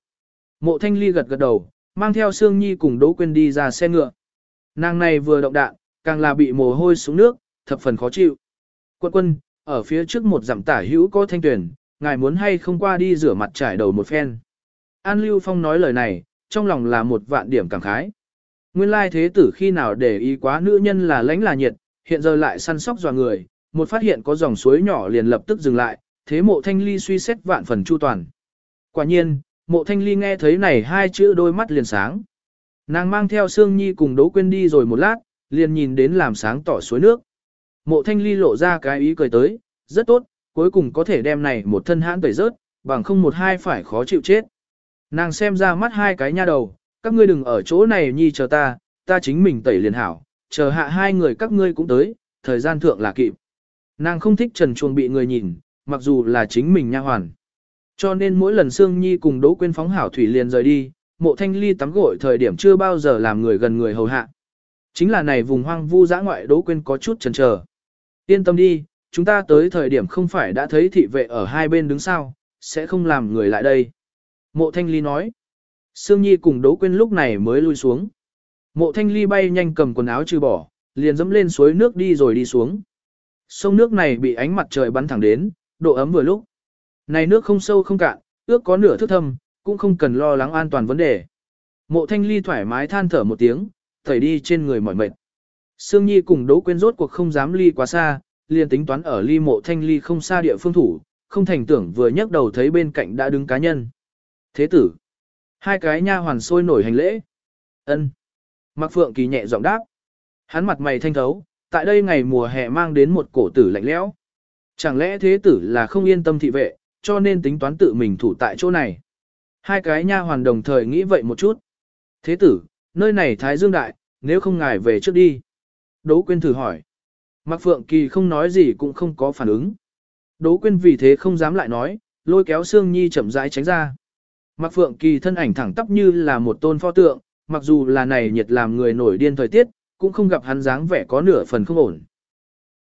Mộ Thanh Ly gật gật đầu, mang theo Sương Nhi cùng Đỗ Quyên đi ra xe ngựa. Nàng này vừa động đạn, càng là bị mồ hôi xuống nước, thập phần khó chịu. Quân quân, ở phía trước một dặm tả hữu có thanh tuyển, ngài muốn hay không qua đi rửa mặt trải đầu một phen. An Lưu Phong nói lời này, trong lòng là một vạn điểm cảm khái. Nguyên lai thế tử khi nào để ý quá nữ nhân là lãnh là nhiệt, hiện giờ lại săn sóc dò người, một phát hiện có dòng suối nhỏ liền lập tức dừng lại, thế mộ thanh ly suy xét vạn phần chu toàn. Quả nhiên, mộ thanh ly nghe thấy này hai chữ đôi mắt liền sáng. Nàng mang theo Sương Nhi cùng Đỗ Quyên đi rồi một lát, liền nhìn đến làm sáng tỏ suối nước. Mộ thanh ly lộ ra cái ý cười tới, rất tốt, cuối cùng có thể đem này một thân hãn tẩy rớt, bằng không một hai phải khó chịu chết. Nàng xem ra mắt hai cái nha đầu, các ngươi đừng ở chỗ này nhi chờ ta, ta chính mình tẩy liền hảo, chờ hạ hai người các ngươi cũng tới, thời gian thượng là kịp. Nàng không thích trần chuồng bị người nhìn, mặc dù là chính mình nha hoàn. Cho nên mỗi lần Sương Nhi cùng Đỗ Quyên phóng hảo thủy liền rời đi, mộ thanh ly tắm gội thời điểm chưa bao giờ làm người gần người hầu hạ. Chính là này vùng hoang vu dã ngoại Đỗ Quyên có chút chần chờ. Yên tâm đi, chúng ta tới thời điểm không phải đã thấy thị vệ ở hai bên đứng sau, sẽ không làm người lại đây. Mộ thanh ly nói. Sương Nhi cùng Đỗ Quyên lúc này mới lui xuống. Mộ thanh ly bay nhanh cầm quần áo trừ bỏ, liền dẫm lên suối nước đi rồi đi xuống. Sông nước này bị ánh mặt trời bắn thẳng đến, độ ấm vừa lúc. Này nước không sâu không cạn, ước có nửa thước thâm, cũng không cần lo lắng an toàn vấn đề. Mộ thanh ly thoải mái than thở một tiếng, thẩy đi trên người mỏi mệt. Sương Nhi cùng Đỗ Quyên rốt cuộc không dám ly quá xa, liền tính toán ở ly mộ thanh ly không xa địa phương thủ, không thành tưởng vừa nhấc đầu thấy bên cạnh đã đứng cá nhân. Thế tử. Hai cái nha hoàn sôi nổi hành lễ. ân Mạc Phượng Kỳ nhẹ giọng đáp. Hắn mặt mày thanh thấu, tại đây ngày mùa hè mang đến một cổ tử lạnh lẽo. Chẳng lẽ thế tử là không yên tâm thị vệ, cho nên tính toán tự mình thủ tại chỗ này. Hai cái nha hoàn đồng thời nghĩ vậy một chút. Thế tử, nơi này Thái Dương Đại, nếu không ngài về trước đi. Đỗ Quyên thử hỏi. Mạc Phượng Kỳ không nói gì cũng không có phản ứng. Đỗ Quyên vì thế không dám lại nói, lôi kéo Sương Nhi chậm rãi tránh ra. Mạc Phượng Kỳ thân ảnh thẳng tắp như là một tôn pho tượng, mặc dù là này nhiệt làm người nổi điên thời tiết, cũng không gặp hắn dáng vẻ có nửa phần không ổn.